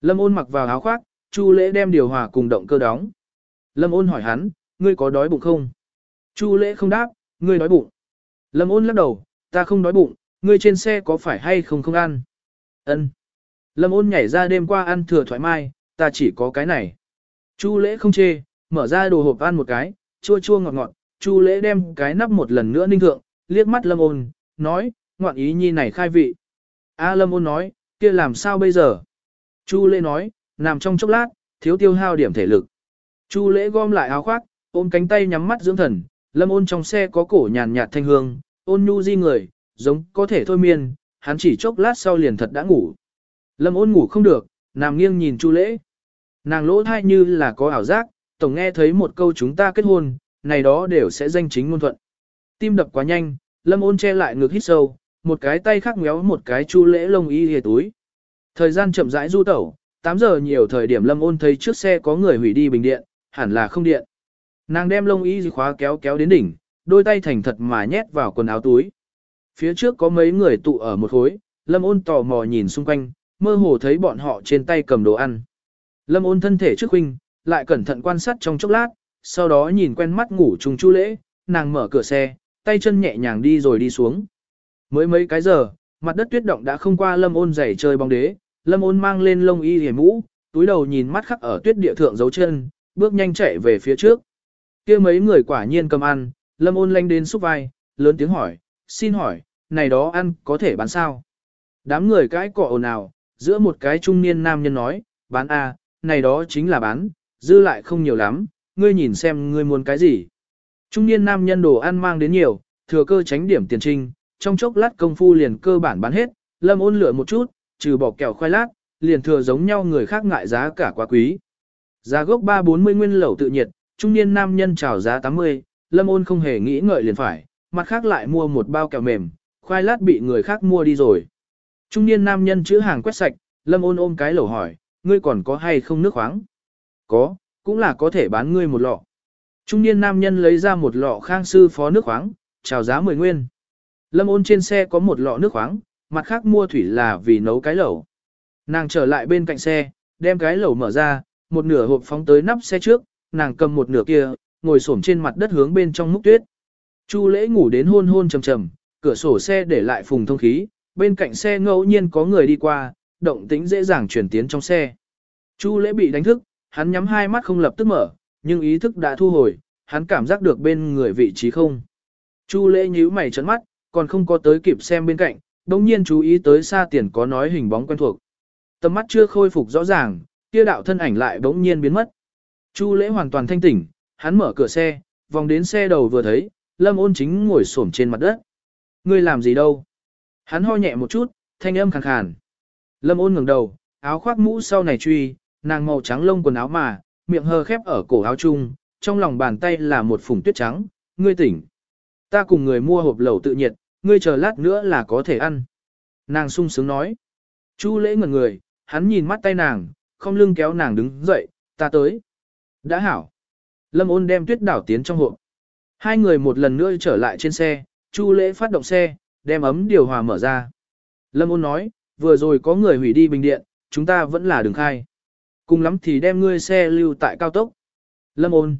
Lâm ôn mặc vào áo khoác, Chu lễ đem điều hòa cùng động cơ đóng. Lâm ôn hỏi hắn, ngươi có đói bụng không? Chu lễ không đáp, ngươi đói bụng. Lâm ôn lắc đầu, ta không đói bụng, ngươi trên xe có phải hay không không ăn? Ân. Lâm ôn nhảy ra đêm qua ăn thừa thoải mái, ta chỉ có cái này. Chu lễ không chê, mở ra đồ hộp ăn một cái, chua chua ngọt ngọt, Chu lễ đem cái nắp một lần nữa ninh thượng, liếc mắt lâm ôn, nói, ngoạn ý nhi này khai vị. A à, lâm ôn nói, kia làm sao bây giờ? Chu lễ nói, nằm trong chốc lát, thiếu tiêu hao điểm thể lực. Chu lễ gom lại áo khoác, ôm cánh tay nhắm mắt dưỡng thần, lâm ôn trong xe có cổ nhàn nhạt thanh hương, ôn nhu di người, giống có thể thôi miên, hắn chỉ chốc lát sau liền thật đã ngủ. Lâm ôn ngủ không được, nằm nghiêng nhìn Chu lễ. Nàng lỗ thai như là có ảo giác, tổng nghe thấy một câu chúng ta kết hôn, này đó đều sẽ danh chính ngôn thuận. Tim đập quá nhanh, lâm ôn che lại ngực hít sâu, một cái tay khác méo một cái Chu lễ lông y hề túi. Thời gian chậm rãi du tẩu, 8 giờ nhiều thời điểm lâm ôn thấy trước xe có người hủy đi bình điện, hẳn là không điện. Nàng đem lông y khóa kéo kéo đến đỉnh, đôi tay thành thật mà nhét vào quần áo túi. Phía trước có mấy người tụ ở một khối, lâm ôn tò mò nhìn xung quanh, mơ hồ thấy bọn họ trên tay cầm đồ ăn. Lâm ôn thân thể trước huynh, lại cẩn thận quan sát trong chốc lát, sau đó nhìn quen mắt ngủ trùng chu lễ, nàng mở cửa xe, tay chân nhẹ nhàng đi rồi đi xuống. Mới mấy cái giờ, mặt đất tuyết động đã không qua lâm ôn giày chơi bóng đế, lâm ôn mang lên lông y hề mũ, túi đầu nhìn mắt khắc ở tuyết địa thượng dấu chân, bước nhanh chạy về phía trước. kia mấy người quả nhiên cầm ăn, lâm ôn lanh đến xúc vai, lớn tiếng hỏi, xin hỏi, này đó ăn có thể bán sao? Đám người cãi cọ ồn ào, giữa một cái trung niên nam nhân nói, bán a, này đó chính là bán, dư lại không nhiều lắm, ngươi nhìn xem ngươi muốn cái gì. Trung niên nam nhân đồ ăn mang đến nhiều, thừa cơ tránh điểm tiền trinh, trong chốc lát công phu liền cơ bản bán hết, lâm ôn lửa một chút, trừ bỏ kẹo khoai lát, liền thừa giống nhau người khác ngại giá cả quá quý. Giá gốc 340 nguyên lẩu tự nhiệt, trung niên nam nhân chào giá 80, lâm ôn không hề nghĩ ngợi liền phải, mặt khác lại mua một bao kẹo mềm, khoai lát bị người khác mua đi rồi. Trung niên nam nhân chữ hàng quét sạch, lâm ôn ôm cái lẩu hỏi, ngươi còn có hay không nước khoáng? Có, cũng là có thể bán ngươi một lọ. Trung niên nam nhân lấy ra một lọ khang sư phó nước khoáng, chào giá 10 nguyên. Lâm ôn trên xe có một lọ nước khoáng, mặt khác mua thủy là vì nấu cái lẩu. Nàng trở lại bên cạnh xe, đem cái lẩu mở ra, một nửa hộp phóng tới nắp xe trước, nàng cầm một nửa kia, ngồi xổm trên mặt đất hướng bên trong múc tuyết. Chu lễ ngủ đến hôn hôn trầm trầm, cửa sổ xe để lại phùng thông khí, bên cạnh xe ngẫu nhiên có người đi qua, động tĩnh dễ dàng chuyển tiến trong xe. Chu lễ bị đánh thức, hắn nhắm hai mắt không lập tức mở, nhưng ý thức đã thu hồi, hắn cảm giác được bên người vị trí không. Chu lễ nhíu mày chấn mắt, còn không có tới kịp xem bên cạnh, đồng nhiên chú ý tới xa tiền có nói hình bóng quen thuộc. Tầm mắt chưa khôi phục rõ ràng, kia đạo thân ảnh lại bỗng nhiên biến mất. Chu lễ hoàn toàn thanh tỉnh, hắn mở cửa xe, vòng đến xe đầu vừa thấy, lâm ôn chính ngồi xổm trên mặt đất. Ngươi làm gì đâu? Hắn ho nhẹ một chút, thanh âm khàn khàn. Lâm ôn ngẩng đầu, áo khoác mũ sau này truy, nàng màu trắng lông quần áo mà, miệng hờ khép ở cổ áo chung, trong lòng bàn tay là một phùng tuyết trắng, ngươi tỉnh. Ta cùng người mua hộp lẩu tự nhiệt, ngươi chờ lát nữa là có thể ăn. Nàng sung sướng nói. Chu lễ ngẩn người, hắn nhìn mắt tay nàng, không lưng kéo nàng đứng dậy, ta tới. Đã hảo. Lâm ôn đem tuyết đảo tiến trong hộp. Hai người một lần nữa trở lại trên xe, Chu lễ phát động xe, đem ấm điều hòa mở ra. Lâm ôn nói, vừa rồi có người hủy đi bình điện, chúng ta vẫn là đường khai. Cùng lắm thì đem ngươi xe lưu tại cao tốc. Lâm ôn.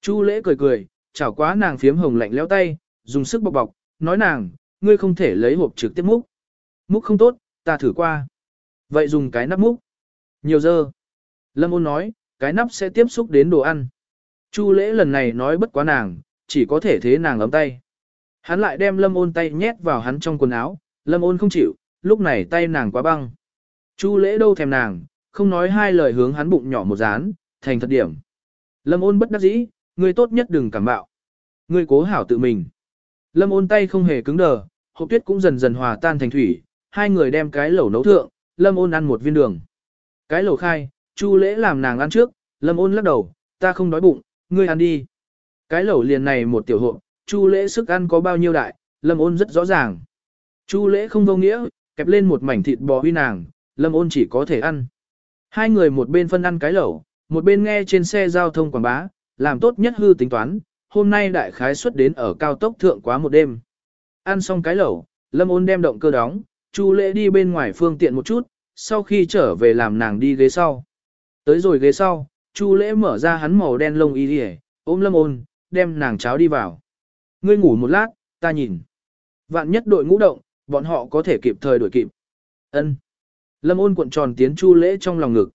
Chu lễ cười cười, chảo quá nàng phiếm hồng lạnh leo tay, dùng sức bọc bọc, nói nàng, ngươi không thể lấy hộp trực tiếp múc. Múc không tốt, ta thử qua. Vậy dùng cái nắp múc. Nhiều giờ. Lâm ôn nói, cái nắp sẽ tiếp xúc đến đồ ăn. Chu lễ lần này nói bất quá nàng, chỉ có thể thế nàng ấm tay. Hắn lại đem lâm ôn tay nhét vào hắn trong quần áo, lâm ôn không chịu, lúc này tay nàng quá băng. Chu lễ đâu thèm nàng, không nói hai lời hướng hắn bụng nhỏ một dán, thành thật điểm. Lâm ôn bất đắc dĩ, ngươi tốt nhất đừng cảm bạo. Ngươi cố hảo tự mình. Lâm ôn tay không hề cứng đờ, hộp tuyết cũng dần dần hòa tan thành thủy, hai người đem cái lẩu nấu thượng, lâm ôn ăn một viên đường. Cái lẩu khai, chu lễ làm nàng ăn trước, lâm ôn lắc đầu, ta không đói bụng, ngươi ăn đi. Cái lẩu liền này một tiểu hộp, chu lễ sức ăn có bao nhiêu đại, lâm ôn rất rõ ràng. Chu lễ không vô nghĩa, kẹp lên một mảnh thịt bò huy nàng, lâm ôn chỉ có thể ăn. Hai người một bên phân ăn cái lẩu, một bên nghe trên xe giao thông quảng bá, làm tốt nhất hư tính toán, hôm nay đại khái xuất đến ở cao tốc thượng quá một đêm. Ăn xong cái lẩu, lâm ôn đem động cơ đóng, chu lễ đi bên ngoài phương tiện một chút, sau khi trở về làm nàng đi ghế sau. Tới rồi ghế sau, chu lễ mở ra hắn màu đen lông y đi ôm lâm ôn, đem nàng cháo đi vào. Ngươi ngủ một lát, ta nhìn. Vạn nhất đội ngũ động, bọn họ có thể kịp thời đuổi kịp. Ân. Lâm ôn cuộn tròn tiến chu lễ trong lòng ngực.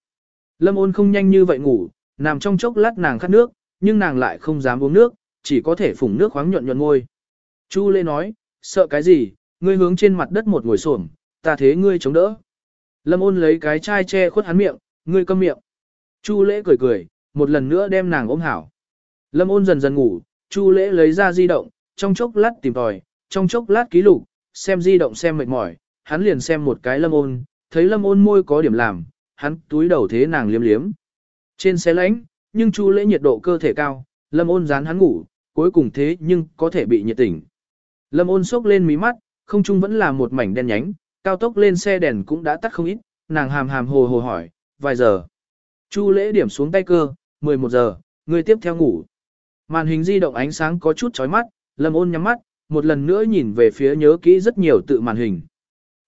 Lâm ôn không nhanh như vậy ngủ, nằm trong chốc lát nàng khát nước, nhưng nàng lại không dám uống nước, chỉ có thể phủng nước khoáng nhuận nhuận ngôi. Chu lễ nói, sợ cái gì, ngươi hướng trên mặt đất một ngồi xổm, ta thế ngươi chống đỡ. Lâm ôn lấy cái chai che khuất hắn miệng, ngươi câm miệng. Chu lễ cười cười, một lần nữa đem nàng ôm hảo. Lâm ôn dần dần ngủ, Chu lễ lấy ra di động, trong chốc lát tìm tòi, trong chốc lát ký lục, xem di động xem mệt mỏi, hắn liền xem một cái lâm ôn, thấy lâm ôn môi có điểm làm, hắn túi đầu thế nàng liếm liếm. Trên xe lánh, nhưng chu lễ nhiệt độ cơ thể cao, lâm ôn dán hắn ngủ, cuối cùng thế nhưng có thể bị nhiệt tỉnh. Lâm ôn sốc lên mí mắt, không trung vẫn là một mảnh đen nhánh, cao tốc lên xe đèn cũng đã tắt không ít, nàng hàm hàm hồ hồ hỏi, vài giờ. Chu lễ điểm xuống tay cơ, 11 giờ, người tiếp theo ngủ. Màn hình di động ánh sáng có chút chói mắt, lâm ôn nhắm mắt, một lần nữa nhìn về phía nhớ kỹ rất nhiều tự màn hình.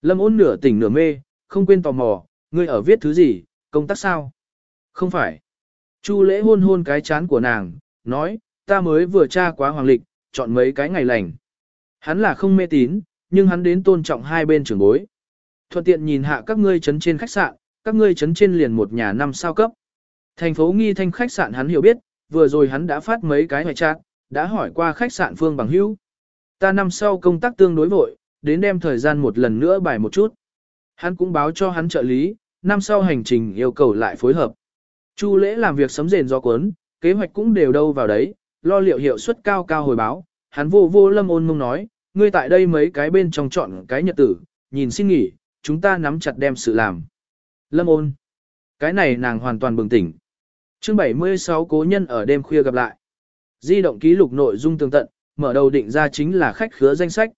Lâm ôn nửa tỉnh nửa mê, không quên tò mò, ngươi ở viết thứ gì, công tác sao? Không phải. Chu lễ hôn hôn cái chán của nàng, nói, ta mới vừa tra quá hoàng lịch, chọn mấy cái ngày lành. Hắn là không mê tín, nhưng hắn đến tôn trọng hai bên trưởng bối. Thuận tiện nhìn hạ các ngươi chấn trên khách sạn, các ngươi chấn trên liền một nhà năm sao cấp. Thành phố nghi thanh khách sạn hắn hiểu biết, vừa rồi hắn đã phát mấy cái hoài trạng, đã hỏi qua khách sạn phương bằng hữu. Ta năm sau công tác tương đối vội, đến đem thời gian một lần nữa bài một chút. Hắn cũng báo cho hắn trợ lý, năm sau hành trình yêu cầu lại phối hợp. Chu lễ làm việc sấm rền do cuốn, kế hoạch cũng đều đâu vào đấy, lo liệu hiệu suất cao cao hồi báo. Hắn vô vô lâm ôn mông nói, ngươi tại đây mấy cái bên trong chọn cái nhật tử, nhìn xin nghỉ, chúng ta nắm chặt đem sự làm. Lâm ôn. Cái này nàng hoàn toàn bừng tỉnh. chương 76 cố nhân ở đêm khuya gặp lại. Di động ký lục nội dung tương tận, mở đầu định ra chính là khách khứa danh sách.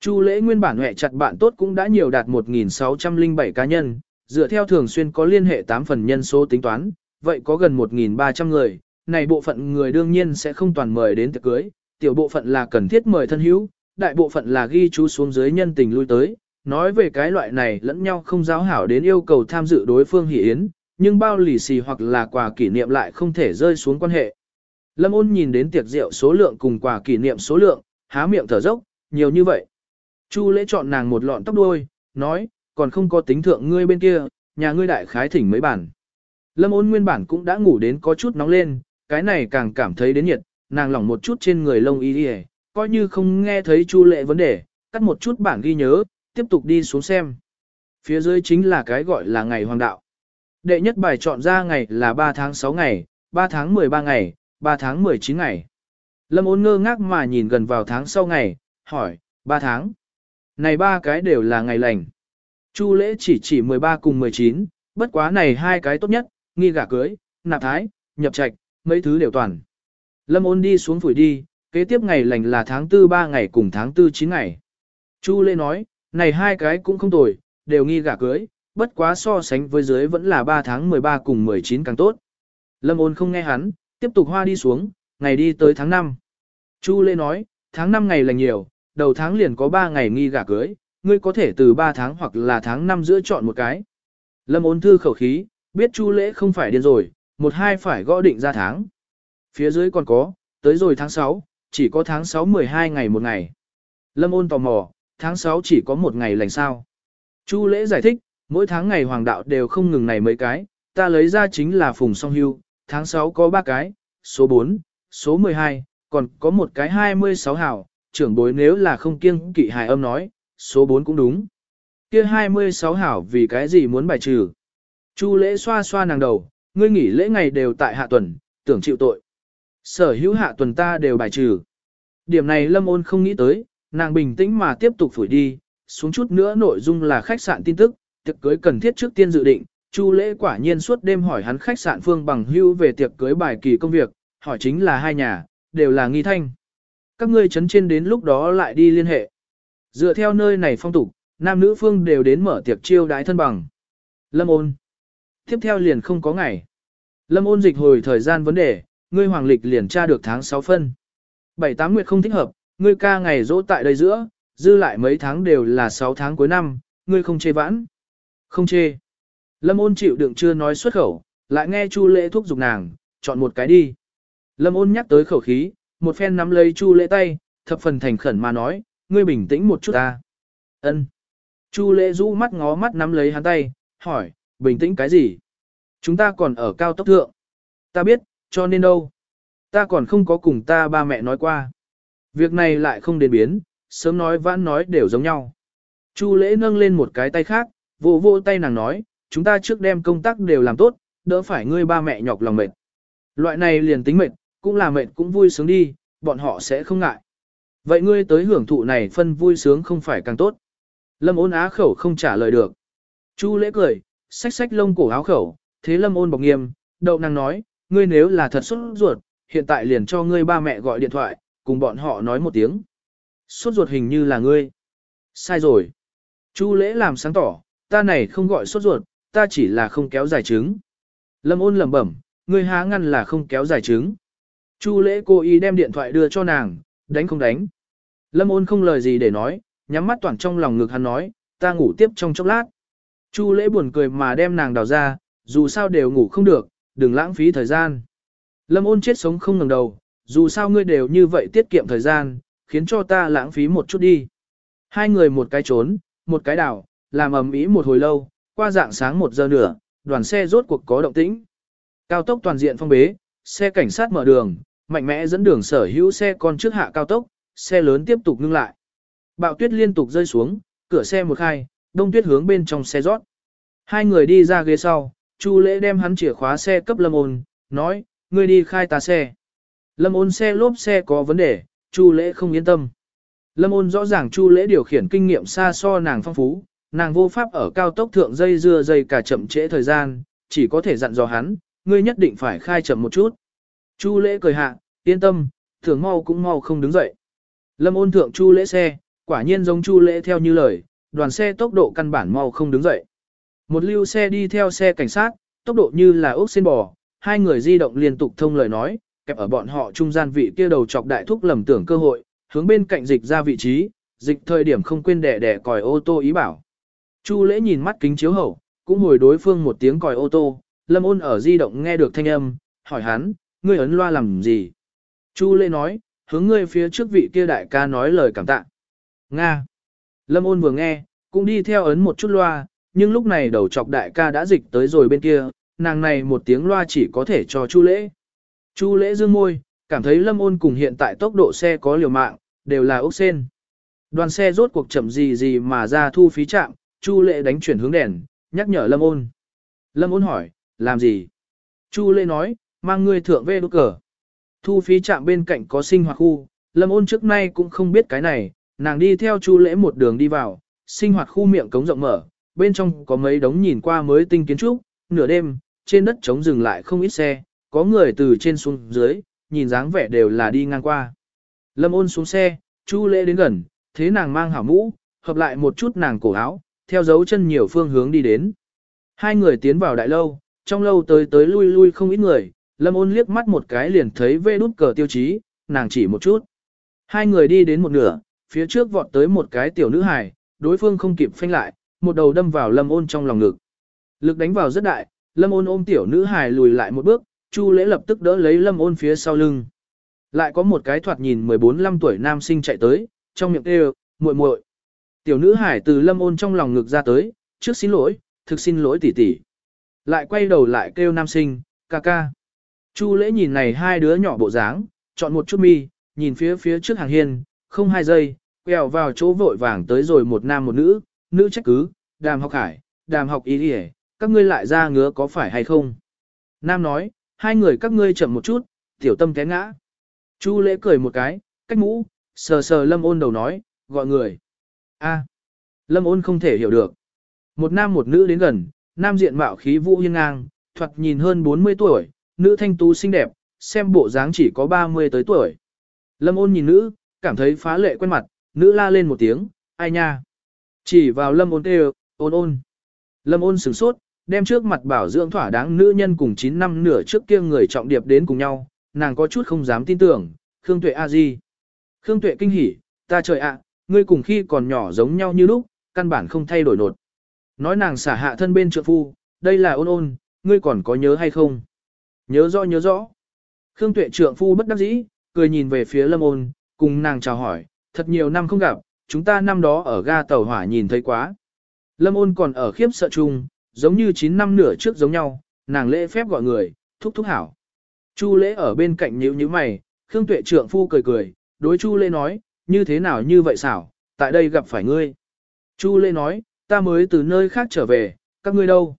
Chu lễ nguyên bản hệ chặt bạn tốt cũng đã nhiều đạt 1.607 cá nhân, dựa theo thường xuyên có liên hệ 8 phần nhân số tính toán, vậy có gần 1.300 người, này bộ phận người đương nhiên sẽ không toàn mời đến tiệc cưới, tiểu bộ phận là cần thiết mời thân hữu, đại bộ phận là ghi chú xuống dưới nhân tình lui tới, nói về cái loại này lẫn nhau không giáo hảo đến yêu cầu tham dự đối phương hỷ yến, nhưng bao lì xì hoặc là quà kỷ niệm lại không thể rơi xuống quan hệ. Lâm ôn nhìn đến tiệc rượu số lượng cùng quà kỷ niệm số lượng, há miệng thở dốc, nhiều như vậy. Chu lễ chọn nàng một lọn tóc đuôi, nói, còn không có tính thượng ngươi bên kia, nhà ngươi đại khái thỉnh mấy bản. Lâm ôn nguyên bản cũng đã ngủ đến có chút nóng lên, cái này càng cảm thấy đến nhiệt, nàng lỏng một chút trên người lông y đi coi như không nghe thấy chu lệ vấn đề, cắt một chút bản ghi nhớ, tiếp tục đi xuống xem. Phía dưới chính là cái gọi là ngày hoàng đạo. Đệ nhất bài chọn ra ngày là 3 tháng 6 ngày, 3 tháng 13 ngày, 3 tháng 19 ngày. Lâm ôn ngơ ngác mà nhìn gần vào tháng sau ngày, hỏi, 3 tháng. Này ba cái đều là ngày lành. Chu lễ chỉ chỉ 13 cùng 19, bất quá này hai cái tốt nhất, nghi gả cưới, nạp thái, nhập trạch, mấy thứ đều toàn. Lâm ôn đi xuống phủi đi, kế tiếp ngày lành là tháng 4 3 ngày cùng tháng 4 9 ngày. Chu lễ nói, này hai cái cũng không tồi, đều nghi gả cưới, bất quá so sánh với dưới vẫn là 3 tháng 13 cùng 19 càng tốt. Lâm ôn không nghe hắn, tiếp tục hoa đi xuống, ngày đi tới tháng 5. Chu lễ nói, tháng 5 ngày lành nhiều, đầu tháng liền có 3 ngày nghi gả cưới, ngươi có thể từ 3 tháng hoặc là tháng 5 giữa chọn một cái. Lâm ôn thư khẩu khí, biết chu lễ không phải điên rồi, một hai phải gõ định ra tháng. Phía dưới còn có, tới rồi tháng 6, chỉ có tháng 6 12 ngày một ngày. Lâm ôn tò mò, tháng 6 chỉ có một ngày lành sao. Chu lễ giải thích, mỗi tháng ngày hoàng đạo đều không ngừng này mấy cái, ta lấy ra chính là phùng song hưu, tháng 6 có 3 cái, số 4, số 12, còn có một cái 26 hảo, trưởng bối nếu là không kiêng kỵ hài âm nói, số 4 cũng đúng. kia 26 hảo vì cái gì muốn bài trừ. Chu lễ xoa xoa nàng đầu, ngươi nghỉ lễ ngày đều tại hạ tuần, tưởng chịu tội. Sở hữu hạ tuần ta đều bài trừ. Điểm này lâm ôn không nghĩ tới, nàng bình tĩnh mà tiếp tục phủi đi, xuống chút nữa nội dung là khách sạn tin tức, tiệc cưới cần thiết trước tiên dự định. Chu lễ quả nhiên suốt đêm hỏi hắn khách sạn phương bằng hưu về tiệc cưới bài kỳ công việc, hỏi chính là hai nhà, đều là nghi thanh. Các ngươi chấn trên đến lúc đó lại đi liên hệ. Dựa theo nơi này phong tục, nam nữ phương đều đến mở tiệc chiêu đái thân bằng. Lâm ôn. Tiếp theo liền không có ngày. Lâm ôn dịch hồi thời gian vấn đề, ngươi hoàng lịch liền tra được tháng 6 phân. 7-8 nguyệt không thích hợp, ngươi ca ngày dỗ tại đây giữa, dư lại mấy tháng đều là 6 tháng cuối năm, ngươi không chê vãn. Không chê. Lâm ôn chịu đựng chưa nói xuất khẩu, lại nghe Chu lễ thuốc dục nàng, chọn một cái đi. Lâm ôn nhắc tới khẩu khí, một phen nắm lấy Chu lễ tay, thập phần thành khẩn mà nói, ngươi bình tĩnh một chút ta. Ân. Chu lễ rũ mắt ngó mắt nắm lấy hắn tay, hỏi, bình tĩnh cái gì? Chúng ta còn ở cao tốc thượng. Ta biết, cho nên đâu? Ta còn không có cùng ta ba mẹ nói qua. Việc này lại không đến biến, sớm nói vãn nói đều giống nhau. Chu lễ nâng lên một cái tay khác, vỗ vỗ tay nàng nói, chúng ta trước đem công tác đều làm tốt, đỡ phải ngươi ba mẹ nhọc lòng mệt. Loại này liền tính mệt, cũng là mệt cũng vui sướng đi, bọn họ sẽ không ngại. Vậy ngươi tới hưởng thụ này phân vui sướng không phải càng tốt. Lâm ôn á khẩu không trả lời được. Chu lễ cười, xách xách lông cổ áo khẩu, thế lâm ôn bọc nghiêm, đậu năng nói, ngươi nếu là thật xuất ruột, hiện tại liền cho ngươi ba mẹ gọi điện thoại, cùng bọn họ nói một tiếng. Xuất ruột hình như là ngươi. Sai rồi. Chu lễ làm sáng tỏ, ta này không gọi sốt ruột, ta chỉ là không kéo dài trứng. Lâm ôn lẩm bẩm, ngươi há ngăn là không kéo dài trứng. Chu lễ cô y đem điện thoại đưa cho nàng, đánh không đánh. Lâm ôn không lời gì để nói, nhắm mắt toàn trong lòng ngực hắn nói, ta ngủ tiếp trong chốc lát. Chu lễ buồn cười mà đem nàng đào ra, dù sao đều ngủ không được, đừng lãng phí thời gian. Lâm ôn chết sống không ngừng đầu, dù sao ngươi đều như vậy tiết kiệm thời gian, khiến cho ta lãng phí một chút đi. Hai người một cái trốn, một cái đảo, làm ầm ĩ một hồi lâu, qua dạng sáng một giờ nữa, đoàn xe rốt cuộc có động tĩnh. Cao tốc toàn diện phong bế, xe cảnh sát mở đường, mạnh mẽ dẫn đường sở hữu xe con trước hạ cao tốc, xe lớn tiếp tục ngưng lại. Bạo tuyết liên tục rơi xuống, cửa xe một khai, đông tuyết hướng bên trong xe rót. Hai người đi ra ghế sau, Chu lễ đem hắn chìa khóa xe cấp lâm ôn, nói, ngươi đi khai ta xe. Lâm ôn xe lốp xe có vấn đề, Chu lễ không yên tâm. Lâm ôn rõ ràng Chu lễ điều khiển kinh nghiệm xa so nàng phong phú, nàng vô pháp ở cao tốc thượng dây dưa dây cả chậm trễ thời gian, chỉ có thể dặn dò hắn, ngươi nhất định phải khai chậm một chút. Chu lễ cười hạ, yên tâm, thường mau cũng mau không đứng dậy. Lâm ôn thượng chu lễ xe, quả nhiên giống chu lễ theo như lời, đoàn xe tốc độ căn bản mau không đứng dậy. Một lưu xe đi theo xe cảnh sát, tốc độ như là ốc xin bò, hai người di động liên tục thông lời nói, kẹp ở bọn họ trung gian vị kia đầu chọc đại thúc lầm tưởng cơ hội, hướng bên cạnh dịch ra vị trí, dịch thời điểm không quên đẻ đẻ còi ô tô ý bảo. Chu lễ nhìn mắt kính chiếu hậu, cũng hồi đối phương một tiếng còi ô tô, lâm ôn ở di động nghe được thanh âm, hỏi hắn, ngươi ấn loa làm gì? Chu Lễ nói, hướng ngươi phía trước vị kia đại ca nói lời cảm tạ. Nga. Lâm ôn vừa nghe, cũng đi theo ấn một chút loa, nhưng lúc này đầu chọc đại ca đã dịch tới rồi bên kia, nàng này một tiếng loa chỉ có thể cho Chu Lễ. Chu Lễ dương môi, cảm thấy lâm ôn cùng hiện tại tốc độ xe có liều mạng, đều là ốc sen. Đoàn xe rốt cuộc chậm gì gì mà ra thu phí trạm, Chu Lễ đánh chuyển hướng đèn, nhắc nhở lâm ôn. Lâm ôn hỏi, làm gì? Chu Lễ nói, mang ngươi thượng về đốt cờ. Thu phí trạm bên cạnh có sinh hoạt khu, lâm ôn trước nay cũng không biết cái này, nàng đi theo Chu Lễ một đường đi vào, sinh hoạt khu miệng cống rộng mở, bên trong có mấy đống nhìn qua mới tinh kiến trúc, nửa đêm, trên đất trống dừng lại không ít xe, có người từ trên xuống dưới, nhìn dáng vẻ đều là đi ngang qua. Lâm ôn xuống xe, Chu lễ đến gần, thế nàng mang hảo mũ, hợp lại một chút nàng cổ áo, theo dấu chân nhiều phương hướng đi đến. Hai người tiến vào đại lâu, trong lâu tới tới lui lui không ít người, Lâm ôn liếc mắt một cái liền thấy vê đút cờ tiêu chí, nàng chỉ một chút. Hai người đi đến một nửa, phía trước vọt tới một cái tiểu nữ hài, đối phương không kịp phanh lại, một đầu đâm vào lâm ôn trong lòng ngực. Lực đánh vào rất đại, lâm ôn ôm tiểu nữ hài lùi lại một bước, chu lễ lập tức đỡ lấy lâm ôn phía sau lưng. Lại có một cái thoạt nhìn 14-15 tuổi nam sinh chạy tới, trong miệng kêu, muội muội. Tiểu nữ hải từ lâm ôn trong lòng ngực ra tới, trước xin lỗi, thực xin lỗi tỷ tỷ. Lại quay đầu lại kêu nam sinh, ca ca. Chu lễ nhìn này hai đứa nhỏ bộ dáng, chọn một chút mi, nhìn phía phía trước hàng hiên, không hai giây, quẹo vào chỗ vội vàng tới rồi một nam một nữ, nữ trách cứ, đàm học hải, đàm học ý đi các ngươi lại ra ngứa có phải hay không? Nam nói, hai người các ngươi chậm một chút, tiểu tâm té ngã. Chu lễ cười một cái, cách mũ, sờ sờ lâm ôn đầu nói, gọi người. a lâm ôn không thể hiểu được. Một nam một nữ đến gần, nam diện mạo khí vũ hiên ngang, thoạt nhìn hơn 40 tuổi, nữ thanh tú xinh đẹp, xem bộ dáng chỉ có 30 tới tuổi. Lâm ôn nhìn nữ, cảm thấy phá lệ quen mặt, nữ la lên một tiếng, ai nha. Chỉ vào lâm ôn kêu, ôn ôn. Lâm ôn sửng sốt, đem trước mặt bảo dưỡng thỏa đáng nữ nhân cùng 9 năm nửa trước kia người trọng điệp đến cùng nhau, nàng có chút không dám tin tưởng, Khương Tuệ a di. Khương Tuệ kinh hỉ, ta trời ạ, ngươi cùng khi còn nhỏ giống nhau như lúc, căn bản không thay đổi nột. Nói nàng xả hạ thân bên trượng phu, đây là ôn ôn, ngươi còn có nhớ hay không? Nhớ rõ nhớ rõ. Khương Tuệ trượng phu bất đắc dĩ, cười nhìn về phía Lâm ôn, cùng nàng chào hỏi, thật nhiều năm không gặp, chúng ta năm đó ở ga tàu hỏa nhìn thấy quá. Lâm ôn còn ở khiếp sợ chung, giống như 9 năm nửa trước giống nhau, nàng lễ phép gọi người, thúc thúc hảo. Chu lễ ở bên cạnh nhíu nhíu mày, Khương Tuệ trượng phu cười cười, đối Chu lễ nói, như thế nào như vậy xảo, tại đây gặp phải ngươi. Chu lễ nói, ta mới từ nơi khác trở về, các ngươi đâu?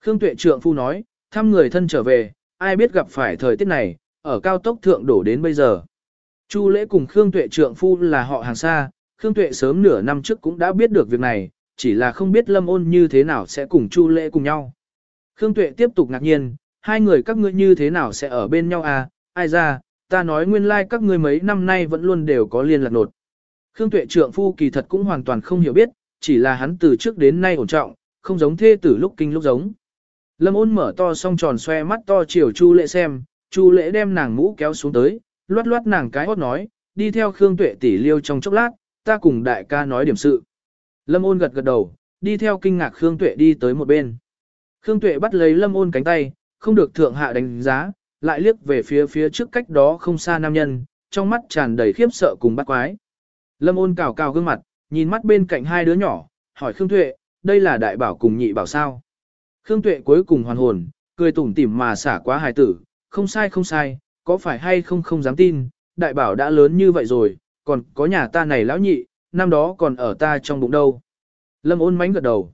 Khương Tuệ trượng phu nói, thăm người thân trở về, ai biết gặp phải thời tiết này, ở cao tốc thượng đổ đến bây giờ. Chu lễ cùng Khương Tuệ trượng phu là họ hàng xa, Khương Tuệ sớm nửa năm trước cũng đã biết được việc này, chỉ là không biết Lâm ôn như thế nào sẽ cùng Chu lễ cùng nhau. Khương Tuệ tiếp tục ngạc nhiên, hai người các ngươi như thế nào sẽ ở bên nhau à, ai ra, ta nói nguyên lai like các ngươi mấy năm nay vẫn luôn đều có liên lạc nột. Khương Tuệ trượng phu kỳ thật cũng hoàn toàn không hiểu biết, chỉ là hắn từ trước đến nay ổn trọng, không giống thê tử lúc kinh lúc giống. Lâm ôn mở to song tròn xoe mắt to chiều Chu lễ xem, Chu lễ đem nàng mũ kéo xuống tới, loát loát nàng cái hót nói, đi theo Khương Tuệ tỷ liêu trong chốc lát, ta cùng đại ca nói điểm sự. Lâm ôn gật gật đầu, đi theo kinh ngạc Khương Tuệ đi tới một bên. Khương Tuệ bắt lấy Lâm ôn cánh tay, không được thượng hạ đánh giá, lại liếc về phía phía trước cách đó không xa nam nhân, trong mắt tràn đầy khiếp sợ cùng bắt quái. Lâm ôn cào cào gương mặt, nhìn mắt bên cạnh hai đứa nhỏ, hỏi Khương Tuệ, đây là đại bảo cùng nhị bảo sao. Khương Tuệ cuối cùng hoàn hồn, cười tủm tỉm mà xả quá hài tử, không sai không sai, có phải hay không không dám tin, đại bảo đã lớn như vậy rồi, còn có nhà ta này lão nhị, năm đó còn ở ta trong bụng đâu. Lâm ôn mánh gật đầu.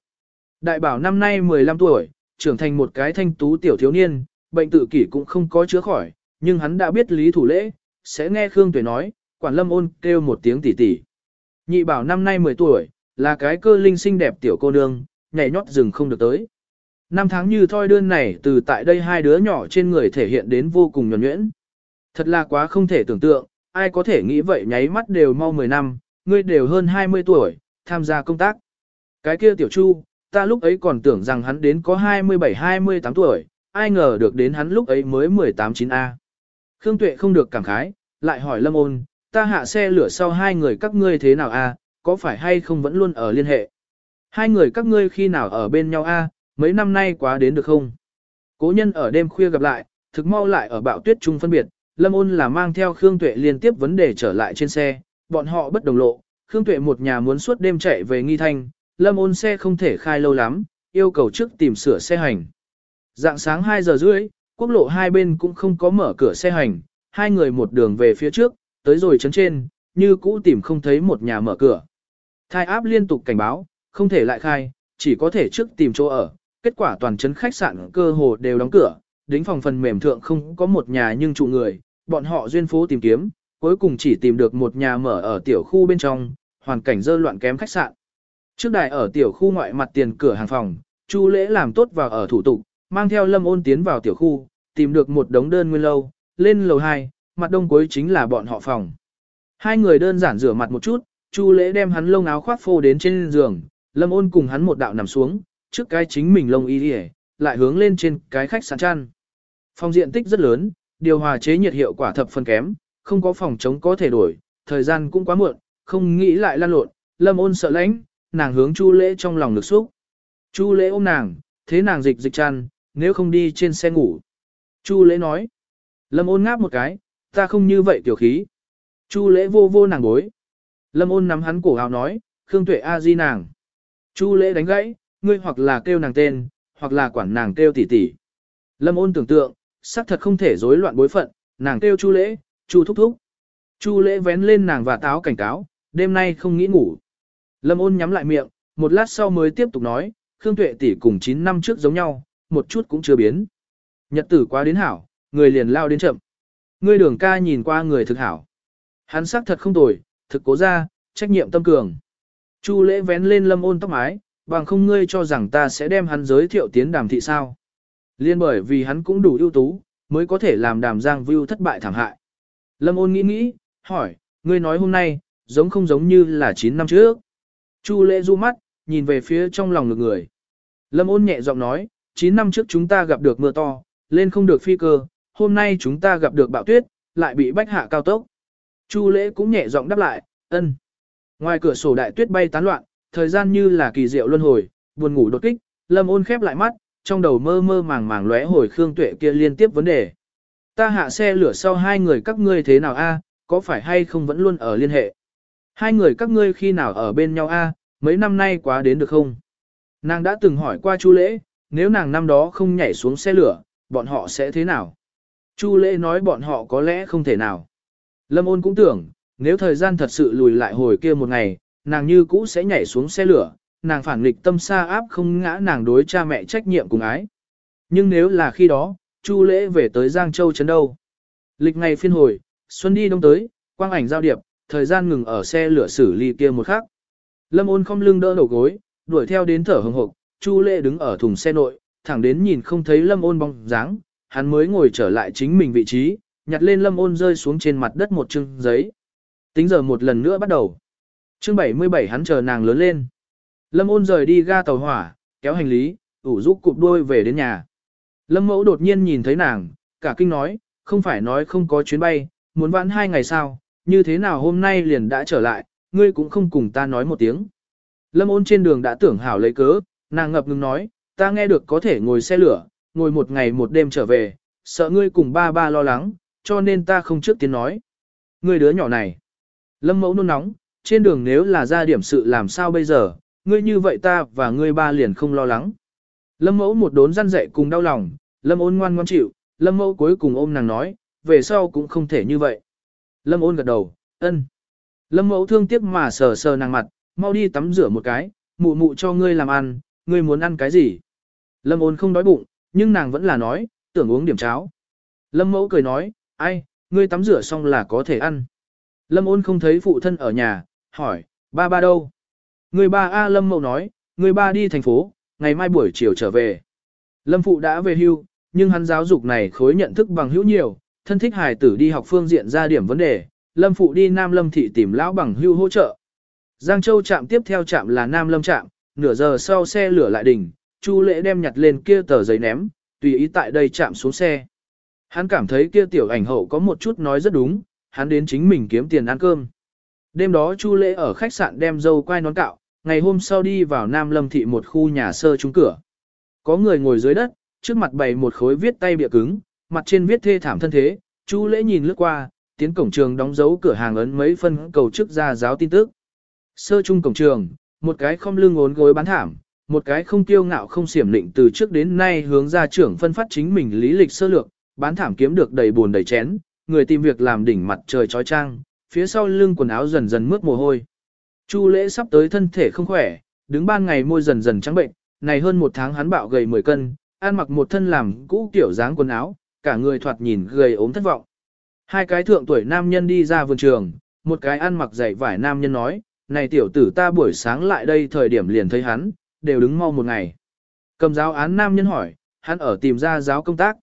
Đại bảo năm nay 15 tuổi, trưởng thành một cái thanh tú tiểu thiếu niên, bệnh tự kỷ cũng không có chữa khỏi, nhưng hắn đã biết lý thủ lễ, sẽ nghe Khương Tuệ nói, quản lâm ôn kêu một tiếng tỉ tỉ. Nhị bảo năm nay 10 tuổi, là cái cơ linh xinh đẹp tiểu cô nương, nhảy nhót rừng không được tới. Năm tháng như thoi đơn này từ tại đây hai đứa nhỏ trên người thể hiện đến vô cùng nhuẩn nhuyễn. Thật là quá không thể tưởng tượng, ai có thể nghĩ vậy nháy mắt đều mau 10 năm, ngươi đều hơn 20 tuổi, tham gia công tác. Cái kia tiểu chu, ta lúc ấy còn tưởng rằng hắn đến có 27-28 tuổi, ai ngờ được đến hắn lúc ấy mới 18-9A. Khương Tuệ không được cảm khái, lại hỏi Lâm ôn, ta hạ xe lửa sau hai người các ngươi thế nào a? có phải hay không vẫn luôn ở liên hệ? Hai người các ngươi khi nào ở bên nhau a? mấy năm nay quá đến được không? Cố nhân ở đêm khuya gặp lại, thực mau lại ở bạo tuyết chung phân biệt, Lâm ôn là mang theo Khương Tuệ liên tiếp vấn đề trở lại trên xe, bọn họ bất đồng lộ, Khương Tuệ một nhà muốn suốt đêm chạy về nghi thanh, Lâm ôn xe không thể khai lâu lắm, yêu cầu trước tìm sửa xe hành. Dạng sáng 2 giờ rưỡi, quốc lộ hai bên cũng không có mở cửa xe hành, hai người một đường về phía trước, tới rồi chấn trên, như cũ tìm không thấy một nhà mở cửa. Thai áp liên tục cảnh báo, không thể lại khai, chỉ có thể trước tìm chỗ ở, kết quả toàn chấn khách sạn cơ hồ đều đóng cửa, đính phòng phần mềm thượng không có một nhà nhưng trụ người, bọn họ duyên phố tìm kiếm, cuối cùng chỉ tìm được một nhà mở ở tiểu khu bên trong, hoàn cảnh dơ loạn kém khách sạn. Trước đài ở tiểu khu ngoại mặt tiền cửa hàng phòng, Chu lễ làm tốt vào ở thủ tục, mang theo lâm ôn tiến vào tiểu khu, tìm được một đống đơn nguyên lâu, lên lầu 2, mặt đông cuối chính là bọn họ phòng. Hai người đơn giản rửa mặt một chút, Chu lễ đem hắn lông áo khoác phô đến trên giường, lâm ôn cùng hắn một đạo nằm xuống, trước cái chính mình lông y đi lại hướng lên trên cái khách sạn chăn. Phòng diện tích rất lớn, điều hòa chế nhiệt hiệu quả thập phần kém, không có phòng chống có thể đổi, thời gian cũng quá muộn, không nghĩ lại lan lộn, lâm ôn sợ lãnh, nàng hướng Chu lễ trong lòng lực xúc. Chu lễ ôm nàng, thế nàng dịch dịch chăn, nếu không đi trên xe ngủ. Chu lễ nói. Lâm ôn ngáp một cái, ta không như vậy tiểu khí. Chu lễ vô vô nàng bối. Lâm ôn nắm hắn cổ áo nói, Khương Tuệ A di nàng. Chu lễ đánh gãy, ngươi hoặc là kêu nàng tên, hoặc là quản nàng kêu tỷ tỷ. Lâm ôn tưởng tượng, xác thật không thể rối loạn bối phận, nàng kêu Chu lễ, Chu thúc thúc. Chu lễ vén lên nàng và táo cảnh cáo, đêm nay không nghĩ ngủ. Lâm ôn nhắm lại miệng, một lát sau mới tiếp tục nói, Khương Tuệ tỷ cùng 9 năm trước giống nhau, một chút cũng chưa biến. Nhật tử quá đến hảo, người liền lao đến chậm. Ngươi đường ca nhìn qua người thực hảo. Hắn sắc thật không tồi, thực cố ra, trách nhiệm tâm cường. Chu lễ vén lên lâm ôn tóc mái, bằng không ngươi cho rằng ta sẽ đem hắn giới thiệu tiến đàm thị sao. Liên bởi vì hắn cũng đủ ưu tú, mới có thể làm đàm giang view thất bại thảm hại. Lâm ôn nghĩ nghĩ, hỏi, ngươi nói hôm nay, giống không giống như là 9 năm trước. Chu lễ du mắt, nhìn về phía trong lòng ngực người. Lâm ôn nhẹ giọng nói, 9 năm trước chúng ta gặp được mưa to, lên không được phi cơ, hôm nay chúng ta gặp được bão tuyết, lại bị bách hạ cao tốc. Chu lễ cũng nhẹ giọng đáp lại, ân. Ngoài cửa sổ đại tuyết bay tán loạn, thời gian như là kỳ diệu luân hồi, buồn ngủ đột kích, lâm ôn khép lại mắt, trong đầu mơ mơ màng màng lóe hồi Khương Tuệ kia liên tiếp vấn đề. Ta hạ xe lửa sau hai người các ngươi thế nào a? có phải hay không vẫn luôn ở liên hệ? Hai người các ngươi khi nào ở bên nhau a? mấy năm nay quá đến được không? Nàng đã từng hỏi qua Chu Lễ, nếu nàng năm đó không nhảy xuống xe lửa, bọn họ sẽ thế nào? Chu Lễ nói bọn họ có lẽ không thể nào. Lâm ôn cũng tưởng, nếu thời gian thật sự lùi lại hồi kia một ngày, nàng như cũ sẽ nhảy xuống xe lửa, nàng phản nghịch tâm xa áp không ngã nàng đối cha mẹ trách nhiệm cùng ái. Nhưng nếu là khi đó, Chu Lễ về tới Giang Châu chấn đâu? Lịch ngày phiên hồi, xuân đi đông tới, quang ảnh giao điệp, thời gian ngừng ở xe lửa xử lý kia một khắc. Lâm ôn không lưng đỡ đầu gối, đuổi theo đến thở hừng hực, Chu Lễ đứng ở thùng xe nội, thẳng đến nhìn không thấy Lâm Ôn bóng dáng, hắn mới ngồi trở lại chính mình vị trí, nhặt lên Lâm Ôn rơi xuống trên mặt đất một chương giấy. Tính giờ một lần nữa bắt đầu. Chương 77 hắn chờ nàng lớn lên. Lâm Ôn rời đi ga tàu hỏa, kéo hành lý, ủ giúp cụp đuôi về đến nhà. Lâm Mẫu đột nhiên nhìn thấy nàng, cả kinh nói, không phải nói không có chuyến bay, muốn vãn hai ngày sao, như thế nào hôm nay liền đã trở lại, ngươi cũng không cùng ta nói một tiếng. Lâm ôn trên đường đã tưởng hảo lấy cớ, nàng ngập ngừng nói, ta nghe được có thể ngồi xe lửa, ngồi một ngày một đêm trở về, sợ ngươi cùng ba ba lo lắng, cho nên ta không trước tiên nói. Ngươi đứa nhỏ này. Lâm mẫu nôn nóng, trên đường nếu là ra điểm sự làm sao bây giờ, ngươi như vậy ta và ngươi ba liền không lo lắng. Lâm mẫu một đốn răn dậy cùng đau lòng, lâm ôn ngoan ngoan chịu, lâm mẫu cuối cùng ôm nàng nói, về sau cũng không thể như vậy. Lâm ôn gật đầu, ân. Lâm mẫu thương tiếc mà sờ sờ nàng mặt, mau đi tắm rửa một cái, mụ mụ cho ngươi làm ăn, ngươi muốn ăn cái gì? Lâm ôn không đói bụng, nhưng nàng vẫn là nói, tưởng uống điểm cháo. Lâm mẫu cười nói, ai, ngươi tắm rửa xong là có thể ăn. Lâm ôn không thấy phụ thân ở nhà, hỏi, ba ba đâu? Người ba A Lâm mẫu nói, người ba đi thành phố, ngày mai buổi chiều trở về. Lâm phụ đã về hưu, nhưng hắn giáo dục này khối nhận thức bằng hữu nhiều, thân thích hài tử đi học phương diện ra điểm vấn đề. Lâm phụ đi Nam Lâm thị tìm lão bằng hưu hỗ trợ, Giang Châu trạm tiếp theo trạm là Nam Lâm trạm, nửa giờ sau xe lửa lại đỉnh, Chu Lễ đem nhặt lên kia tờ giấy ném, tùy ý tại đây chạm xuống xe. Hắn cảm thấy kia tiểu ảnh hậu có một chút nói rất đúng, hắn đến chính mình kiếm tiền ăn cơm. Đêm đó Chu Lễ ở khách sạn đem dâu quay nón cạo, ngày hôm sau đi vào Nam Lâm thị một khu nhà sơ trúng cửa. Có người ngồi dưới đất, trước mặt bày một khối viết tay bịa cứng, mặt trên viết thê thảm thân thế, Chu lễ nhìn lướt qua, tiến cổng trường đóng dấu cửa hàng ấn mấy phân cầu chức ra giáo tin tức. Sơ trung cổng trường, một cái không lưng ốn gối bán thảm, một cái không tiêu ngạo không xiểm định từ trước đến nay hướng ra trưởng phân phát chính mình lý lịch sơ lược, bán thảm kiếm được đầy buồn đầy chén, người tìm việc làm đỉnh mặt trời trói trang, phía sau lưng quần áo dần dần mướt mồ hôi. Chu lễ sắp tới thân thể không khỏe, đứng ban ngày môi dần dần trắng bệnh, này hơn một tháng hắn bạo gầy 10 cân, ăn mặc một thân làm cũ kiểu dáng quần áo, cả người thoạt nhìn gầy ốm thất vọng. Hai cái thượng tuổi nam nhân đi ra vườn trường, một cái ăn mặc dày vải nam nhân nói, này tiểu tử ta buổi sáng lại đây thời điểm liền thấy hắn, đều đứng mau một ngày. Cầm giáo án nam nhân hỏi, hắn ở tìm ra giáo công tác.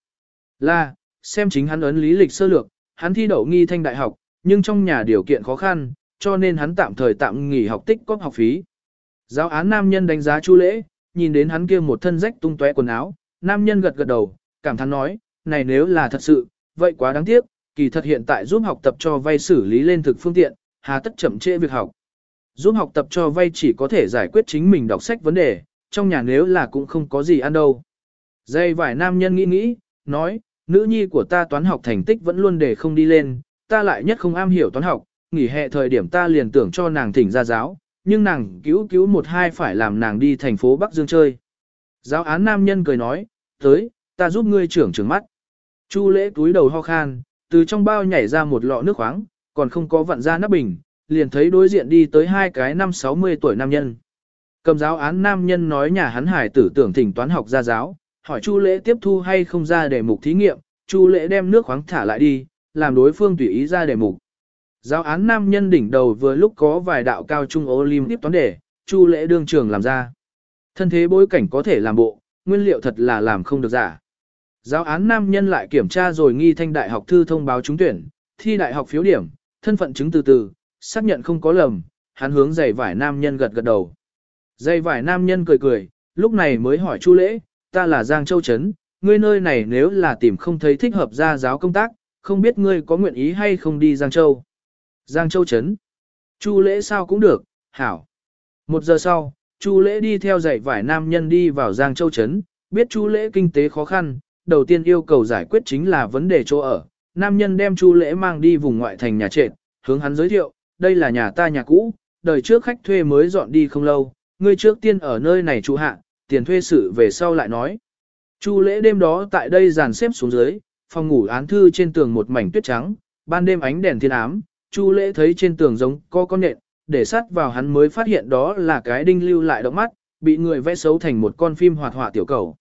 Là, xem chính hắn ấn lý lịch sơ lược, hắn thi đậu nghi thanh đại học, nhưng trong nhà điều kiện khó khăn, cho nên hắn tạm thời tạm nghỉ học tích có học phí. Giáo án nam nhân đánh giá Chu Lễ, nhìn đến hắn kia một thân rách tung tóe quần áo, nam nhân gật gật đầu, cảm thán nói, này nếu là thật sự, vậy quá đáng tiếc, kỳ thật hiện tại giúp học tập cho vay xử lý lên thực phương tiện, hà tất chậm trễ việc học. Giúp học tập cho vay chỉ có thể giải quyết chính mình đọc sách vấn đề, trong nhà nếu là cũng không có gì ăn đâu. Dây vải nam nhân nghĩ nghĩ, nói, nữ nhi của ta toán học thành tích vẫn luôn để không đi lên, ta lại nhất không am hiểu toán học, nghỉ hè thời điểm ta liền tưởng cho nàng thỉnh ra giáo, nhưng nàng cứu cứu một hai phải làm nàng đi thành phố Bắc Dương chơi. Giáo án nam nhân cười nói, tới, ta giúp ngươi trưởng trưởng mắt. Chu lễ túi đầu ho khan, từ trong bao nhảy ra một lọ nước khoáng, còn không có vặn ra nắp bình, liền thấy đối diện đi tới hai cái năm 60 tuổi nam nhân. Cầm giáo án nam nhân nói nhà hắn hải tử tưởng thỉnh toán học ra giáo, hỏi Chu lễ tiếp thu hay không ra đề mục thí nghiệm, Chu lễ đem nước khoáng thả lại đi, làm đối phương tùy ý ra đề mục. Giáo án nam nhân đỉnh đầu vừa lúc có vài đạo cao trung olim tiếp toán đề, Chu lễ đương trường làm ra. Thân thế bối cảnh có thể làm bộ, nguyên liệu thật là làm không được giả. Giáo án nam nhân lại kiểm tra rồi nghi thanh đại học thư thông báo trúng tuyển, thi đại học phiếu điểm, thân phận chứng từ từ, xác nhận không có lầm, hắn hướng giày vải nam nhân gật gật đầu. Giày vải nam nhân cười cười, lúc này mới hỏi Chu lễ, ta là Giang Châu Trấn, ngươi nơi này nếu là tìm không thấy thích hợp ra giáo công tác, không biết ngươi có nguyện ý hay không đi Giang Châu. Giang Châu Trấn. Chu lễ sao cũng được, hảo. Một giờ sau, Chu lễ đi theo dạy vải nam nhân đi vào Giang Châu Trấn, biết Chu lễ kinh tế khó khăn, đầu tiên yêu cầu giải quyết chính là vấn đề chỗ ở. Nam nhân đem Chu lễ mang đi vùng ngoại thành nhà trệt, hướng hắn giới thiệu, đây là nhà ta nhà cũ, đời trước khách thuê mới dọn đi không lâu, ngươi trước tiên ở nơi này trụ hạ, tiền thuê sự về sau lại nói. Chu lễ đêm đó tại đây dàn xếp xuống dưới, phòng ngủ án thư trên tường một mảnh tuyết trắng, ban đêm ánh đèn thiên ám, Chu lễ thấy trên tường giống có con nện, để sát vào hắn mới phát hiện đó là cái đinh lưu lại động mắt, bị người vẽ xấu thành một con phim hoạt họa tiểu cầu.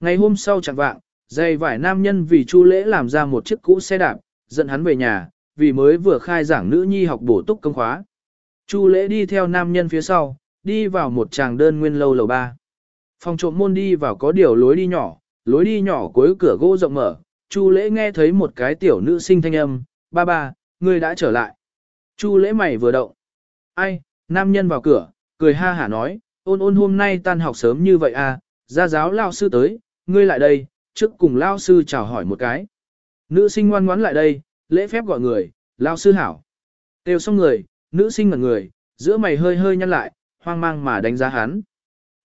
Ngày hôm sau chẳng vạng, dây vải nam nhân vì Chu lễ làm ra một chiếc cũ xe đạp, dẫn hắn về nhà, vì mới vừa khai giảng nữ nhi học bổ túc công khóa. Chu lễ đi theo nam nhân phía sau, đi vào một tràng đơn nguyên lâu lầu ba. Phòng trộm môn đi vào có điều lối đi nhỏ, lối đi nhỏ cuối cửa gỗ rộng mở, Chu lễ nghe thấy một cái tiểu nữ sinh thanh âm, ba ba, ngươi đã trở lại. Chu lễ mày vừa động. Ai, nam nhân vào cửa, cười ha hả nói, ôn ôn hôm nay tan học sớm như vậy à, gia giáo lao sư tới, ngươi lại đây, trước cùng lao sư chào hỏi một cái. Nữ sinh ngoan ngoãn lại đây, lễ phép gọi người, lao sư hảo. têu xong người, nữ sinh ngẩn người, giữa mày hơi hơi nhăn lại, hoang mang mà đánh giá hắn.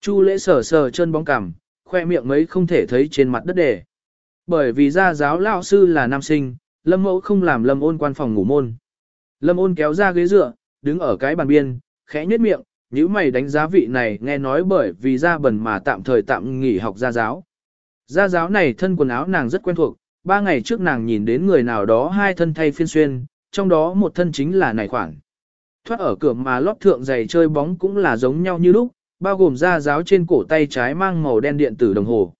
Chu lễ sờ sờ chân bóng cằm, khoe miệng mấy không thể thấy trên mặt đất đề. Bởi vì gia giáo lao sư là nam sinh, lâm mẫu không làm lâm ôn quan phòng ngủ môn. Lâm ôn kéo ra ghế dựa, đứng ở cái bàn biên, khẽ nhếch miệng, nếu mày đánh giá vị này nghe nói bởi vì ra bẩn mà tạm thời tạm nghỉ học gia giáo. Gia giáo này thân quần áo nàng rất quen thuộc, ba ngày trước nàng nhìn đến người nào đó hai thân thay phiên xuyên, trong đó một thân chính là này khoản. Thoát ở cửa mà lót thượng giày chơi bóng cũng là giống nhau như lúc, bao gồm da giáo trên cổ tay trái mang màu đen điện tử đồng hồ.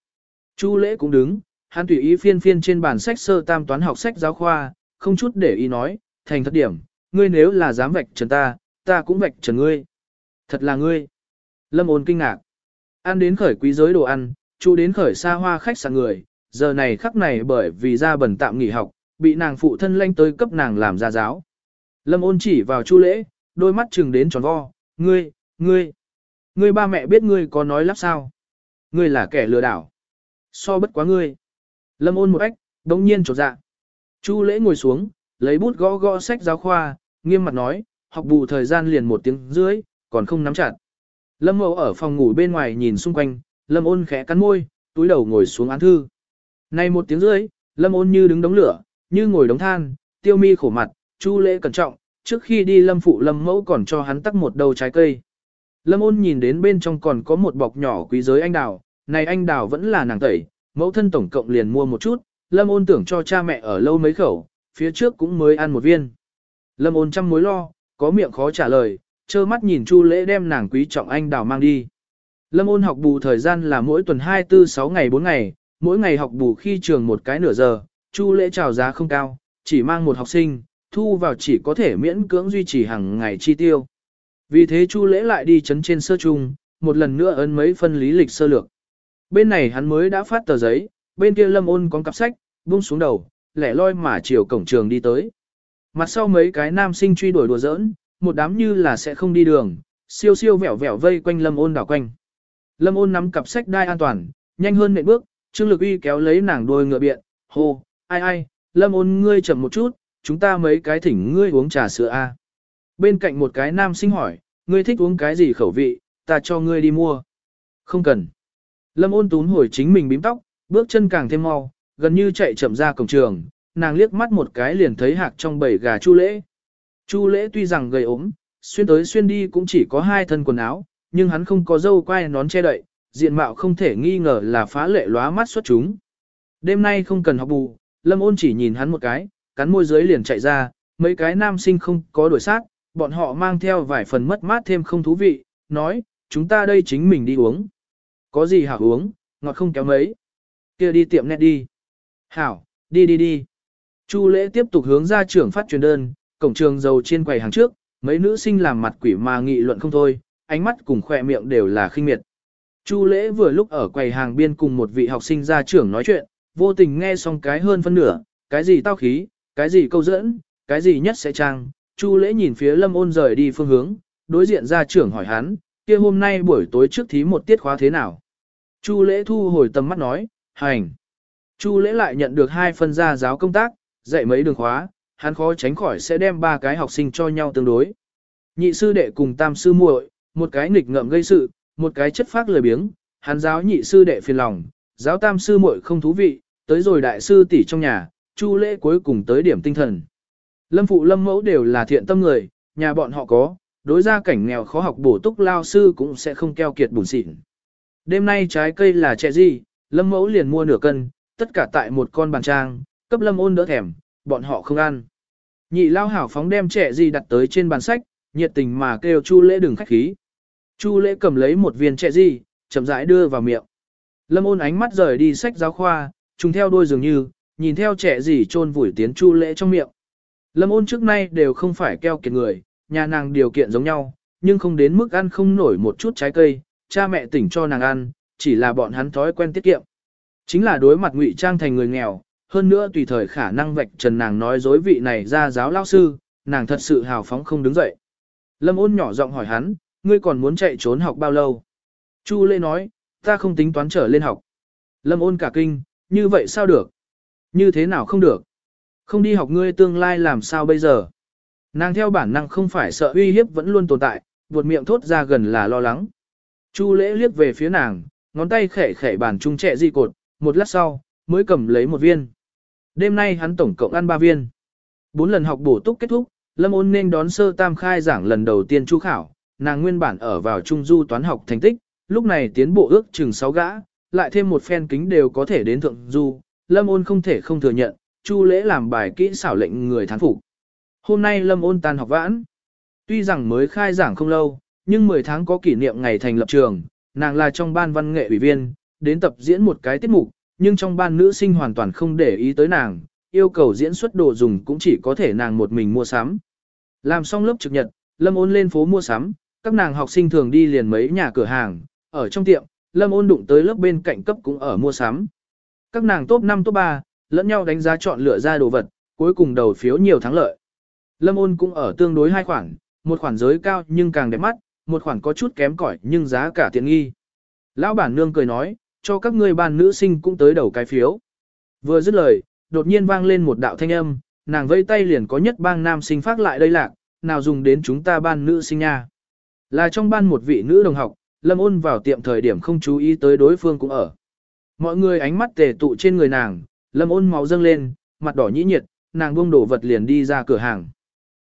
Chu lễ cũng đứng, hắn tùy ý phiên phiên trên bản sách sơ tam toán học sách giáo khoa, không chút để ý nói, thành thất điểm, ngươi nếu là dám vạch trần ta, ta cũng vạch trần ngươi. Thật là ngươi. Lâm ôn kinh ngạc. Ăn đến khởi quý giới đồ ăn, chu đến khởi xa hoa khách sạn người, giờ này khắc này bởi vì ra bẩn tạm nghỉ học, bị nàng phụ thân lanh tới cấp nàng làm gia giáo. Lâm ôn chỉ vào chu lễ, đôi mắt chừng đến tròn vo, ngươi, ngươi, ngươi ba mẹ biết ngươi có nói lắp sao. Ngươi là kẻ lừa đảo. So bất quá ngươi. Lâm ôn một ách, đống nhiên trột dạ. Chu lễ ngồi xuống, lấy bút gõ gõ sách giáo khoa, nghiêm mặt nói, học bù thời gian liền một tiếng dưới, còn không nắm chặt. Lâm mẫu ở phòng ngủ bên ngoài nhìn xung quanh, lâm ôn khẽ cắn môi, túi đầu ngồi xuống án thư. Này một tiếng dưới, lâm ôn như đứng đống lửa, như ngồi đống than, tiêu mi khổ mặt, chu lễ cẩn trọng, trước khi đi lâm phụ lâm mẫu còn cho hắn tắc một đầu trái cây. Lâm ôn nhìn đến bên trong còn có một bọc nhỏ quý giới anh đào, này anh đào vẫn là nàng tẩy, mẫu thân tổng cộng liền mua một chút, lâm ôn tưởng cho cha mẹ ở lâu mấy khẩu, phía trước cũng mới ăn một viên. Lâm ôn trăm mối lo, có miệng khó trả lời, trơ mắt nhìn chu lễ đem nàng quý trọng anh đào mang đi. Lâm ôn học bù thời gian là mỗi tuần 24-6 ngày 4 ngày, mỗi ngày học bù khi trường một cái nửa giờ, chu lễ chào giá không cao, chỉ mang một học sinh, thu vào chỉ có thể miễn cưỡng duy trì hàng ngày chi tiêu. Vì thế chu lễ lại đi chấn trên sơ trung, một lần nữa ấn mấy phân lý lịch sơ lược. Bên này hắn mới đã phát tờ giấy, bên kia lâm ôn có cặp sách, buông xuống đầu, lẻ loi mà chiều cổng trường đi tới. Mặt sau mấy cái nam sinh truy đuổi đùa giỡn, một đám như là sẽ không đi đường, siêu siêu vẻo vẻo vây quanh lâm ôn đảo quanh. Lâm ôn nắm cặp sách đai an toàn, nhanh hơn nệm bước, Trương Lực Uy kéo lấy nàng đôi ngựa biện, hô, ai ai, Lâm ôn ngươi chậm một chút, chúng ta mấy cái thỉnh ngươi uống trà sữa a. Bên cạnh một cái nam sinh hỏi, ngươi thích uống cái gì khẩu vị, ta cho ngươi đi mua. Không cần. Lâm ôn tún hồi chính mình bím tóc, bước chân càng thêm mau, gần như chạy chậm ra cổng trường, nàng liếc mắt một cái liền thấy hạc trong bầy gà chu lễ. Chu lễ tuy rằng gầy ốm, xuyên tới xuyên đi cũng chỉ có hai thân quần áo, nhưng hắn không có dâu quai nón che đậy, diện mạo không thể nghi ngờ là phá lệ lóa mắt xuất chúng. Đêm nay không cần học bù, lâm ôn chỉ nhìn hắn một cái, cắn môi dưới liền chạy ra, mấy cái nam sinh không có đuổi sát, bọn họ mang theo vài phần mất mát thêm không thú vị, nói, chúng ta đây chính mình đi uống. Có gì hảo uống, ngọt không kéo mấy. kia đi tiệm nét đi. Hảo, đi đi đi. Chu lễ tiếp tục hướng ra trưởng phát truyền đơn, cổng trường dầu trên quầy hàng trước, mấy nữ sinh làm mặt quỷ mà nghị luận không thôi, ánh mắt cùng khỏe miệng đều là khinh miệt. Chu lễ vừa lúc ở quầy hàng biên cùng một vị học sinh ra trưởng nói chuyện, vô tình nghe xong cái hơn phân nửa, cái gì tao khí, cái gì câu dẫn, cái gì nhất sẽ trang. Chu lễ nhìn phía lâm ôn rời đi phương hướng, đối diện ra trưởng hỏi hắn, kia hôm nay buổi tối trước thí một tiết khóa thế nào. Chu lễ thu hồi tầm mắt nói, hành. Chu lễ lại nhận được hai phân gia giáo công tác, dạy mấy đường khóa, hắn khó tránh khỏi sẽ đem ba cái học sinh cho nhau tương đối. Nhị sư đệ cùng tam sư muội, một cái nghịch ngợm gây sự, một cái chất phác lười biếng, hắn giáo nhị sư đệ phiền lòng, giáo tam sư muội không thú vị, tới rồi đại sư tỷ trong nhà, chu lễ cuối cùng tới điểm tinh thần. Lâm phụ lâm mẫu đều là thiện tâm người, nhà bọn họ có, đối ra cảnh nghèo khó học bổ túc lao sư cũng sẽ không keo kiệt bùn xịn. Đêm nay trái cây là trẻ gì, lâm mẫu liền mua nửa cân, tất cả tại một con bàn trang, cấp lâm ôn đỡ thèm, bọn họ không ăn. Nhị lao hảo phóng đem trẻ gì đặt tới trên bàn sách, nhiệt tình mà kêu chu lễ đừng khách khí. Chu lễ cầm lấy một viên trẻ gì, chậm rãi đưa vào miệng. Lâm ôn ánh mắt rời đi sách giáo khoa, trùng theo đôi dường như, nhìn theo trẻ gì trôn vùi tiến chu lễ trong miệng. Lâm ôn trước nay đều không phải keo kiệt người, nhà nàng điều kiện giống nhau, nhưng không đến mức ăn không nổi một chút trái cây, cha mẹ tỉnh cho nàng ăn, chỉ là bọn hắn thói quen tiết kiệm. Chính là đối mặt ngụy trang thành người nghèo, hơn nữa tùy thời khả năng vạch trần nàng nói dối vị này ra giáo lao sư, nàng thật sự hào phóng không đứng dậy. Lâm ôn nhỏ giọng hỏi hắn, ngươi còn muốn chạy trốn học bao lâu? Chu Lễ nói, ta không tính toán trở lên học. Lâm ôn cả kinh, như vậy sao được? Như thế nào không được? Không đi học ngươi tương lai làm sao bây giờ? Nàng theo bản năng không phải sợ uy hiếp vẫn luôn tồn tại, buột miệng thốt ra gần là lo lắng. Chu lễ liếc về phía nàng, ngón tay khẽ khẽ bàn trung trẻ di cột, một lát sau, mới cầm lấy một viên. Đêm nay hắn tổng cộng ăn ba viên. Bốn lần học bổ túc kết thúc, Lâm ôn nên đón sơ tam khai giảng lần đầu tiên chu khảo, nàng nguyên bản ở vào trung du toán học thành tích, lúc này tiến bộ ước chừng 6 gã, lại thêm một phen kính đều có thể đến thượng du, Lâm ôn không thể không thừa nhận, chu lễ làm bài kỹ xảo lệnh người thán phục. Hôm nay Lâm ôn tan học vãn. Tuy rằng mới khai giảng không lâu, nhưng 10 tháng có kỷ niệm ngày thành lập trường, nàng là trong ban văn nghệ ủy viên, đến tập diễn một cái tiết mục, nhưng trong ban nữ sinh hoàn toàn không để ý tới nàng, yêu cầu diễn xuất đồ dùng cũng chỉ có thể nàng một mình mua sắm. Làm xong lớp trực nhật, Lâm ôn lên phố mua sắm, các nàng học sinh thường đi liền mấy nhà cửa hàng, ở trong tiệm, Lâm ôn đụng tới lớp bên cạnh cấp cũng ở mua sắm. Các nàng top 5 top 3, lẫn nhau đánh giá chọn lựa ra đồ vật, cuối cùng đầu phiếu nhiều thắng lợi. Lâm ôn cũng ở tương đối hai khoản, một khoản giới cao nhưng càng đẹp mắt, một khoản có chút kém cỏi nhưng giá cả tiện nghi. Lão bản nương cười nói, cho các ngươi ban nữ sinh cũng tới đầu cái phiếu. Vừa dứt lời, đột nhiên vang lên một đạo thanh âm, nàng vây tay liền có nhất bang nam sinh phát lại đây lạc, nào dùng đến chúng ta ban nữ sinh nha. Là trong ban một vị nữ đồng học, lâm ôn vào tiệm thời điểm không chú ý tới đối phương cũng ở. Mọi người ánh mắt tề tụ trên người nàng, lâm ôn máu dâng lên, mặt đỏ nhĩ nhiệt, nàng buông đồ vật liền đi ra cửa hàng.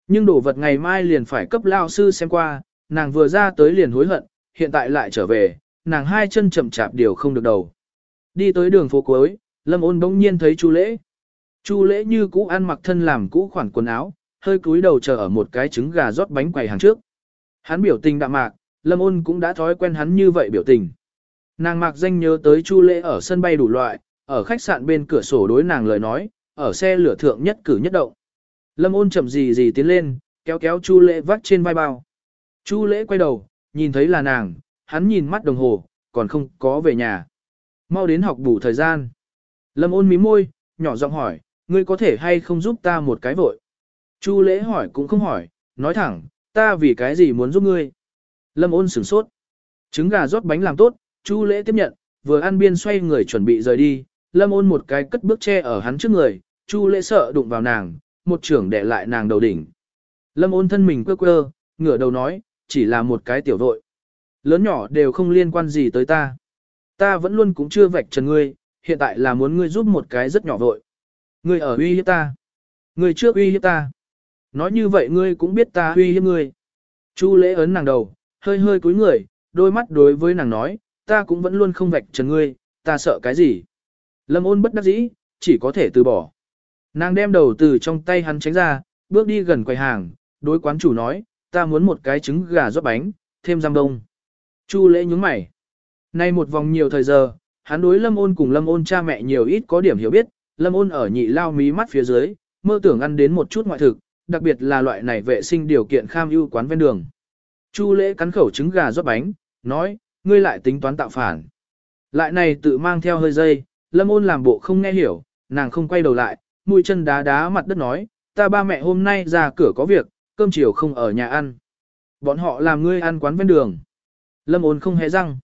Nhưng đồ vật ngày mai liền phải cấp lao sư xem qua, nàng vừa ra tới liền hối hận, hiện tại lại trở về, nàng hai chân chậm chạp điều không được đầu. Đi tới đường phố cuối, Lâm ôn bỗng nhiên thấy Chu lễ. Chu lễ như cũ ăn mặc thân làm cũ khoản quần áo, hơi cúi đầu chờ ở một cái trứng gà rót bánh quầy hàng trước. Hắn biểu tình đạm mạc, Lâm ôn cũng đã thói quen hắn như vậy biểu tình. Nàng mạc danh nhớ tới Chu lễ ở sân bay đủ loại, ở khách sạn bên cửa sổ đối nàng lời nói, ở xe lửa thượng nhất cử nhất động. Lâm ôn chậm gì gì tiến lên, kéo kéo Chu lễ vắt trên vai bao. Chu lễ quay đầu, nhìn thấy là nàng, hắn nhìn mắt đồng hồ, còn không có về nhà. Mau đến học bù thời gian. Lâm ôn mí môi, nhỏ giọng hỏi, ngươi có thể hay không giúp ta một cái vội. Chu lễ hỏi cũng không hỏi, nói thẳng, ta vì cái gì muốn giúp ngươi. Lâm ôn sửng sốt. Trứng gà rót bánh làm tốt, Chu lễ tiếp nhận, vừa ăn biên xoay người chuẩn bị rời đi. Lâm ôn một cái cất bước che ở hắn trước người, Chu lễ sợ đụng vào nàng, một trưởng đè lại nàng đầu đỉnh. Lâm ôn thân mình quơ quơ, ngửa đầu nói, chỉ là một cái tiểu vội. Lớn nhỏ đều không liên quan gì tới ta. Ta vẫn luôn cũng chưa vạch trần ngươi, hiện tại là muốn ngươi giúp một cái rất nhỏ vội. Ngươi ở uy hiếp ta. Ngươi trước uy hiếp ta. Nói như vậy ngươi cũng biết ta uy hiếp ngươi. Chu lễ ấn nàng đầu, hơi hơi cúi người, đôi mắt đối với nàng nói, ta cũng vẫn luôn không vạch trần ngươi, ta sợ cái gì. Lâm ôn bất đắc dĩ, chỉ có thể từ bỏ. Nàng đem đầu từ trong tay hắn tránh ra, bước đi gần quầy hàng, đối quán chủ nói, ta muốn một cái trứng gà rót bánh, thêm giam đông. Chu lễ nhúng mày. Nay một vòng nhiều thời giờ, hắn đối lâm ôn cùng lâm ôn cha mẹ nhiều ít có điểm hiểu biết, lâm ôn ở nhị lao mí mắt phía dưới, mơ tưởng ăn đến một chút ngoại thực, đặc biệt là loại này vệ sinh điều kiện kham ưu quán ven đường. Chu lễ cắn khẩu trứng gà rót bánh, nói, ngươi lại tính toán tạo phản. Lại này tự mang theo hơi dây, lâm ôn làm bộ không nghe hiểu, nàng không quay đầu lại, mũi chân đá đá mặt đất nói, ta ba mẹ hôm nay ra cửa có việc, cơm chiều không ở nhà ăn. Bọn họ làm ngươi ăn quán ven đường. Lâm ôn không hề răng.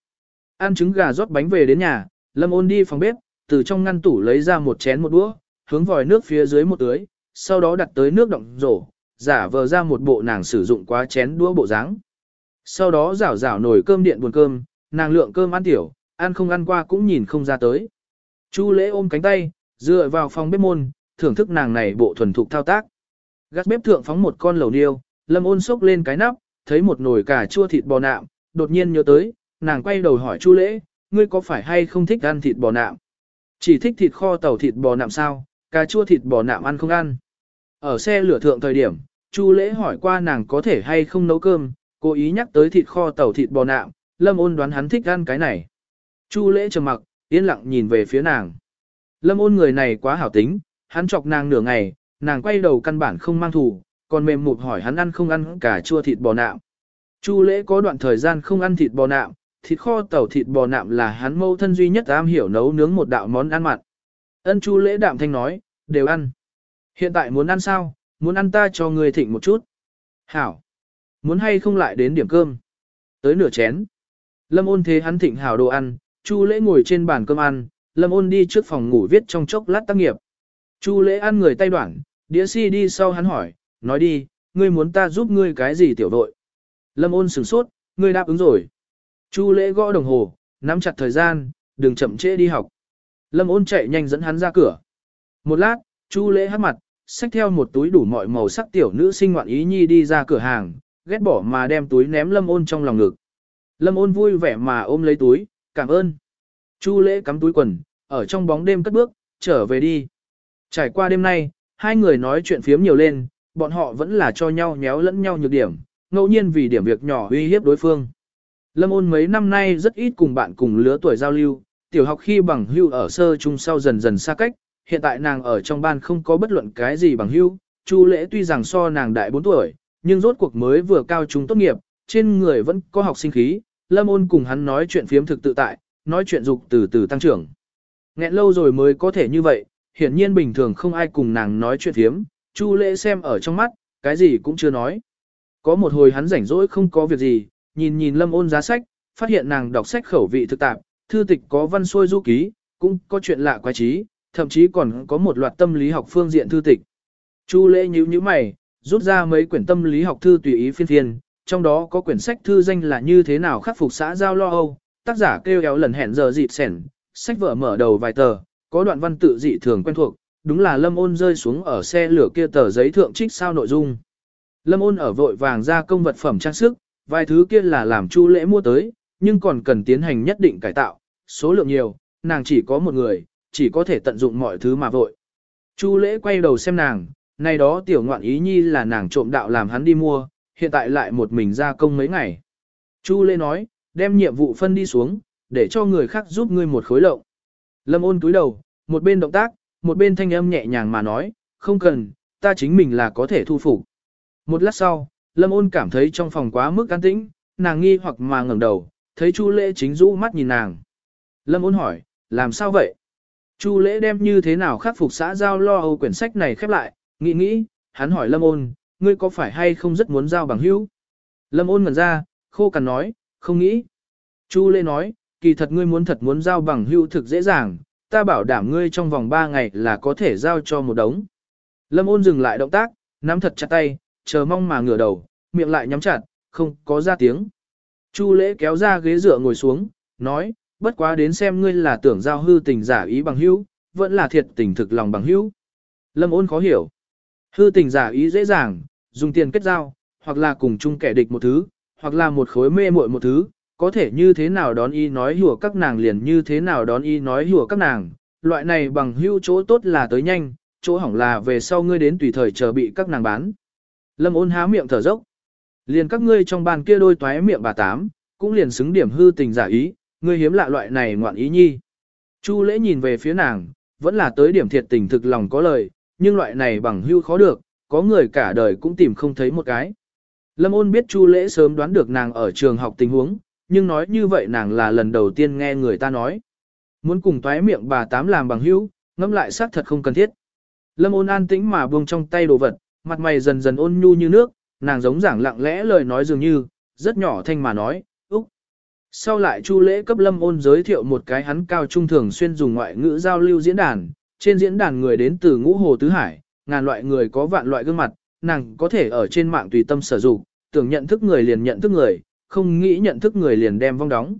Ăn trứng gà rót bánh về đến nhà, Lâm ôn đi phòng bếp, từ trong ngăn tủ lấy ra một chén một đũa, hướng vòi nước phía dưới một tưới, sau đó đặt tới nước động rổ, giả vờ ra một bộ nàng sử dụng quá chén đũa bộ dáng. Sau đó rảo rảo nồi cơm điện buồn cơm, nàng lượng cơm ăn tiểu, ăn không ăn qua cũng nhìn không ra tới. Chu lễ ôm cánh tay, dựa vào phòng bếp môn, thưởng thức nàng này bộ thuần thục thao tác. Gác bếp thượng phóng một con lẩu niêu, lâm ôn sốc lên cái nắp, thấy một nồi cà chua thịt bò nạm, đột nhiên nhớ tới, nàng quay đầu hỏi Chu lễ, ngươi có phải hay không thích ăn thịt bò nạm? Chỉ thích thịt kho tàu thịt bò nạm sao, cà chua thịt bò nạm ăn không ăn. Ở xe lửa thượng thời điểm, Chu lễ hỏi qua nàng có thể hay không nấu cơm, cố ý nhắc tới thịt kho tàu thịt bò nạm, lâm ôn đoán hắn thích ăn cái này. Chu lễ trầm mặc, yên lặng nhìn về phía nàng. Lâm ôn người này quá hảo tính, hắn chọc nàng nửa ngày, nàng quay đầu căn bản không mang thủ, còn mềm mụt hỏi hắn ăn không ăn cả chua thịt bò nạm. Chu lễ có đoạn thời gian không ăn thịt bò nạm, thịt kho tàu thịt bò nạm là hắn mâu thân duy nhất am hiểu nấu nướng một đạo món ăn mặn. Ân chu lễ đạm thanh nói, đều ăn. Hiện tại muốn ăn sao, muốn ăn ta cho ngươi thịnh một chút. Hảo. Muốn hay không lại đến điểm cơm. Tới nửa chén. Lâm ôn thế hắn thịnh hảo đồ ăn, chu lễ ngồi trên bàn cơm ăn, lâm ôn đi trước phòng ngủ viết trong chốc lát tác nghiệp. Chu lễ ăn người tay đoạn, đĩa si đi sau hắn hỏi, nói đi, ngươi muốn ta giúp ngươi cái gì tiểu đội. Lâm ôn sửng sốt, ngươi đáp ứng rồi. Chu lễ gõ đồng hồ, nắm chặt thời gian, đừng chậm trễ đi học. Lâm ôn chạy nhanh dẫn hắn ra cửa. Một lát, Chu lễ hát mặt, xách theo một túi đủ mọi màu sắc tiểu nữ sinh ngoạn ý nhi đi ra cửa hàng, ghét bỏ mà đem túi ném lâm ôn trong lòng ngực. Lâm ôn vui vẻ mà ôm lấy túi, cảm ơn. Chu lễ cắm túi quần, ở trong bóng đêm cất bước, trở về đi. Trải qua đêm nay, hai người nói chuyện phiếm nhiều lên, bọn họ vẫn là cho nhau nhéo lẫn nhau nhược điểm, ngẫu nhiên vì điểm việc nhỏ uy hiếp đối phương. Lâm ôn mấy năm nay rất ít cùng bạn cùng lứa tuổi giao lưu, tiểu học khi bằng hưu ở sơ trung sau dần dần xa cách, hiện tại nàng ở trong ban không có bất luận cái gì bằng hưu, Chu lễ tuy rằng so nàng đại 4 tuổi, nhưng rốt cuộc mới vừa cao trung tốt nghiệp, trên người vẫn có học sinh khí, Lâm ôn cùng hắn nói chuyện phiếm thực tự tại, nói chuyện dục từ từ tăng trưởng. Nghẹn lâu rồi mới có thể như vậy, hiển nhiên bình thường không ai cùng nàng nói chuyện phiếm, Chu lễ xem ở trong mắt, cái gì cũng chưa nói. Có một hồi hắn rảnh rỗi không có việc gì, nhìn nhìn lâm ôn giá sách, phát hiện nàng đọc sách khẩu vị thực tạp, thư tịch có văn xuôi du ký, cũng có chuyện lạ quái trí, thậm chí còn có một loạt tâm lý học phương diện thư tịch. Chu lễ nhíu nhíu mày, rút ra mấy quyển tâm lý học thư tùy ý phiên phiên, trong đó có quyển sách thư danh là như thế nào khắc phục xã giao lo âu, tác giả kêu éo lần hẹn giờ dịp sẻn, sách vở mở đầu vài tờ, có đoạn văn tự dị thường quen thuộc, đúng là Lâm ôn rơi xuống ở xe lửa kia tờ giấy thượng trích sao nội dung. Lâm ôn ở vội vàng ra công vật phẩm trang sức, vài thứ kia là làm chu lễ mua tới, nhưng còn cần tiến hành nhất định cải tạo, số lượng nhiều, nàng chỉ có một người, chỉ có thể tận dụng mọi thứ mà vội. Chu lễ quay đầu xem nàng, này đó tiểu ngoạn ý nhi là nàng trộm đạo làm hắn đi mua, hiện tại lại một mình ra công mấy ngày. Chu lễ nói, đem nhiệm vụ phân đi xuống, để cho người khác giúp ngươi một khối lộng. Lâm ôn túi đầu, một bên động tác, một bên thanh âm nhẹ nhàng mà nói, không cần, ta chính mình là có thể thu phục. Một lát sau, Lâm ôn cảm thấy trong phòng quá mức an tĩnh, nàng nghi hoặc mà ngẩng đầu, thấy Chu lễ chính rũ mắt nhìn nàng. Lâm ôn hỏi, làm sao vậy? Chu lễ đem như thế nào khắc phục xã giao lo âu quyển sách này khép lại, nghĩ nghĩ, hắn hỏi Lâm ôn, ngươi có phải hay không rất muốn giao bằng hữu? Lâm ôn ngẩn ra, khô cằn nói, không nghĩ. Chu lễ nói, kỳ thật ngươi muốn thật muốn giao bằng hữu thực dễ dàng, ta bảo đảm ngươi trong vòng 3 ngày là có thể giao cho một đống. Lâm ôn dừng lại động tác, nắm thật chặt tay, chờ mong mà ngửa đầu, miệng lại nhắm chặt, không có ra tiếng. Chu lễ kéo ra ghế dựa ngồi xuống, nói, bất quá đến xem ngươi là tưởng giao hư tình giả ý bằng hữu, vẫn là thiệt tình thực lòng bằng hữu. Lâm ôn khó hiểu. Hư tình giả ý dễ dàng, dùng tiền kết giao, hoặc là cùng chung kẻ địch một thứ, hoặc là một khối mê muội một thứ, có thể như thế nào đón y nói hùa các nàng liền như thế nào đón y nói hùa các nàng. Loại này bằng hữu chỗ tốt là tới nhanh, chỗ hỏng là về sau ngươi đến tùy thời chờ bị các nàng bán. Lâm ôn há miệng thở dốc. Liền các ngươi trong bàn kia đôi toái miệng bà tám, cũng liền xứng điểm hư tình giả ý, ngươi hiếm lạ loại này ngoạn ý nhi. Chu lễ nhìn về phía nàng, vẫn là tới điểm thiệt tình thực lòng có lời, nhưng loại này bằng hưu khó được, có người cả đời cũng tìm không thấy một cái. Lâm ôn biết Chu lễ sớm đoán được nàng ở trường học tình huống, nhưng nói như vậy nàng là lần đầu tiên nghe người ta nói. Muốn cùng toái miệng bà tám làm bằng hữu, ngẫm lại xác thật không cần thiết. Lâm ôn an tĩnh mà buông trong tay đồ vật, mặt mày dần dần ôn nhu như nước, nàng giống giảng lặng lẽ lời nói dường như, rất nhỏ thanh mà nói. Sau lại Chu lễ cấp lâm ôn giới thiệu một cái hắn cao trung thường xuyên dùng ngoại ngữ giao lưu diễn đàn, trên diễn đàn người đến từ ngũ hồ tứ hải, ngàn loại người có vạn loại gương mặt, nàng có thể ở trên mạng tùy tâm sử dụng, tưởng nhận thức người liền nhận thức người, không nghĩ nhận thức người liền đem vong đóng.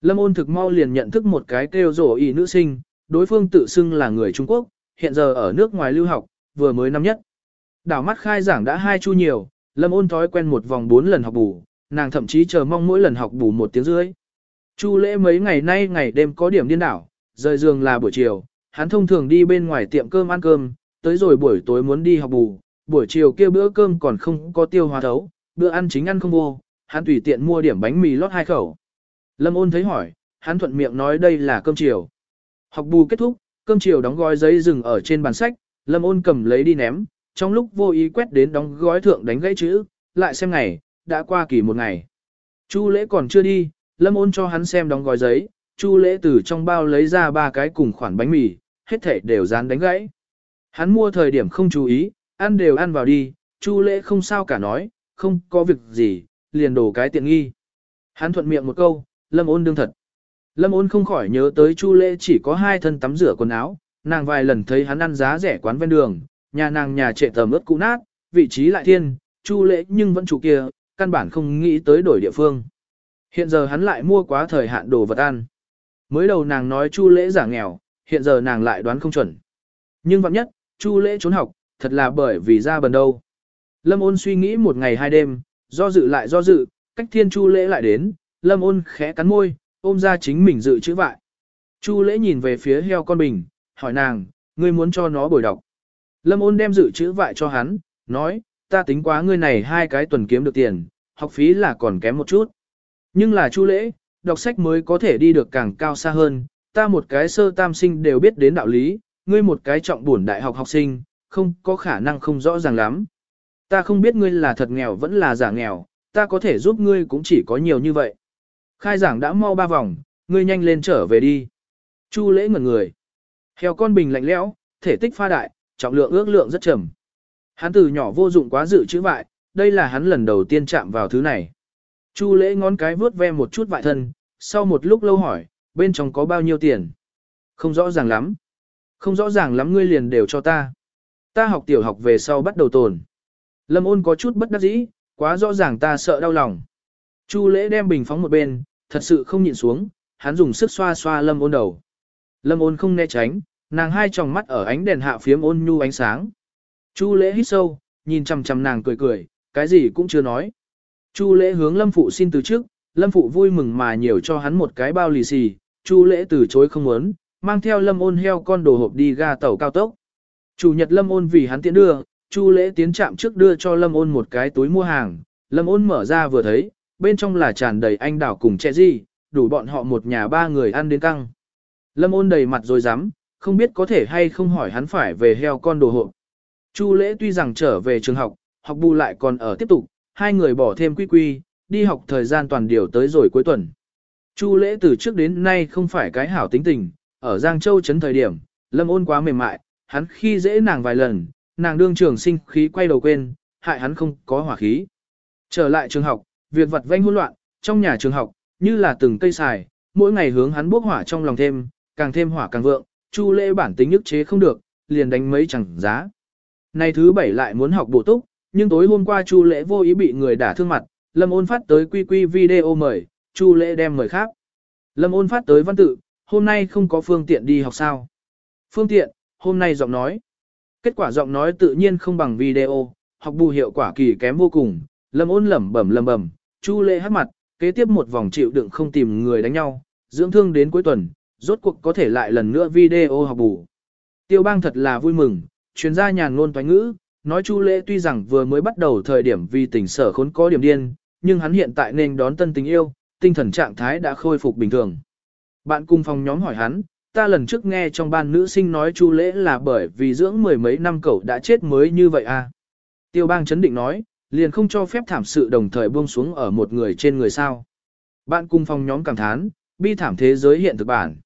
Lâm ôn thực mau liền nhận thức một cái kêu rổ y nữ sinh, đối phương tự xưng là người Trung Quốc, hiện giờ ở nước ngoài lưu học, vừa mới năm nhất. Đảo mắt khai giảng đã hai chu nhiều, Lâm ôn thói quen một vòng bốn lần học bù, nàng thậm chí chờ mong mỗi lần học bù một tiếng rưỡi. Chu lễ mấy ngày nay ngày đêm có điểm điên đảo, rời giường là buổi chiều, hắn thông thường đi bên ngoài tiệm cơm ăn cơm, tới rồi buổi tối muốn đi học bù, buổi chiều kia bữa cơm còn không có tiêu hóa thấu, bữa ăn chính ăn không vô, hắn tùy tiện mua điểm bánh mì lót hai khẩu. Lâm ôn thấy hỏi, hắn thuận miệng nói đây là cơm chiều. Học bù kết thúc, cơm chiều đóng gói giấy dừng ở trên bàn sách, Lâm ôn cầm lấy đi ném, trong lúc vô ý quét đến đóng gói thượng đánh gãy chữ, lại xem ngày, đã qua kỳ một ngày. Chu lễ còn chưa đi, Lâm ôn cho hắn xem đóng gói giấy, Chu lễ từ trong bao lấy ra ba cái cùng khoản bánh mì, hết thể đều dán đánh gãy. Hắn mua thời điểm không chú ý, ăn đều ăn vào đi, Chu lễ không sao cả nói, không có việc gì, liền đổ cái tiện nghi. Hắn thuận miệng một câu, Lâm ôn đương thật. Lâm ôn không khỏi nhớ tới Chu lễ chỉ có hai thân tắm rửa quần áo, nàng vài lần thấy hắn ăn giá rẻ quán ven đường, nhà nàng nhà trệ tầm ướt cũ nát, vị trí lại thiên, chu lễ nhưng vẫn chủ kia, căn bản không nghĩ tới đổi địa phương. Hiện giờ hắn lại mua quá thời hạn đồ vật ăn. Mới đầu nàng nói chu lễ giả nghèo, hiện giờ nàng lại đoán không chuẩn. Nhưng vạn nhất, chu lễ trốn học, thật là bởi vì ra bần đâu. Lâm ôn suy nghĩ một ngày hai đêm, do dự lại do dự, cách thiên chu lễ lại đến, lâm ôn khẽ cắn môi, ôm ra chính mình dự chữ vại. Chu lễ nhìn về phía heo con bình, hỏi nàng, ngươi muốn cho nó bồi đọc. Lâm ôn đem dự chữ vại cho hắn, nói, ta tính quá ngươi này hai cái tuần kiếm được tiền, học phí là còn kém một chút. Nhưng là chu lễ, đọc sách mới có thể đi được càng cao xa hơn, ta một cái sơ tam sinh đều biết đến đạo lý, ngươi một cái trọng buồn đại học học sinh, không có khả năng không rõ ràng lắm. Ta không biết ngươi là thật nghèo vẫn là giả nghèo, ta có thể giúp ngươi cũng chỉ có nhiều như vậy. Khai giảng đã mau ba vòng, ngươi nhanh lên trở về đi. Chu lễ ngẩn người. Heo con bình lạnh lẽo, thể tích pha đại, trọng lượng ước lượng rất trầm. Hắn từ nhỏ vô dụng quá dự chữ vại, đây là hắn lần đầu tiên chạm vào thứ này. Chu lễ ngón cái vướt ve một chút vại thân, sau một lúc lâu hỏi, bên trong có bao nhiêu tiền? Không rõ ràng lắm. Không rõ ràng lắm ngươi liền đều cho ta. Ta học tiểu học về sau bắt đầu tồn. Lâm ôn có chút bất đắc dĩ, quá rõ ràng ta sợ đau lòng. Chu lễ đem bình phóng một bên, thật sự không nhịn xuống, hắn dùng sức xoa xoa lâm ôn đầu. Lâm ôn không né tránh, nàng hai tròng mắt ở ánh đèn hạ phiếm ôn nhu ánh sáng. Chu lễ hít sâu, nhìn chằm chằm nàng cười cười, cái gì cũng chưa nói. Chu lễ hướng lâm phụ xin từ trước, lâm phụ vui mừng mà nhiều cho hắn một cái bao lì xì, chu lễ từ chối không muốn, mang theo lâm ôn heo con đồ hộp đi ga tàu cao tốc. Chủ nhật lâm ôn vì hắn tiễn đưa, chu lễ tiến chạm trước đưa cho lâm ôn một cái túi mua hàng, lâm ôn mở ra vừa thấy, bên trong là tràn đầy anh đảo cùng trẻ gì, đủ bọn họ một nhà ba người ăn đến căng. Lâm ôn đầy mặt rồi dám, không biết có thể hay không hỏi hắn phải về heo con đồ hộp. Chu lễ tuy rằng trở về trường học, học bù lại còn ở tiếp tục, hai người bỏ thêm quy quy, đi học thời gian toàn điều tới rồi cuối tuần. Chu lễ từ trước đến nay không phải cái hảo tính tình, ở Giang Châu chấn thời điểm, lâm ôn quá mềm mại, hắn khi dễ nàng vài lần, nàng đương trường sinh khí quay đầu quên, hại hắn không có hỏa khí. Trở lại trường học, việc vật vanh hỗn loạn, trong nhà trường học, như là từng cây xài, mỗi ngày hướng hắn bốc hỏa trong lòng thêm, càng thêm hỏa càng vượng, Chu Lễ bản tính nhức chế không được, liền đánh mấy chẳng giá. Nay thứ bảy lại muốn học bổ túc, nhưng tối hôm qua Chu Lễ vô ý bị người đả thương mặt, Lâm Ôn phát tới quy quy video mời, Chu Lễ đem mời khác. Lâm Ôn phát tới văn tự, hôm nay không có phương tiện đi học sao. Phương tiện, hôm nay giọng nói. Kết quả giọng nói tự nhiên không bằng video, học bù hiệu quả kỳ kém vô cùng, Lâm Ôn lẩm bẩm lẩm bẩm, Chu Lễ hát mặt, kế tiếp một vòng chịu đựng không tìm người đánh nhau, dưỡng thương đến cuối tuần, rốt cuộc có thể lại lần nữa video học bù. Tiêu bang thật là vui mừng, chuyên gia nhàn ngôn toán ngữ, nói Chu Lễ tuy rằng vừa mới bắt đầu thời điểm vì tình sở khốn có điểm điên, nhưng hắn hiện tại nên đón tân tình yêu, tinh thần trạng thái đã khôi phục bình thường. Bạn cùng phòng nhóm hỏi hắn, ta lần trước nghe trong ban nữ sinh nói Chu Lễ là bởi vì dưỡng mười mấy năm cậu đã chết mới như vậy à. Tiêu bang chấn định nói, liền không cho phép thảm sự đồng thời buông xuống ở một người trên người sao. Bạn cùng phòng nhóm cảm thán, bi thảm thế giới hiện thực bản.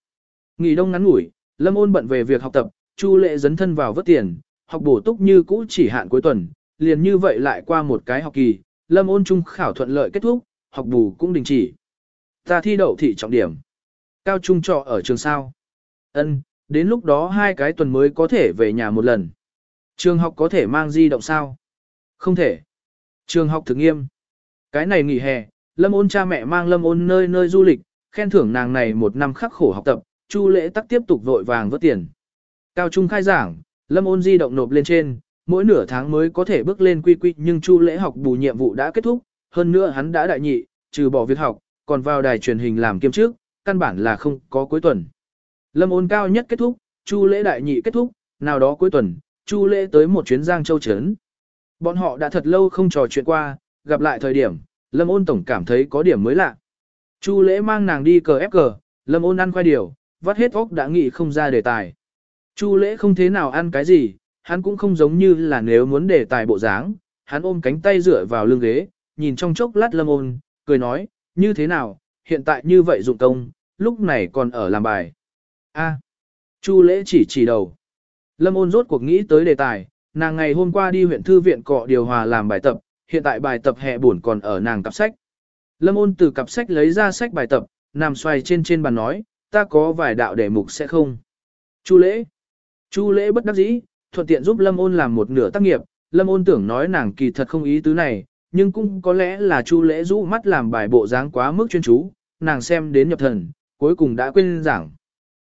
Nghỉ đông ngắn ngủi, Lâm ôn bận về việc học tập, Chu lệ dấn thân vào vớt tiền, học bổ túc như cũ chỉ hạn cuối tuần, liền như vậy lại qua một cái học kỳ, Lâm ôn trung khảo thuận lợi kết thúc, học bù cũng đình chỉ. Ta thi đậu thị trọng điểm. Cao trung trọ ở trường sao. Ân, đến lúc đó hai cái tuần mới có thể về nhà một lần. Trường học có thể mang di động sao? Không thể. Trường học thực nghiêm. Cái này nghỉ hè, Lâm ôn cha mẹ mang Lâm ôn nơi nơi du lịch, khen thưởng nàng này một năm khắc khổ học tập, Chu lễ tắc tiếp tục vội vàng vớt tiền. Cao trung khai giảng, Lâm ôn di động nộp lên trên, mỗi nửa tháng mới có thể bước lên quy quy nhưng Chu lễ học bù nhiệm vụ đã kết thúc, hơn nữa hắn đã đại nhị, trừ bỏ việc học, còn vào đài truyền hình làm kiêm trước, căn bản là không có cuối tuần. Lâm ôn cao nhất kết thúc, Chu lễ đại nhị kết thúc, nào đó cuối tuần, Chu lễ tới một chuyến Giang Châu Trấn. Bọn họ đã thật lâu không trò chuyện qua, gặp lại thời điểm, Lâm ôn tổng cảm thấy có điểm mới lạ. Chu lễ mang nàng đi cờ ép cờ, Lâm ôn ăn khoai điều, vắt hết óc đã nghĩ không ra đề tài. Chu lễ không thế nào ăn cái gì, hắn cũng không giống như là nếu muốn để tài bộ dáng, hắn ôm cánh tay dựa vào lưng ghế, nhìn trong chốc lát lâm ôn, cười nói, như thế nào, hiện tại như vậy dụng công, lúc này còn ở làm bài. A. Chu lễ chỉ chỉ đầu. Lâm ôn rốt cuộc nghĩ tới đề tài, nàng ngày hôm qua đi huyện thư viện cọ điều hòa làm bài tập, hiện tại bài tập hè buồn còn ở nàng cặp sách. Lâm ôn từ cặp sách lấy ra sách bài tập, nằm xoay trên trên bàn nói, ta có vài đạo đề mục sẽ không. Chu lễ. Chu lễ bất đắc dĩ, thuận tiện giúp Lâm ôn làm một nửa tác nghiệp, Lâm ôn tưởng nói nàng kỳ thật không ý tứ này, nhưng cũng có lẽ là Chu lễ rũ mắt làm bài bộ dáng quá mức chuyên chú, nàng xem đến nhập thần, cuối cùng đã quên giảng.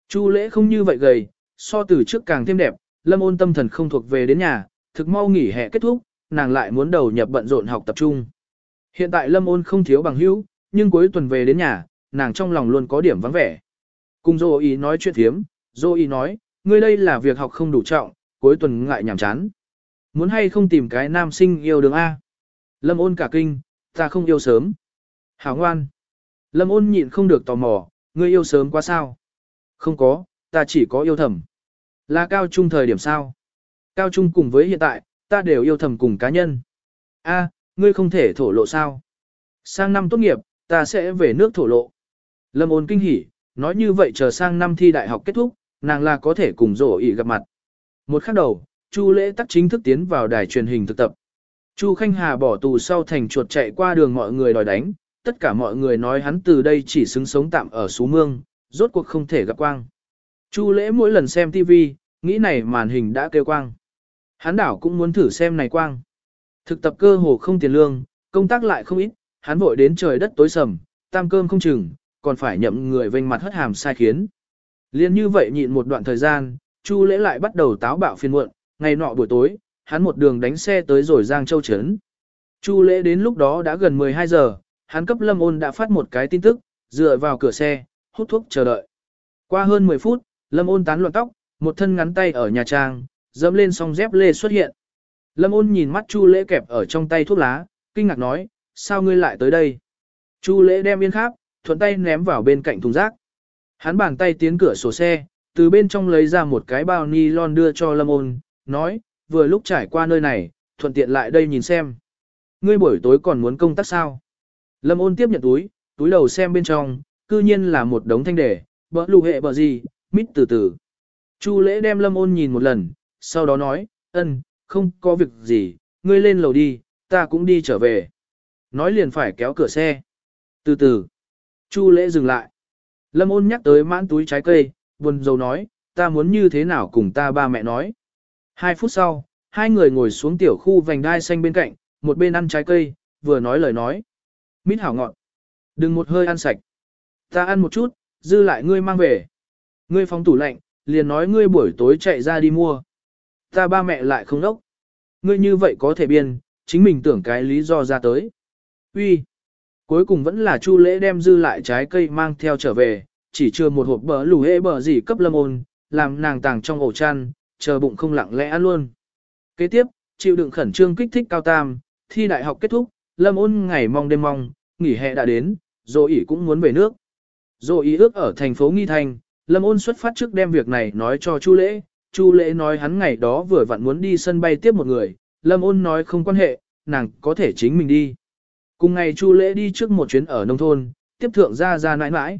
Chu lễ không như vậy gầy, so từ trước càng thêm đẹp, Lâm ôn tâm thần không thuộc về đến nhà, thực mau nghỉ hè kết thúc, nàng lại muốn đầu nhập bận rộn học tập trung. Hiện tại Lâm ôn không thiếu bằng hữu, nhưng cuối tuần về đến nhà, nàng trong lòng luôn có điểm vắng vẻ. Cùng Dô ý nói chuyện thiếm, Dô ý nói, ngươi đây là việc học không đủ trọng, cuối tuần ngại nhảm chán. Muốn hay không tìm cái nam sinh yêu đường A. Lâm ôn cả kinh, ta không yêu sớm. Hảo ngoan. Lâm ôn nhịn không được tò mò, ngươi yêu sớm quá sao? Không có, ta chỉ có yêu thầm. Là cao trung thời điểm sao? Cao trung cùng với hiện tại, ta đều yêu thầm cùng cá nhân. A, ngươi không thể thổ lộ sao? Sang năm tốt nghiệp, ta sẽ về nước thổ lộ. Lâm ôn kinh hỉ, nói như vậy chờ sang năm thi đại học kết thúc, nàng là có thể cùng rổ ỉ gặp mặt. Một khắc đầu, Chu lễ tắc chính thức tiến vào đài truyền hình thực tập. Chu Khanh Hà bỏ tù sau thành chuột chạy qua đường mọi người đòi đánh, tất cả mọi người nói hắn từ đây chỉ xứng sống tạm ở xú Mương, rốt cuộc không thể gặp quang. Chu lễ mỗi lần xem TV, nghĩ này màn hình đã kêu quang. Hắn đảo cũng muốn thử xem này quang. Thực tập cơ hồ không tiền lương, công tác lại không ít, hắn vội đến trời đất tối sầm, tam cơm không chừng, còn phải nhậm người vênh mặt hất hàm sai khiến. Liên như vậy nhịn một đoạn thời gian, Chu lễ lại bắt đầu táo bạo phiền muộn, ngày nọ buổi tối, hắn một đường đánh xe tới rồi Giang Châu Trấn. Chu lễ đến lúc đó đã gần 12 giờ, hắn cấp lâm ôn đã phát một cái tin tức, dựa vào cửa xe, hút thuốc chờ đợi. Qua hơn 10 phút, lâm ôn tán loạn tóc, một thân ngắn tay ở nhà trang, dẫm lên song dép lê xuất hiện. Lâm ôn nhìn mắt Chu lễ kẹp ở trong tay thuốc lá, kinh ngạc nói, sao ngươi lại tới đây? Chu lễ đem yên kháp, thuận tay ném vào bên cạnh thùng rác. Hắn bàn tay tiến cửa sổ xe, từ bên trong lấy ra một cái bao ni lon đưa cho Lâm ôn, nói, vừa lúc trải qua nơi này, thuận tiện lại đây nhìn xem. Ngươi buổi tối còn muốn công tác sao? Lâm ôn tiếp nhận túi, túi đầu xem bên trong, cư nhiên là một đống thanh đề, bỡ lù hệ bờ gì, mít từ từ. Chu lễ đem lâm ôn nhìn một lần, sau đó nói, ân, không có việc gì, ngươi lên lầu đi, ta cũng đi trở về. Nói liền phải kéo cửa xe. Từ từ. Chu lễ dừng lại. Lâm ôn nhắc tới mãn túi trái cây, buồn dầu nói, ta muốn như thế nào cùng ta ba mẹ nói. Hai phút sau, hai người ngồi xuống tiểu khu vành đai xanh bên cạnh, một bên ăn trái cây, vừa nói lời nói. Mít hảo ngọt. Đừng một hơi ăn sạch. Ta ăn một chút, dư lại ngươi mang về. Ngươi phóng tủ lạnh, liền nói ngươi buổi tối chạy ra đi mua. Ta ba mẹ lại không đốc. Ngươi như vậy có thể biên, chính mình tưởng cái lý do ra tới. Uy. Cuối cùng vẫn là Chu lễ đem dư lại trái cây mang theo trở về, chỉ chưa một hộp bờ lù hễ bờ gì cấp lâm ôn, làm nàng tàng trong ổ chăn, chờ bụng không lặng lẽ ăn luôn. Kế tiếp, chịu đựng khẩn trương kích thích cao tam, thi đại học kết thúc, lâm ôn ngày mong đêm mong, nghỉ hè đã đến, dô ỉ cũng muốn về nước. Dô ý ước ở thành phố Nghi Thành, lâm ôn xuất phát trước đem việc này nói cho Chu lễ, Chu lễ nói hắn ngày đó vừa vặn muốn đi sân bay tiếp một người, lâm ôn nói không quan hệ, nàng có thể chính mình đi. Cùng ngày Chu lễ đi trước một chuyến ở nông thôn, tiếp thượng ra ra nãi nãi.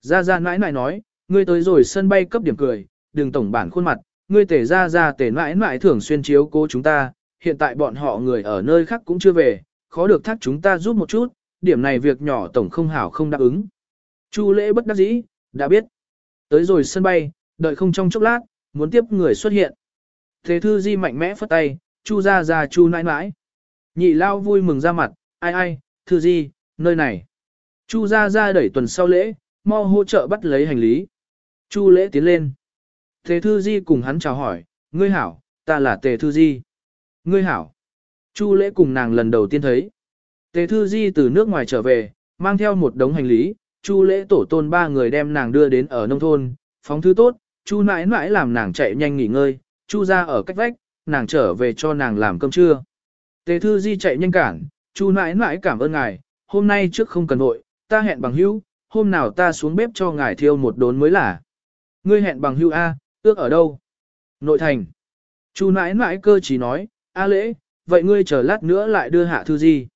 Ra ra nãi nãi nói, ngươi tới rồi sân bay cấp điểm cười, đừng tổng bản khuôn mặt, ngươi tể ra ra tể nãi nãi thường xuyên chiếu cố chúng ta, hiện tại bọn họ người ở nơi khác cũng chưa về, khó được thác chúng ta giúp một chút, điểm này việc nhỏ tổng không hảo không đáp ứng. Chu lễ bất đắc dĩ, đã biết. Tới rồi sân bay, đợi không trong chốc lát, muốn tiếp người xuất hiện. Thế thư di mạnh mẽ phất tay, chu ra ra chu nãi nãi. Nhị lao vui mừng ra mặt, ai ai, thư di, nơi này. Chu ra ra đẩy tuần sau lễ, mau hỗ trợ bắt lấy hành lý. Chu lễ tiến lên. Tề thư di cùng hắn chào hỏi, ngươi hảo, ta là tề thư di. Ngươi hảo. Chu lễ cùng nàng lần đầu tiên thấy. Tề thư di từ nước ngoài trở về, mang theo một đống hành lý, chu lễ tổ tôn ba người đem nàng đưa đến ở nông thôn, phóng thứ tốt, chu mãi mãi làm nàng chạy nhanh nghỉ ngơi, chu ra ở cách vách, nàng trở về cho nàng làm cơm trưa. Tề thư di chạy nhanh cản, chu nãi nãi cảm ơn ngài, hôm nay trước không cần nội, ta hẹn bằng hữu, hôm nào ta xuống bếp cho ngài thiêu một đốn mới là. Ngươi hẹn bằng hữu A, ước ở đâu? Nội thành. Chu nãi nãi cơ chỉ nói, A lễ, vậy ngươi chờ lát nữa lại đưa hạ thư di.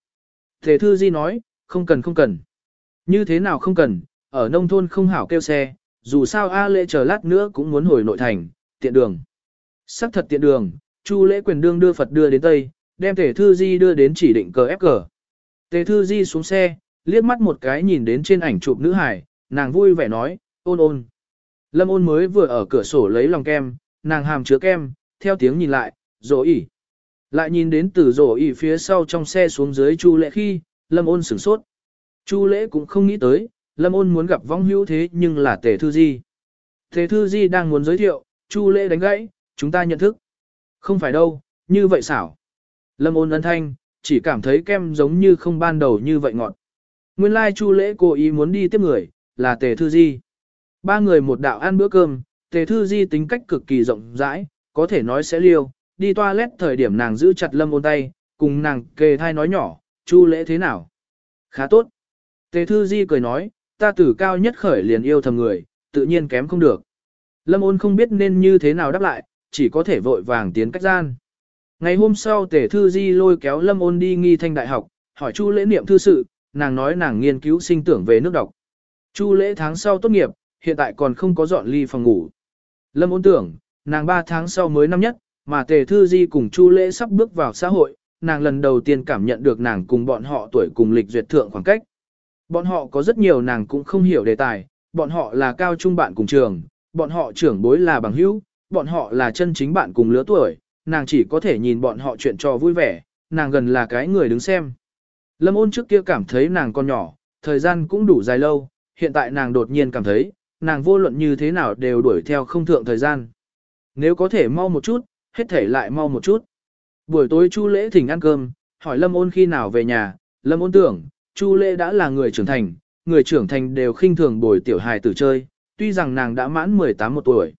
Thế thư di nói, không cần không cần. Như thế nào không cần, ở nông thôn không hảo kêu xe, dù sao A lễ chờ lát nữa cũng muốn hồi nội thành, tiện đường. Sắc thật tiện đường, Chu lễ quyền đương đưa Phật đưa đến Tây, đem Tề Thư Di đưa đến chỉ định cờ ép cờ. Tề Thư Di xuống xe, liếc mắt một cái nhìn đến trên ảnh chụp nữ hải, nàng vui vẻ nói, ôn ôn. Lâm ôn mới vừa ở cửa sổ lấy lòng kem, nàng hàm chứa kem, theo tiếng nhìn lại, rổ ỉ. Lại nhìn đến từ rổ ỉ phía sau trong xe xuống dưới Chu lễ khi, Lâm ôn sửng sốt. Chu lễ cũng không nghĩ tới, Lâm ôn muốn gặp vong hữu thế nhưng là tề thư di. Tề thư di đang muốn giới thiệu, Chu lễ đánh gãy, chúng ta nhận thức. Không phải đâu, như vậy xảo. Lâm ôn ân thanh, chỉ cảm thấy kem giống như không ban đầu như vậy ngọt. Nguyên lai like Chu lễ cố ý muốn đi tiếp người, là tề thư di. Ba người một đạo ăn bữa cơm, tề thư di tính cách cực kỳ rộng rãi, có thể nói sẽ liêu, đi toilet thời điểm nàng giữ chặt lâm ôn tay, cùng nàng kề thai nói nhỏ, chu lễ thế nào? Khá tốt. Tề thư di cười nói, ta tử cao nhất khởi liền yêu thầm người, tự nhiên kém không được. Lâm ôn không biết nên như thế nào đáp lại, chỉ có thể vội vàng tiến cách gian. Ngày hôm sau tề thư di lôi kéo lâm ôn đi nghi thanh đại học, hỏi chu lễ niệm thư sự, nàng nói nàng nghiên cứu sinh tưởng về nước đọc. Chu lễ tháng sau tốt nghiệp, hiện tại còn không có dọn ly phòng ngủ. Lâm ôn tưởng, nàng 3 tháng sau mới năm nhất, mà Tề Thư Di cùng Chu Lễ sắp bước vào xã hội, nàng lần đầu tiên cảm nhận được nàng cùng bọn họ tuổi cùng lịch duyệt thượng khoảng cách. Bọn họ có rất nhiều nàng cũng không hiểu đề tài, bọn họ là cao trung bạn cùng trường, bọn họ trưởng bối là bằng hữu, bọn họ là chân chính bạn cùng lứa tuổi, nàng chỉ có thể nhìn bọn họ chuyện trò vui vẻ, nàng gần là cái người đứng xem. Lâm ôn trước kia cảm thấy nàng còn nhỏ, thời gian cũng đủ dài lâu, hiện tại nàng đột nhiên cảm thấy, nàng vô luận như thế nào đều đuổi theo không thượng thời gian. nếu có thể mau một chút, hết thể lại mau một chút. Buổi tối Chu Lễ thỉnh ăn cơm, hỏi Lâm Ôn khi nào về nhà, Lâm Ôn tưởng, Chu Lễ đã là người trưởng thành, người trưởng thành đều khinh thường bồi tiểu hài tử chơi, tuy rằng nàng đã mãn 18 một tuổi.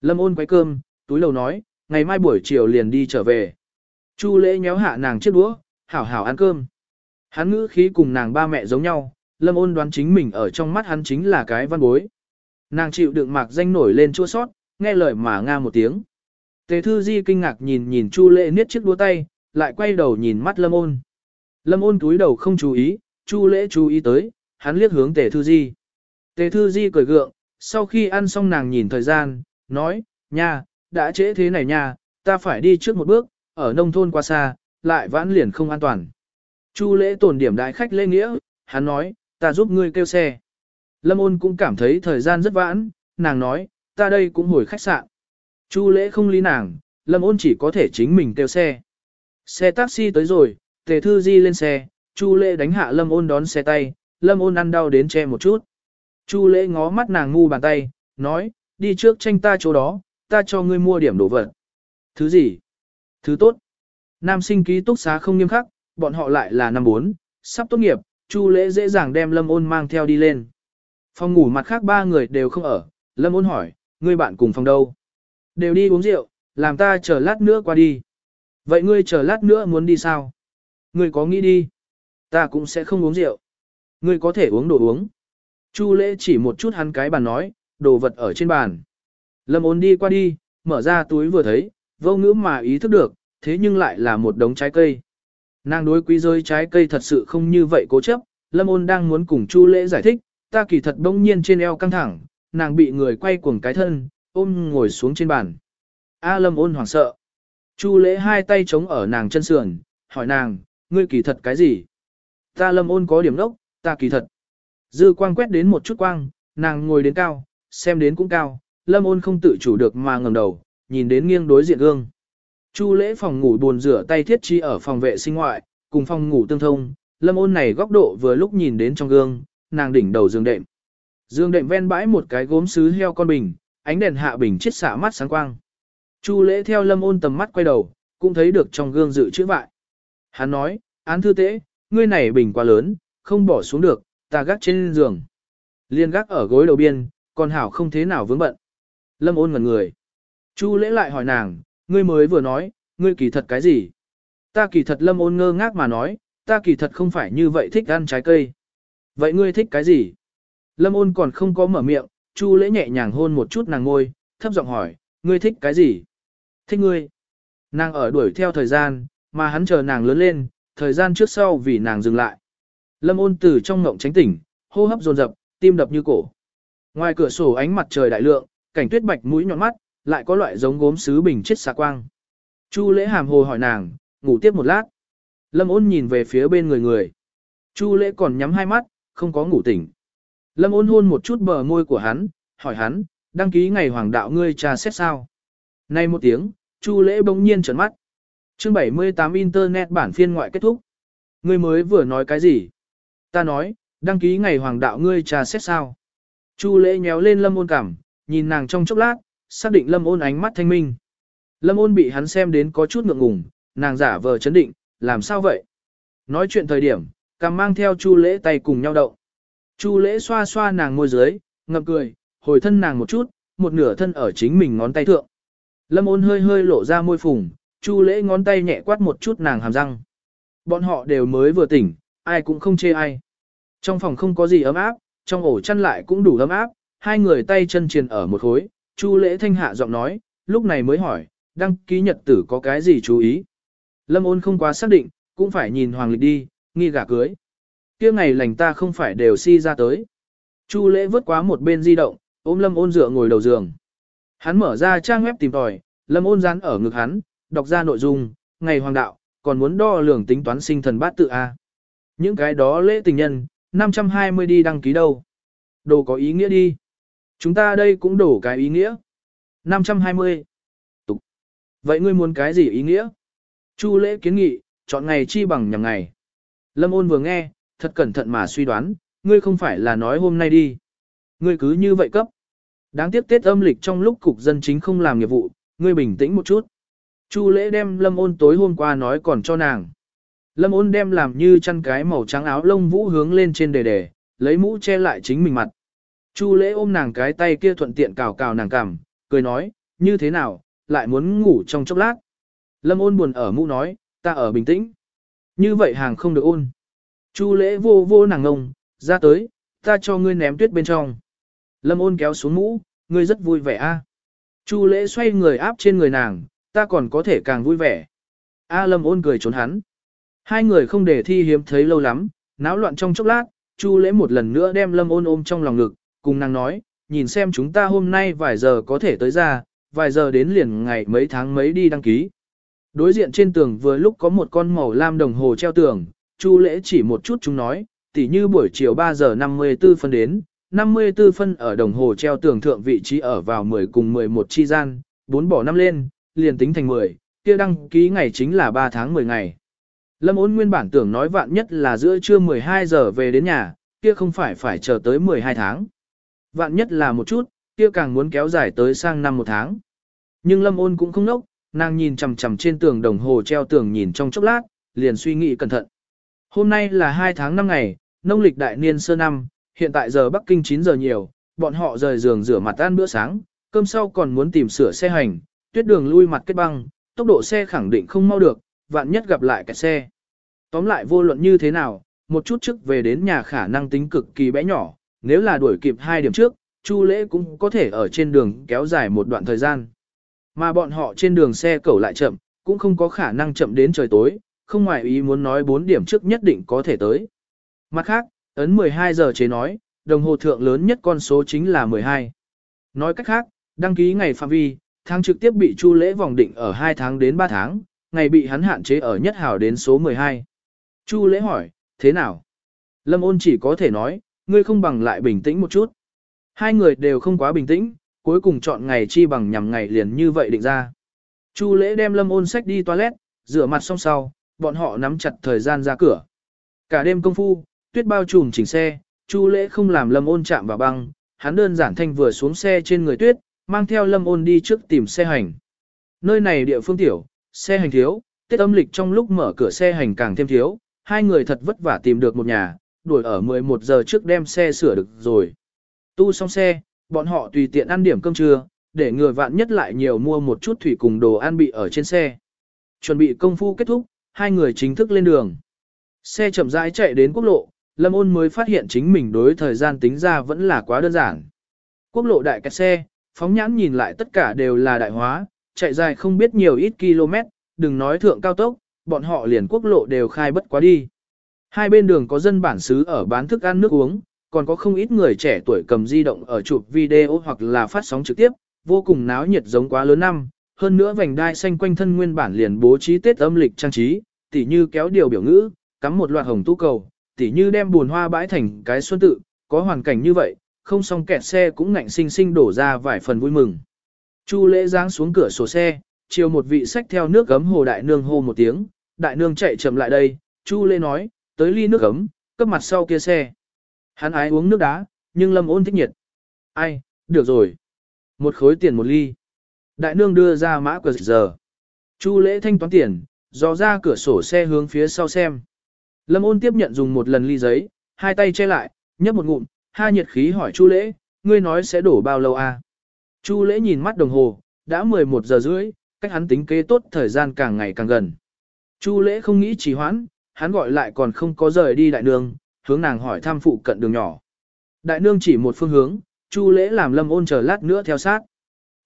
Lâm Ôn quay cơm, túi lầu nói, ngày mai buổi chiều liền đi trở về. Chu Lễ nhéo hạ nàng chiếc đũa, hảo hảo ăn cơm. Hắn ngữ khí cùng nàng ba mẹ giống nhau, Lâm Ôn đoán chính mình ở trong mắt hắn chính là cái văn bối. Nàng chịu đựng mạc danh nổi lên chua sót, nghe lời mà nga một tiếng. Tề Thư Di kinh ngạc nhìn nhìn Chu Lễ niết chiếc đũa tay, lại quay đầu nhìn mắt Lâm Ôn. Lâm Ôn túi đầu không chú ý, Chu Lễ chú ý tới, hắn liếc hướng Tề Thư Di. Tề Thư Di cười gượng, sau khi ăn xong nàng nhìn thời gian, nói, nha, đã trễ thế này nha, ta phải đi trước một bước, ở nông thôn qua xa, lại vãn liền không an toàn. Chu Lễ tổn điểm đại khách lễ nghĩa, hắn nói, ta giúp ngươi kêu xe. Lâm ôn cũng cảm thấy thời gian rất vãn, nàng nói, ta đây cũng hồi khách sạn. Chu lễ không lý nàng, lâm ôn chỉ có thể chính mình kêu xe. Xe taxi tới rồi, tề thư di lên xe, chu lễ đánh hạ lâm ôn đón xe tay, lâm ôn ăn đau đến che một chút. Chu lễ ngó mắt nàng ngu bàn tay, nói, đi trước tranh ta chỗ đó, ta cho ngươi mua điểm đồ vật. Thứ gì? Thứ tốt. Nam sinh ký túc xá không nghiêm khắc, bọn họ lại là năm bốn, sắp tốt nghiệp, Chu lễ dễ dàng đem lâm ôn mang theo đi lên. Phòng ngủ mặt khác ba người đều không ở, lâm ôn hỏi, ngươi bạn cùng phòng đâu? Đều đi uống rượu, làm ta chờ lát nữa qua đi. Vậy ngươi chờ lát nữa muốn đi sao? Ngươi có nghĩ đi? Ta cũng sẽ không uống rượu. Ngươi có thể uống đồ uống. Chu lễ chỉ một chút hắn cái bàn nói, đồ vật ở trên bàn. Lâm ôn đi qua đi, mở ra túi vừa thấy, vô ngữ mà ý thức được, thế nhưng lại là một đống trái cây. Nàng đối quý rơi trái cây thật sự không như vậy cố chấp, Lâm ôn đang muốn cùng Chu lễ giải thích, ta kỳ thật đông nhiên trên eo căng thẳng, nàng bị người quay cuồng cái thân, ôm ngồi xuống trên bàn. A Lâm ôn hoảng sợ. Chu lễ hai tay chống ở nàng chân sườn, hỏi nàng, ngươi kỳ thật cái gì? Ta Lâm ôn có điểm đốc, ta kỳ thật. Dư quang quét đến một chút quang, nàng ngồi đến cao, xem đến cũng cao, Lâm ôn không tự chủ được mà ngẩng đầu, nhìn đến nghiêng đối diện gương. Chu lễ phòng ngủ buồn rửa tay thiết chi ở phòng vệ sinh ngoại, cùng phòng ngủ tương thông, Lâm ôn này góc độ vừa lúc nhìn đến trong gương, nàng đỉnh đầu giường đệm. Dương đệm ven bãi một cái gốm sứ heo con bình, ánh đèn hạ bình chiết xả mắt sáng quang. Chu lễ theo lâm ôn tầm mắt quay đầu, cũng thấy được trong gương dự chữ vại. Hắn nói, án thư tế, ngươi này bình quá lớn, không bỏ xuống được, ta gác trên giường. Liên gác ở gối đầu biên, còn hảo không thế nào vướng bận. Lâm ôn ngẩn người. Chu lễ lại hỏi nàng, ngươi mới vừa nói, ngươi kỳ thật cái gì? Ta kỳ thật lâm ôn ngơ ngác mà nói, ta kỳ thật không phải như vậy thích ăn trái cây. Vậy ngươi thích cái gì? Lâm ôn còn không có mở miệng, Chu lễ nhẹ nhàng hôn một chút nàng ngôi, thấp giọng hỏi, ngươi thích cái gì? Thích ngươi. Nàng ở đuổi theo thời gian, mà hắn chờ nàng lớn lên, thời gian trước sau vì nàng dừng lại. Lâm ôn từ trong ngộng tránh tỉnh, hô hấp dồn dập, tim đập như cổ. Ngoài cửa sổ ánh mặt trời đại lượng, cảnh tuyết bạch mũi nhọn mắt, lại có loại giống gốm sứ bình chết xạ quang. Chu lễ hàm hồ hỏi nàng, ngủ tiếp một lát. Lâm ôn nhìn về phía bên người người. Chu lễ còn nhắm hai mắt, không có ngủ tỉnh. Lâm ôn hôn một chút bờ môi của hắn, hỏi hắn, đăng ký ngày hoàng đạo ngươi trà xét sao. Nay một tiếng, Chu lễ bỗng nhiên trấn mắt. Chương 78 Internet bản phiên ngoại kết thúc. Ngươi mới vừa nói cái gì? Ta nói, đăng ký ngày hoàng đạo ngươi trà xét sao. Chu lễ nhéo lên lâm ôn cảm, nhìn nàng trong chốc lát, xác định lâm ôn ánh mắt thanh minh. Lâm ôn bị hắn xem đến có chút ngượng ngùng, nàng giả vờ chấn định, làm sao vậy? Nói chuyện thời điểm, cầm mang theo chu lễ tay cùng nhau động. Chu lễ xoa xoa nàng môi dưới, ngập cười, hồi thân nàng một chút, một nửa thân ở chính mình ngón tay thượng. Lâm ôn hơi hơi lộ ra môi phùng, chu lễ ngón tay nhẹ quát một chút nàng hàm răng. Bọn họ đều mới vừa tỉnh, ai cũng không chê ai. Trong phòng không có gì ấm áp, trong ổ chăn lại cũng đủ ấm áp, hai người tay chân triền ở một khối. Chu lễ thanh hạ giọng nói, lúc này mới hỏi, đăng ký nhật tử có cái gì chú ý. Lâm ôn không quá xác định, cũng phải nhìn hoàng lịch đi, nghi gả cưới kia ngày lành ta không phải đều si ra tới. Chu lễ vớt quá một bên di động, ôm lâm ôn dựa ngồi đầu giường. Hắn mở ra trang web tìm tòi, lâm ôn dán ở ngực hắn, đọc ra nội dung, ngày hoàng đạo, còn muốn đo lường tính toán sinh thần bát tự A. Những cái đó lễ tình nhân, 520 đi đăng ký đâu. Đồ có ý nghĩa đi. Chúng ta đây cũng đổ cái ý nghĩa. 520. Tục. Vậy ngươi muốn cái gì ý nghĩa? Chu lễ kiến nghị, chọn ngày chi bằng nhằm ngày. Lâm ôn vừa nghe, thật cẩn thận mà suy đoán, ngươi không phải là nói hôm nay đi. Ngươi cứ như vậy cấp. Đáng tiếc Tết âm lịch trong lúc cục dân chính không làm nghiệp vụ, ngươi bình tĩnh một chút. Chu lễ đem lâm ôn tối hôm qua nói còn cho nàng. Lâm ôn đem làm như chăn cái màu trắng áo lông vũ hướng lên trên đề đề, lấy mũ che lại chính mình mặt. Chu lễ ôm nàng cái tay kia thuận tiện cào cào nàng cằm, cười nói, như thế nào, lại muốn ngủ trong chốc lát. Lâm ôn buồn ở mũ nói, ta ở bình tĩnh. Như vậy hàng không được ôn. Chu lễ vô vô nàng ngông, ra tới, ta cho ngươi ném tuyết bên trong. Lâm ôn kéo xuống mũ, ngươi rất vui vẻ a. Chu lễ xoay người áp trên người nàng, ta còn có thể càng vui vẻ. A lâm ôn cười trốn hắn. Hai người không để thi hiếm thấy lâu lắm, náo loạn trong chốc lát, Chu lễ một lần nữa đem lâm ôn ôm trong lòng ngực, cùng nàng nói, nhìn xem chúng ta hôm nay vài giờ có thể tới ra, vài giờ đến liền ngày mấy tháng mấy đi đăng ký. Đối diện trên tường vừa lúc có một con màu lam đồng hồ treo tường, Chu lễ chỉ một chút chúng nói, tỉ như buổi chiều 3 giờ 54 phân đến, 54 phân ở đồng hồ treo tường thượng vị trí ở vào 10 cùng 11 chi gian, 4 bỏ 5 lên, liền tính thành 10, kia đăng ký ngày chính là 3 tháng 10 ngày. Lâm ôn nguyên bản tưởng nói vạn nhất là giữa trưa 12 giờ về đến nhà, kia không phải phải chờ tới 12 tháng. Vạn nhất là một chút, kia càng muốn kéo dài tới sang năm một tháng. Nhưng lâm ôn cũng không nốc, nàng nhìn chằm chằm trên tường đồng hồ treo tường nhìn trong chốc lát, liền suy nghĩ cẩn thận. Hôm nay là 2 tháng 5 ngày, nông lịch đại niên sơ năm, hiện tại giờ Bắc Kinh 9 giờ nhiều, bọn họ rời giường rửa mặt ăn bữa sáng, cơm sau còn muốn tìm sửa xe hành, tuyết đường lui mặt kết băng, tốc độ xe khẳng định không mau được, vạn nhất gặp lại kẹt xe. Tóm lại vô luận như thế nào, một chút trước về đến nhà khả năng tính cực kỳ bé nhỏ, nếu là đuổi kịp hai điểm trước, Chu Lễ cũng có thể ở trên đường kéo dài một đoạn thời gian. Mà bọn họ trên đường xe cẩu lại chậm, cũng không có khả năng chậm đến trời tối, không ngoài ý muốn nói 4 điểm trước nhất định có thể tới. Mặt khác, ấn 12 giờ chế nói, đồng hồ thượng lớn nhất con số chính là 12. Nói cách khác, đăng ký ngày phạm vi, tháng trực tiếp bị Chu Lễ vòng định ở 2 tháng đến 3 tháng, ngày bị hắn hạn chế ở nhất hảo đến số 12. Chu Lễ hỏi, thế nào? Lâm ôn chỉ có thể nói, ngươi không bằng lại bình tĩnh một chút. Hai người đều không quá bình tĩnh, cuối cùng chọn ngày chi bằng nhằm ngày liền như vậy định ra. Chu lễ đem lâm ôn sách đi toilet, rửa mặt xong sau, bọn họ nắm chặt thời gian ra cửa. Cả đêm công phu, tuyết bao trùm chỉnh xe, Chu lễ không làm lâm ôn chạm vào băng, hắn đơn giản thanh vừa xuống xe trên người tuyết, mang theo lâm ôn đi trước tìm xe hành. Nơi này địa phương tiểu, xe hành thiếu, tiết âm lịch trong lúc mở cửa xe hành càng thêm thiếu, hai người thật vất vả tìm được một nhà, đuổi ở 11 giờ trước đem xe sửa được rồi. Tu xong xe, bọn họ tùy tiện ăn điểm cơm trưa, để người vạn nhất lại nhiều mua một chút thủy cùng đồ ăn bị ở trên xe. Chuẩn bị công phu kết thúc, hai người chính thức lên đường. Xe chậm rãi chạy đến quốc lộ, Lâm ôn mới phát hiện chính mình đối thời gian tính ra vẫn là quá đơn giản. Quốc lộ đại kẹt xe, phóng nhãn nhìn lại tất cả đều là đại hóa, chạy dài không biết nhiều ít km, đừng nói thượng cao tốc, bọn họ liền quốc lộ đều khai bất quá đi. Hai bên đường có dân bản xứ ở bán thức ăn nước uống, còn có không ít người trẻ tuổi cầm di động ở chụp video hoặc là phát sóng trực tiếp, vô cùng náo nhiệt giống quá lớn năm. Hơn nữa vành đai xanh quanh thân nguyên bản liền bố trí Tết âm lịch trang trí, tỉ như kéo điều biểu ngữ, cắm một loạt hồng tú cầu, tỉ như đem buồn hoa bãi thành cái xuân tự, có hoàn cảnh như vậy, không xong kẹt xe cũng ngạnh sinh sinh đổ ra vài phần vui mừng. Chu lễ giáng xuống cửa sổ xe, chiều một vị sách theo nước gấm hồ đại nương hô một tiếng, đại nương chạy chậm lại đây, Chu lễ nói, tới ly nước ấm, cấp mặt sau kia xe. Hắn ái uống nước đá, nhưng lâm ôn thích nhiệt. Ai, được rồi. Một khối tiền một ly. Đại nương đưa ra mã cờ giờ. Chu lễ thanh toán tiền, dò ra cửa sổ xe hướng phía sau xem. Lâm ôn tiếp nhận dùng một lần ly giấy, hai tay che lại, nhấp một ngụm, ha nhiệt khí hỏi Chu lễ, ngươi nói sẽ đổ bao lâu à? Chu lễ nhìn mắt đồng hồ, đã 11 giờ rưỡi, cách hắn tính kế tốt thời gian càng ngày càng gần. Chu lễ không nghĩ trì hoãn, hắn gọi lại còn không có rời đi đại nương, hướng nàng hỏi thăm phụ cận đường nhỏ. Đại nương chỉ một phương hướng, Chu lễ làm lâm ôn chờ lát nữa theo sát.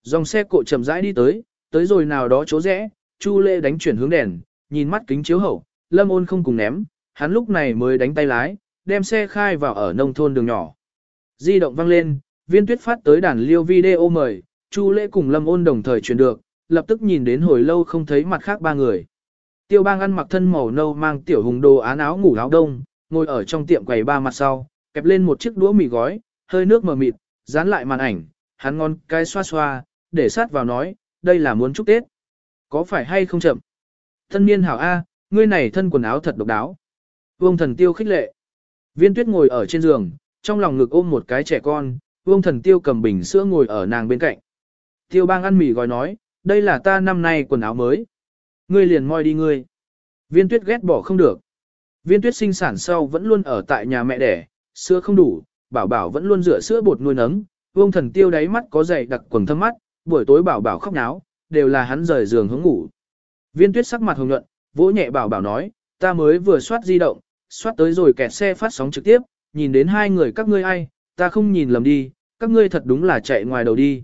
Dòng xe cộ chậm rãi đi tới, tới rồi nào đó chỗ rẽ, Chu lễ đánh chuyển hướng đèn, nhìn mắt kính chiếu hậu, lâm ôn không cùng ném, hắn lúc này mới đánh tay lái, đem xe khai vào ở nông thôn đường nhỏ. Di động vang lên, viên tuyết phát tới đàn liêu video mời, Chu lễ cùng lâm ôn đồng thời truyền được, lập tức nhìn đến hồi lâu không thấy mặt khác ba người. Tiêu bang ăn mặc thân màu nâu mang tiểu hùng đồ án áo ngủ áo đông, ngồi ở trong tiệm quầy ba mặt sau, kẹp lên một chiếc đũa mì gói, hơi nước mờ mịt, dán lại màn ảnh, hắn ngon cái xoa xoa, để sát vào nói, đây là muốn chúc Tết. Có phải hay không chậm? Thân niên hảo A, ngươi này thân quần áo thật độc đáo. Vương thần tiêu khích lệ. Viên tuyết ngồi ở trên giường, trong lòng ngực ôm một cái trẻ con, vương thần tiêu cầm bình sữa ngồi ở nàng bên cạnh. Tiêu bang ăn mì gói nói, đây là ta năm nay quần áo mới. Ngươi liền moi đi ngươi. Viên tuyết ghét bỏ không được. Viên tuyết sinh sản sau vẫn luôn ở tại nhà mẹ đẻ, sữa không đủ, bảo bảo vẫn luôn rửa sữa bột nuôi nấng, vương thần tiêu đáy mắt có dày đặc quần thâm mắt, buổi tối bảo bảo khóc náo, đều là hắn rời giường hướng ngủ. Viên tuyết sắc mặt hồng nhuận, vỗ nhẹ bảo bảo nói, ta mới vừa soát di động, soát tới rồi kẹt xe phát sóng trực tiếp, nhìn đến hai người các ngươi ai, ta không nhìn lầm đi, các ngươi thật đúng là chạy ngoài đầu đi.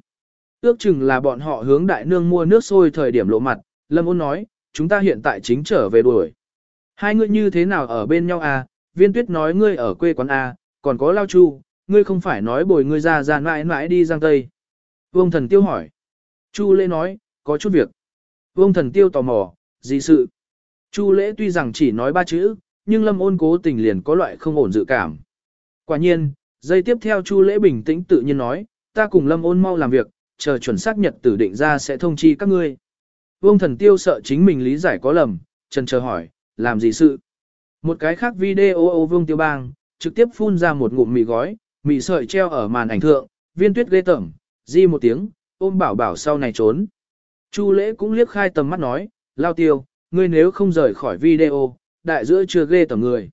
Ước chừng là bọn họ hướng đại nương mua nước sôi thời điểm lộ mặt, Lâm ôn nói, chúng ta hiện tại chính trở về đuổi. Hai ngươi như thế nào ở bên nhau à, viên tuyết nói ngươi ở quê quán à, còn có lao chu, ngươi không phải nói bồi ngươi ra ra mãi mãi đi giang tây. Vương thần tiêu hỏi. Chu lễ nói, có chút việc. Vương thần tiêu tò mò, gì sự? Chu lễ tuy rằng chỉ nói ba chữ, nhưng lâm ôn cố tình liền có loại không ổn dự cảm. Quả nhiên, giây tiếp theo Chu lễ bình tĩnh tự nhiên nói, ta cùng lâm ôn mau làm việc, chờ chuẩn xác nhật tử định ra sẽ thông chi các ngươi. Vương thần tiêu sợ chính mình lý giải có lầm, trần chờ hỏi, làm gì sự? Một cái khác video ô vương tiêu bang, trực tiếp phun ra một ngụm mì gói, mì sợi treo ở màn ảnh thượng, viên tuyết ghê tởm, di một tiếng, ôm bảo bảo sau này trốn. Chu lễ cũng liếc khai tầm mắt nói, lao tiêu, ngươi nếu không rời khỏi video, đại giữa chưa ghê tởm người.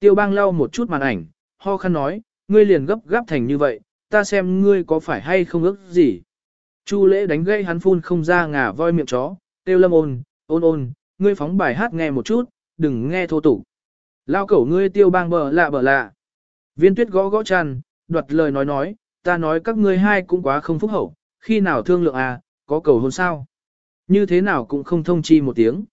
Tiêu bang lau một chút màn ảnh, ho khăn nói, ngươi liền gấp gáp thành như vậy, ta xem ngươi có phải hay không ước gì. Chu lễ đánh gây hắn phun không ra ngà voi miệng chó, tiêu lâm ôn, ôn ôn, ngươi phóng bài hát nghe một chút, đừng nghe thô tục. Lao cẩu ngươi tiêu bang bờ lạ bờ lạ. Viên tuyết gõ gõ chăn, đoạt lời nói nói, ta nói các ngươi hai cũng quá không phúc hậu, khi nào thương lượng à, có cầu hôn sao? Như thế nào cũng không thông chi một tiếng.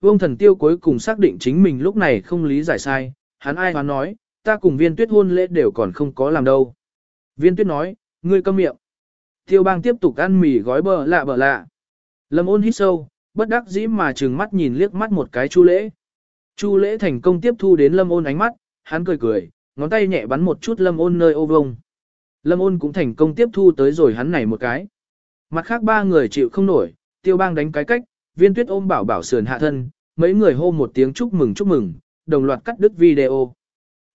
Vương thần tiêu cuối cùng xác định chính mình lúc này không lý giải sai, hắn ai hoán nói, ta cùng viên tuyết hôn lễ đều còn không có làm đâu. Viên tuyết nói, ngươi câm miệng. Tiêu bang tiếp tục ăn mì gói bờ lạ bờ lạ. Lâm ôn hít sâu, bất đắc dĩ mà trừng mắt nhìn liếc mắt một cái chu lễ. Chu lễ thành công tiếp thu đến lâm ôn ánh mắt, hắn cười cười, ngón tay nhẹ bắn một chút lâm ôn nơi ô vông. Lâm ôn cũng thành công tiếp thu tới rồi hắn này một cái. Mặt khác ba người chịu không nổi, tiêu bang đánh cái cách, viên tuyết ôm bảo bảo sườn hạ thân, mấy người hô một tiếng chúc mừng chúc mừng, đồng loạt cắt đứt video.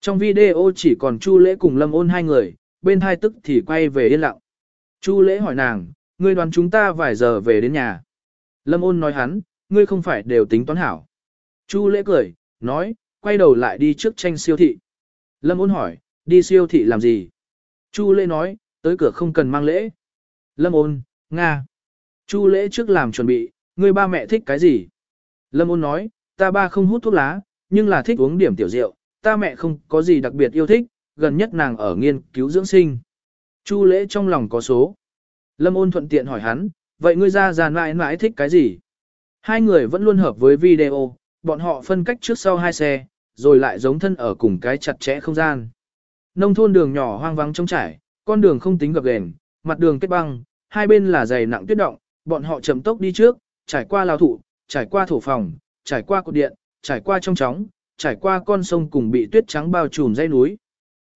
Trong video chỉ còn Chu lễ cùng lâm ôn hai người, bên hai tức thì quay về yên lặng. Chu lễ hỏi nàng, ngươi đoán chúng ta vài giờ về đến nhà. Lâm ôn nói hắn, ngươi không phải đều tính toán hảo. Chu lễ cười, nói, quay đầu lại đi trước tranh siêu thị. Lâm ôn hỏi, đi siêu thị làm gì? Chu lễ nói, tới cửa không cần mang lễ. Lâm ôn, Nga. Chu lễ trước làm chuẩn bị, ngươi ba mẹ thích cái gì? Lâm ôn nói, ta ba không hút thuốc lá, nhưng là thích uống điểm tiểu rượu, ta mẹ không có gì đặc biệt yêu thích, gần nhất nàng ở nghiên cứu dưỡng sinh. Chu lễ trong lòng có số. Lâm ôn thuận tiện hỏi hắn, vậy ngươi ra giàn mãi mãi thích cái gì? Hai người vẫn luôn hợp với video, bọn họ phân cách trước sau hai xe, rồi lại giống thân ở cùng cái chặt chẽ không gian. Nông thôn đường nhỏ hoang vắng trống trải, con đường không tính gập ghềnh, mặt đường kết băng, hai bên là dày nặng tuyết động, bọn họ chậm tốc đi trước, trải qua lao thụ, trải qua thổ phòng, trải qua cột điện, trải qua trong chóng, trải qua con sông cùng bị tuyết trắng bao trùm dãy núi.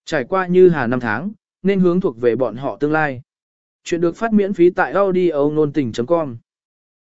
Trải qua như hà năm tháng, nên hướng thuộc về bọn họ tương lai. Chuyện được phát miễn phí tại audio nôn tình.com